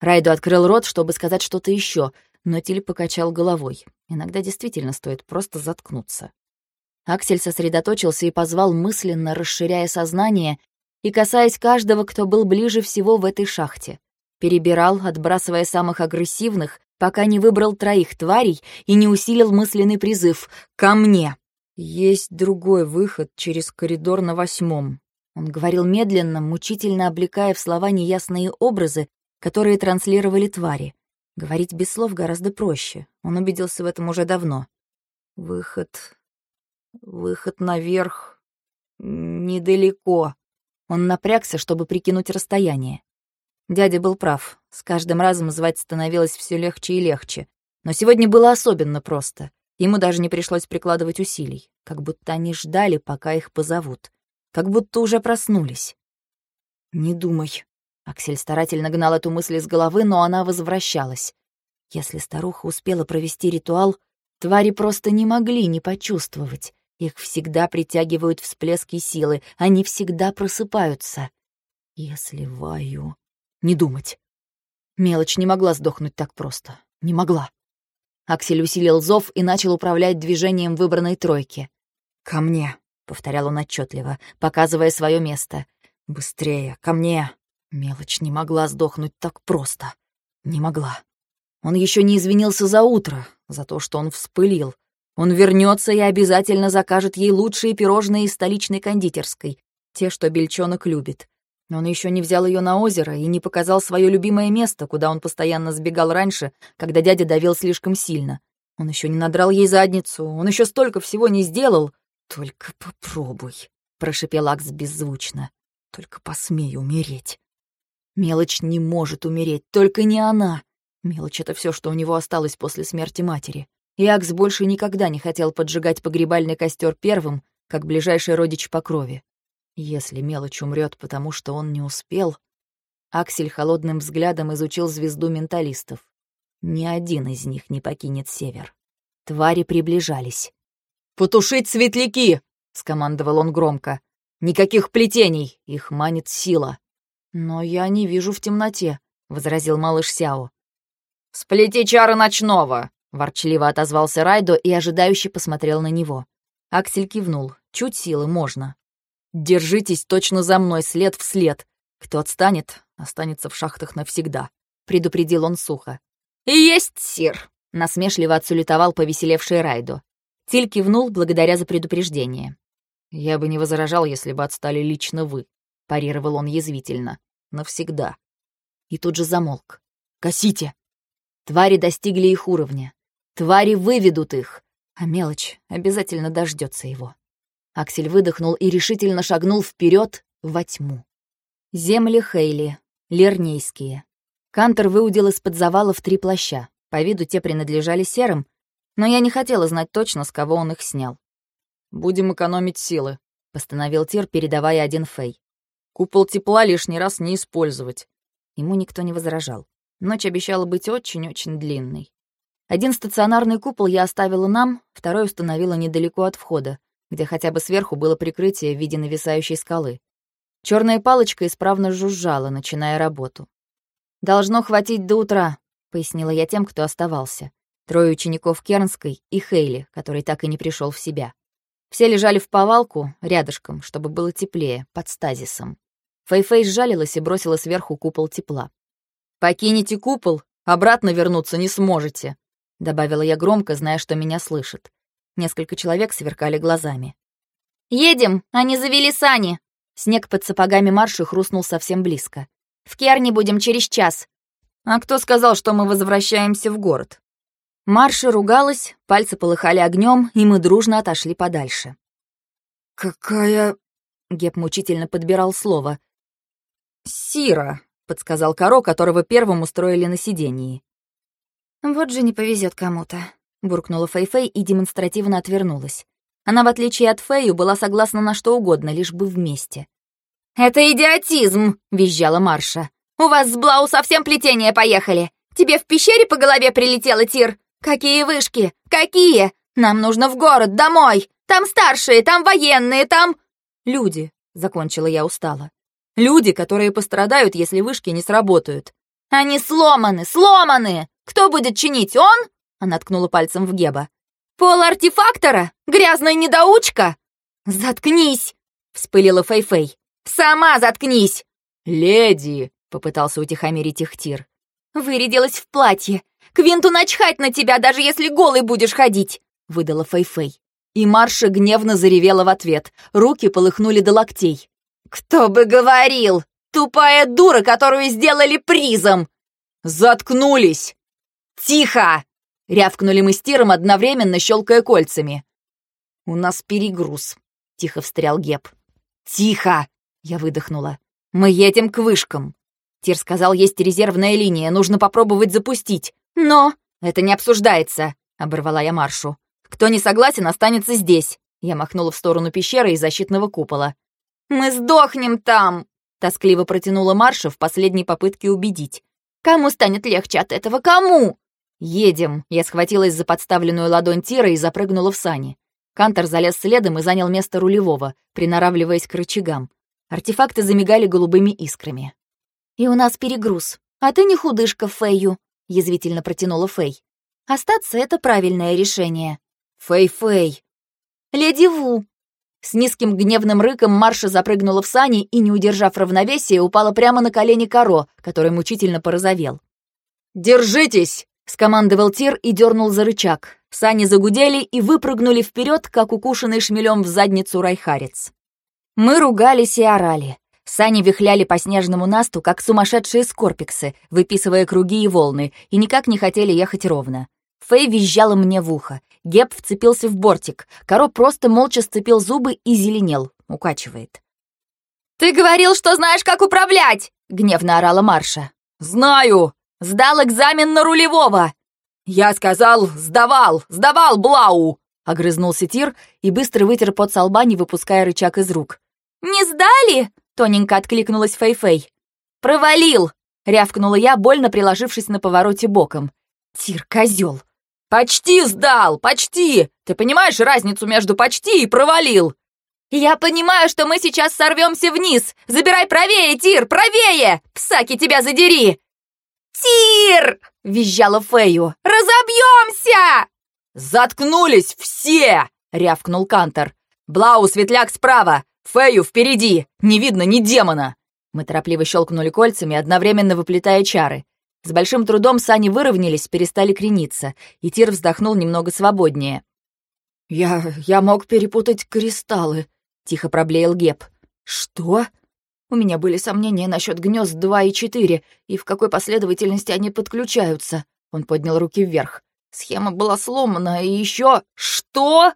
Райду открыл рот, чтобы сказать что-то еще, но Тиль покачал головой. Иногда действительно стоит просто заткнуться. Аксель сосредоточился и позвал мысленно, расширяя сознание и касаясь каждого, кто был ближе всего в этой шахте. Перебирал, отбрасывая самых агрессивных, пока не выбрал троих тварей и не усилил мысленный призыв «Ко мне!». Есть другой выход через коридор на восьмом. Он говорил медленно, мучительно облекая в слова неясные образы, которые транслировали твари. Говорить без слов гораздо проще. Он убедился в этом уже давно. Выход... Выход наверх... Недалеко. Он напрягся, чтобы прикинуть расстояние. Дядя был прав. С каждым разом звать становилось все легче и легче. Но сегодня было особенно просто. Ему даже не пришлось прикладывать усилий. Как будто они ждали, пока их позовут. Как будто уже проснулись. «Не думай», Аксель старательно гнал эту мысль из головы, но она возвращалась. Если старуха успела провести ритуал, твари просто не могли не почувствовать. Их всегда притягивают всплески силы, они всегда просыпаются. Если Ваю... Не думать. Мелочь не могла сдохнуть так просто. Не могла. Аксель усилил зов и начал управлять движением выбранной тройки. «Ко мне», — повторял он отчетливо, показывая свое место. «Быстрее, ко мне!» Мелочь не могла сдохнуть так просто. Не могла. Он еще не извинился за утро, за то, что он вспылил. Он вернется и обязательно закажет ей лучшие пирожные из столичной кондитерской, те, что бельчонок любит. Он еще не взял ее на озеро и не показал свое любимое место, куда он постоянно сбегал раньше, когда дядя давил слишком сильно. Он еще не надрал ей задницу, он еще столько всего не сделал. «Только попробуй», — прошепел Акс беззвучно. «Только посмей умереть». Мелочь не может умереть, только не она. Мелочь — это все, что у него осталось после смерти матери. И Акс больше никогда не хотел поджигать погребальный костер первым, как ближайший родич по крови. Если мелочь умрет, потому что он не успел... Аксель холодным взглядом изучил звезду менталистов. Ни один из них не покинет север. Твари приближались. «Потушить светляки!» — скомандовал он громко. «Никаких плетений! Их манит сила!» «Но я не вижу в темноте», — возразил малыш Сяо. «Сплети чары ночного!» — ворчливо отозвался Райдо и ожидающе посмотрел на него. Аксель кивнул. «Чуть силы можно». «Держитесь точно за мной, след в след. Кто отстанет, останется в шахтах навсегда», — предупредил он сухо. «Есть, сир!» — насмешливо отсулетовал повеселевший Райдо. Тиль кивнул благодаря за предупреждение. «Я бы не возражал, если бы отстали лично вы», — парировал он язвительно навсегда. И тут же замолк. «Гасите!» Твари достигли их уровня. Твари выведут их, а мелочь обязательно дождется его. Аксель выдохнул и решительно шагнул вперед во тьму. Земли Хейли, Лернейские. Кантер выудил из-под завалов три плаща. По виду те принадлежали серым, но я не хотела знать точно, с кого он их снял. «Будем экономить силы», — постановил Тир, передавая один фей. Купол тепла лишний раз не использовать. Ему никто не возражал. Ночь обещала быть очень-очень длинной. Один стационарный купол я оставила нам, второй установила недалеко от входа, где хотя бы сверху было прикрытие в виде нависающей скалы. Черная палочка исправно жужжала, начиная работу. «Должно хватить до утра», — пояснила я тем, кто оставался. Трое учеников Кернской и Хейли, который так и не пришел в себя. Все лежали в повалку, рядышком, чтобы было теплее, под стазисом. Фэй-Фэй сжалилась и бросила сверху купол тепла. «Покинете купол, обратно вернуться не сможете», — добавила я громко, зная, что меня слышат. Несколько человек сверкали глазами. «Едем, они завели сани!» Снег под сапогами марши хрустнул совсем близко. «В Керне будем через час». «А кто сказал, что мы возвращаемся в город?» Марша ругалась, пальцы полыхали огнем, и мы дружно отошли подальше. «Какая...» — Геп мучительно подбирал слово. «Сира», — подсказал Каро, которого первым устроили на сидении. «Вот же не повезет кому-то», — буркнула Фэй-Фэй и демонстративно отвернулась. Она, в отличие от Фэю, была согласна на что угодно, лишь бы вместе. «Это идиотизм!» — визжала Марша. «У вас с Блау совсем плетения поехали! Тебе в пещере по голове прилетело, Тир? Какие вышки? Какие? Нам нужно в город, домой! Там старшие, там военные, там...» «Люди», — закончила я устало. «Люди, которые пострадают, если вышки не сработают». «Они сломаны, сломаны! Кто будет чинить, он?» Она ткнула пальцем в Геба. «Пол артефактора? Грязная недоучка?» «Заткнись!» — вспылила Фэй-Фэй. «Сама заткнись!» «Леди!» — попытался утихомирить их Тир. «Вырядилась в платье. Квинту начхать на тебя, даже если голый будешь ходить!» — выдала Фэй-Фэй. И Марша гневно заревела в ответ. Руки полыхнули до локтей. «Кто бы говорил! Тупая дура, которую сделали призом!» «Заткнулись!» «Тихо!» — рявкнули мы с Тиром, одновременно щелкая кольцами. «У нас перегруз», — тихо встрял Геб. «Тихо!» — я выдохнула. «Мы едем к вышкам». Тир сказал, есть резервная линия, нужно попробовать запустить. «Но это не обсуждается», — оборвала я Маршу. «Кто не согласен, останется здесь». Я махнула в сторону пещеры и защитного купола. «Мы сдохнем там!» — тоскливо протянула Марша в последней попытке убедить. «Кому станет легче от этого? Кому?» «Едем!» — я схватилась за подставленную ладонь Тира и запрыгнула в сани. Кантор залез следом и занял место рулевого, приноравливаясь к рычагам. Артефакты замигали голубыми искрами. «И у нас перегруз. А ты не худышка, Фэйю», — язвительно протянула Фэй. «Остаться — это правильное решение». «Фэй-Фэй!» «Леди Ву!» С низким гневным рыком Марша запрыгнула в сани и, не удержав равновесия, упала прямо на колени Каро, который мучительно порозовел. «Держитесь!» — скомандовал Тир и дернул за рычаг. Сани загудели и выпрыгнули вперед, как укушенный шмелем в задницу райхарец. Мы ругались и орали. Сани вихляли по снежному насту, как сумасшедшие скорпиксы, выписывая круги и волны, и никак не хотели ехать ровно. Фэй визжала мне в ухо. Геб вцепился в бортик. Коро просто молча сцепил зубы и зеленел, укачивает. «Ты говорил, что знаешь, как управлять!» — гневно орала Марша. «Знаю!» Сдал экзамен на рулевого!» «Я сказал, сдавал! Сдавал, Блау!» Огрызнулся Тир и быстро вытер пот со лба, не выпуская рычаг из рук. «Не сдали?» — тоненько откликнулась Фэй-Фэй. «Провалил!» — рявкнула я, больно приложившись на повороте боком. «Тир, козел!» «Почти сдал! Почти! Ты понимаешь разницу между почти и провалил?» «Я понимаю, что мы сейчас сорвемся вниз! Забирай правее, Тир, правее! Псаки тебя задери!» «Тир!» — визжала Фею. «Разобьемся!» «Заткнулись все!» — рявкнул Кантор. «Блау, светляк справа! Фею впереди! Не видно ни демона!» Мы торопливо щелкнули кольцами, одновременно выплетая чары. С большим трудом сани выровнялись, перестали крениться, и Тир вздохнул немного свободнее. «Я... я мог перепутать кристаллы», — тихо проблеял Геб. «Что?» У меня были сомнения насчет гнезд 2 и 4, и в какой последовательности они подключаются. Он поднял руки вверх. Схема была сломана, и еще... Что?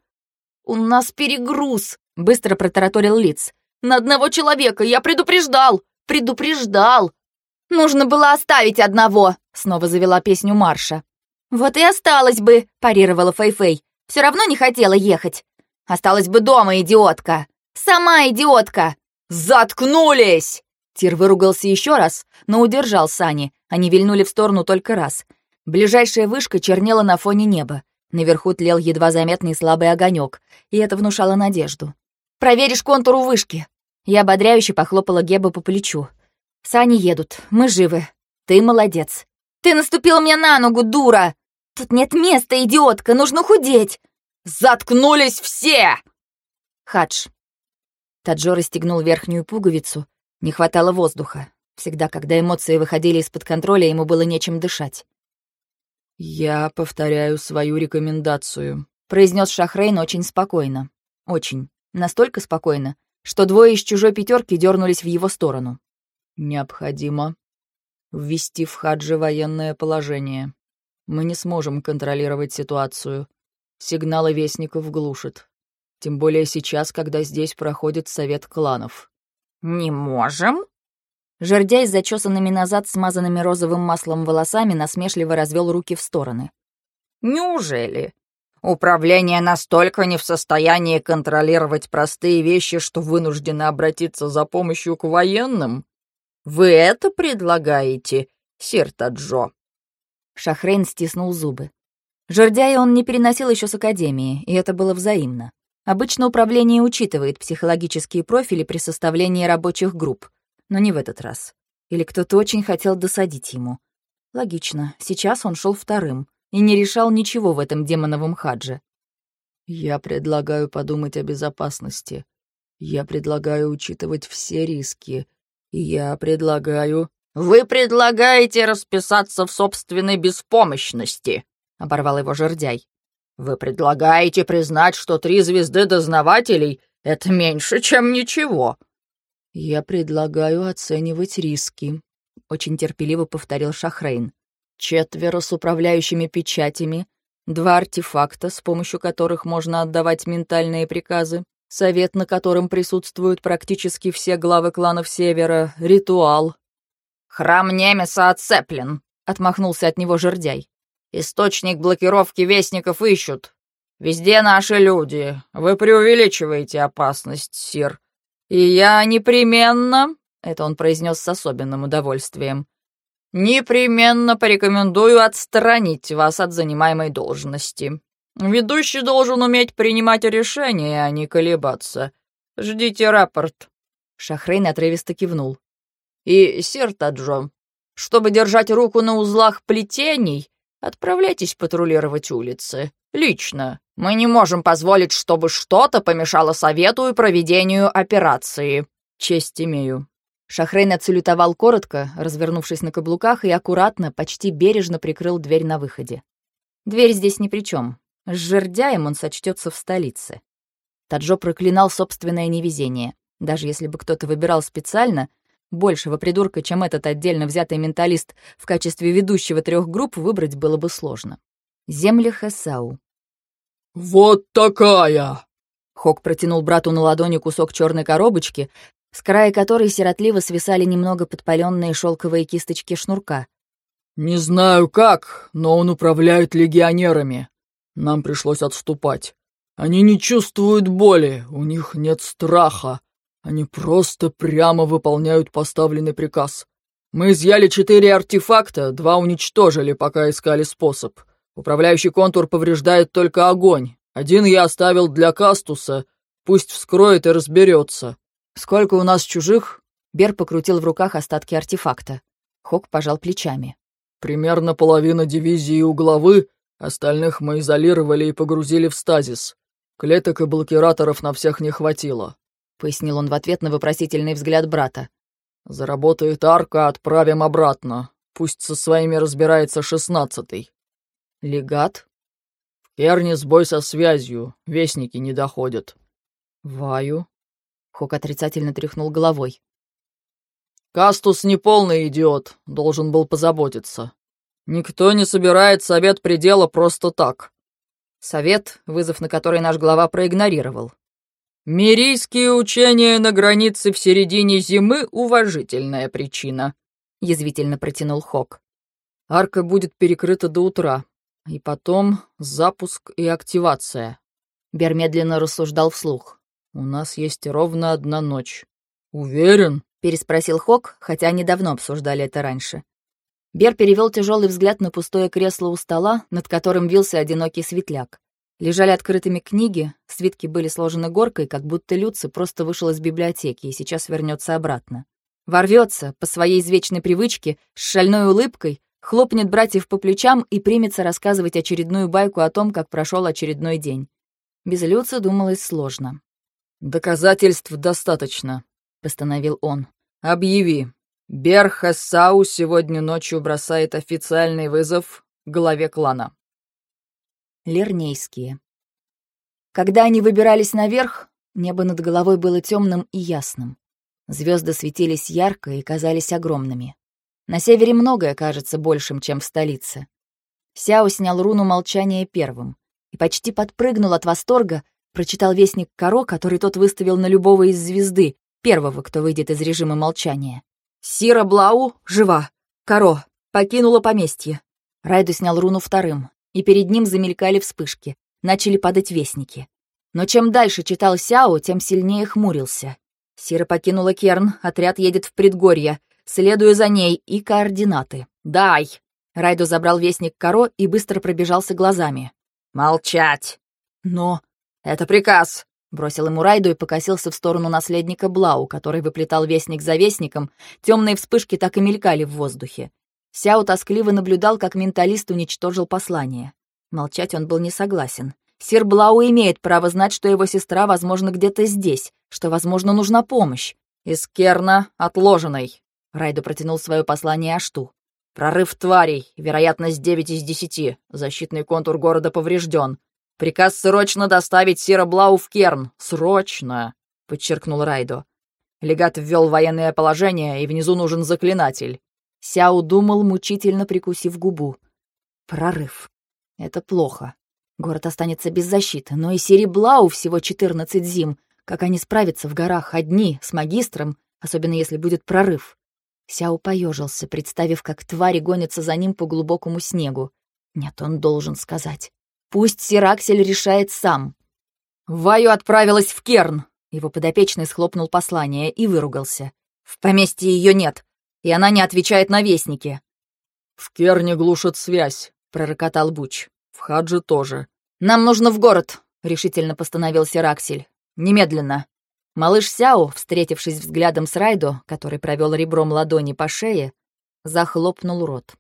У нас перегруз, быстро протараторил Лиц. На одного человека, я предупреждал! Предупреждал! Нужно было оставить одного, снова завела песню Марша. Вот и осталось бы, парировала Фэй-Фэй. Все равно не хотела ехать. Осталась бы дома, идиотка. Сама идиотка. «Заткнулись!» Тир выругался еще раз, но удержал сани. Они вильнули в сторону только раз. Ближайшая вышка чернела на фоне неба. Наверху тлел едва заметный слабый огонек, и это внушало надежду. «Проверишь контур у вышки!» Я ободряюще похлопала Геба по плечу. «Сани едут, мы живы. Ты молодец». «Ты наступил мне на ногу, дура! Тут нет места, идиотка, нужно худеть!» «Заткнулись все!» «Хадж, Таджо расстегнул верхнюю пуговицу. Не хватало воздуха. Всегда, когда эмоции выходили из-под контроля, ему было нечем дышать. «Я повторяю свою рекомендацию», — произнес Шахрейн очень спокойно. Очень. Настолько спокойно, что двое из чужой пятерки дернулись в его сторону. «Необходимо ввести в Хаджи военное положение. Мы не сможем контролировать ситуацию. Сигналы вестников глушат. Тем более сейчас, когда здесь проходит совет кланов. «Не можем?» Жердяй с зачесанными назад смазанными розовым маслом волосами насмешливо развел руки в стороны. Неужели? Управление настолько не в состоянии контролировать простые вещи, что вынуждено обратиться за помощью к военным? Вы это предлагаете, сир Таджо?» Шахрейн стиснул зубы. Жердяя он не переносил еще с Академии, и это было взаимно. Обычно управление учитывает психологические профили при составлении рабочих групп, но не в этот раз. Или кто-то очень хотел досадить ему. Логично, сейчас он шел вторым и не решал ничего в этом демоновом хадже. «Я предлагаю подумать о безопасности. Я предлагаю учитывать все риски. Я предлагаю...» «Вы предлагаете расписаться в собственной беспомощности», — оборвал его жердяй. «Вы предлагаете признать, что три звезды дознавателей — это меньше, чем ничего». «Я предлагаю оценивать риски», — очень терпеливо повторил Шахрейн. «Четверо с управляющими печатями, два артефакта, с помощью которых можно отдавать ментальные приказы, совет, на котором присутствуют практически все главы кланов Севера, ритуал». «Храм Немеса отцеплен», — отмахнулся от него жердяй. Источник блокировки вестников ищут. Везде наши люди. Вы преувеличиваете опасность, Сир. И я непременно, это он произнес с особенным удовольствием, непременно порекомендую отстранить вас от занимаемой должности. Ведущий должен уметь принимать решения, а не колебаться. Ждите рапорт. Шахрейн отрывисто кивнул. И, сир Таджо, чтобы держать руку на узлах плетений, Отправляйтесь патрулировать улицы. Лично. Мы не можем позволить, чтобы что-то помешало совету и проведению операции. Честь имею». Шахрейн отсалютовал коротко, развернувшись на каблуках, и аккуратно, почти бережно прикрыл дверь на выходе. Дверь здесь ни при чем. С жердяем он сочтется в столице. Таджо проклинал собственное невезение. Даже если бы кто-то выбирал специально, Большего придурка, чем этот отдельно взятый менталист в качестве ведущего трех групп, выбрать было бы сложно. Земли Хасау. «Вот такая!» Хок протянул брату на ладони кусок черной коробочки, с края которой сиротливо свисали немного подпаленные шелковые кисточки шнурка. «Не знаю как, но он управляет легионерами. Нам пришлось отступать. Они не чувствуют боли, у них нет страха. Они просто прямо выполняют поставленный приказ. Мы изъяли четыре артефакта, два уничтожили, пока искали способ. Управляющий контур повреждает только огонь. Один я оставил для Кастуса. Пусть вскроет и разберется. Сколько у нас чужих? Бер покрутил в руках остатки артефакта. Хок пожал плечами. Примерно половина дивизии у главы, остальных мы изолировали и погрузили в стазис. Клеток и блокираторов на всех не хватило. — пояснил он в ответ на вопросительный взгляд брата. «Заработает арка, отправим обратно. Пусть со своими разбирается шестнадцатый». «Легат?» «В Керне сбой со связью, вестники не доходят». «Ваю?» Хок отрицательно тряхнул головой. «Кастус не полный идиот, должен был позаботиться. Никто не собирает совет предела просто так». Совет, вызов на который наш глава проигнорировал. «Мирийские учения на границе в середине зимы — уважительная причина», — язвительно протянул Хок. «Арка будет перекрыта до утра, и потом запуск и активация». Бер медленно рассуждал вслух. «У нас есть ровно одна ночь». «Уверен?» — переспросил Хок, хотя они давно обсуждали это раньше. Бер перевел тяжелый взгляд на пустое кресло у стола, над которым вился одинокий светляк. Лежали открытыми книги, свитки были сложены горкой, как будто Люци просто вышел из библиотеки и сейчас вернется обратно. Ворвется по своей извечной привычке, с шальной улыбкой, хлопнет братьев по плечам и примется рассказывать очередную байку о том, как прошел очередной день. Без Люци думалось сложно. «Доказательств достаточно», — постановил он. «Объяви. Берхасау сегодня ночью бросает официальный вызов главе клана». Лернейские. Когда они выбирались наверх, небо над головой было темным и ясным. Звезды светились ярко и казались огромными. На севере многое кажется большим, чем в столице. Сяо снял руну молчания первым и почти подпрыгнул от восторга, прочитал вестник Каро, который тот выставил на любого из звезды, первого, кто выйдет из режима молчания. «Сира Блау жива. Каро покинула поместье». Райду снял руну вторым и перед ним замелькали вспышки. Начали падать вестники. Но чем дальше читал Сяо, тем сильнее хмурился. Сира покинула Керн, отряд едет в предгорье. Следую за ней и координаты. «Дай!» Райдо забрал вестник Каро и быстро пробежался глазами. «Молчать!» «Но...» «Это приказ!» Бросил ему Райду и покосился в сторону наследника Блау, который выплетал вестник за вестником. Темные вспышки так и мелькали в воздухе. Сяо тоскливо наблюдал, как менталист уничтожил послание. Молчать он был не согласен. Сир Блау имеет право знать, что его сестра, возможно, где-то здесь, что, возможно, нужна помощь. «Из Керна отложенной», — Райду протянул свое послание Ашту. «Прорыв тварей, вероятность 9 из 10. Защитный контур города поврежден. Приказ срочно доставить Сира Блау в Керн. Срочно!» — подчеркнул Райдо. Легат ввел военное положение, и внизу нужен заклинатель. Сяо думал, мучительно прикусив губу. Прорыв. Это плохо. Город останется без защиты, но и Сереблау всего 14 зим. Как они справятся в горах одни, с магистром, особенно если будет прорыв? Сяо поежился, представив, как твари гонятся за ним по глубокому снегу. Нет, он должен сказать. Пусть Сираксель решает сам. «Ваю отправилась в Керн!» Его подопечный схлопнул послание и выругался. «В поместье ее нет, и она не отвечает на вестники». «В Керне глушит связь», — пророкотал Буч. В Хадже тоже. «Нам нужно в город», — решительно постановил Сираксель. «Немедленно». Малыш Сяо, встретившись взглядом с Райдо, который провел ребром ладони по шее, захлопнул рот.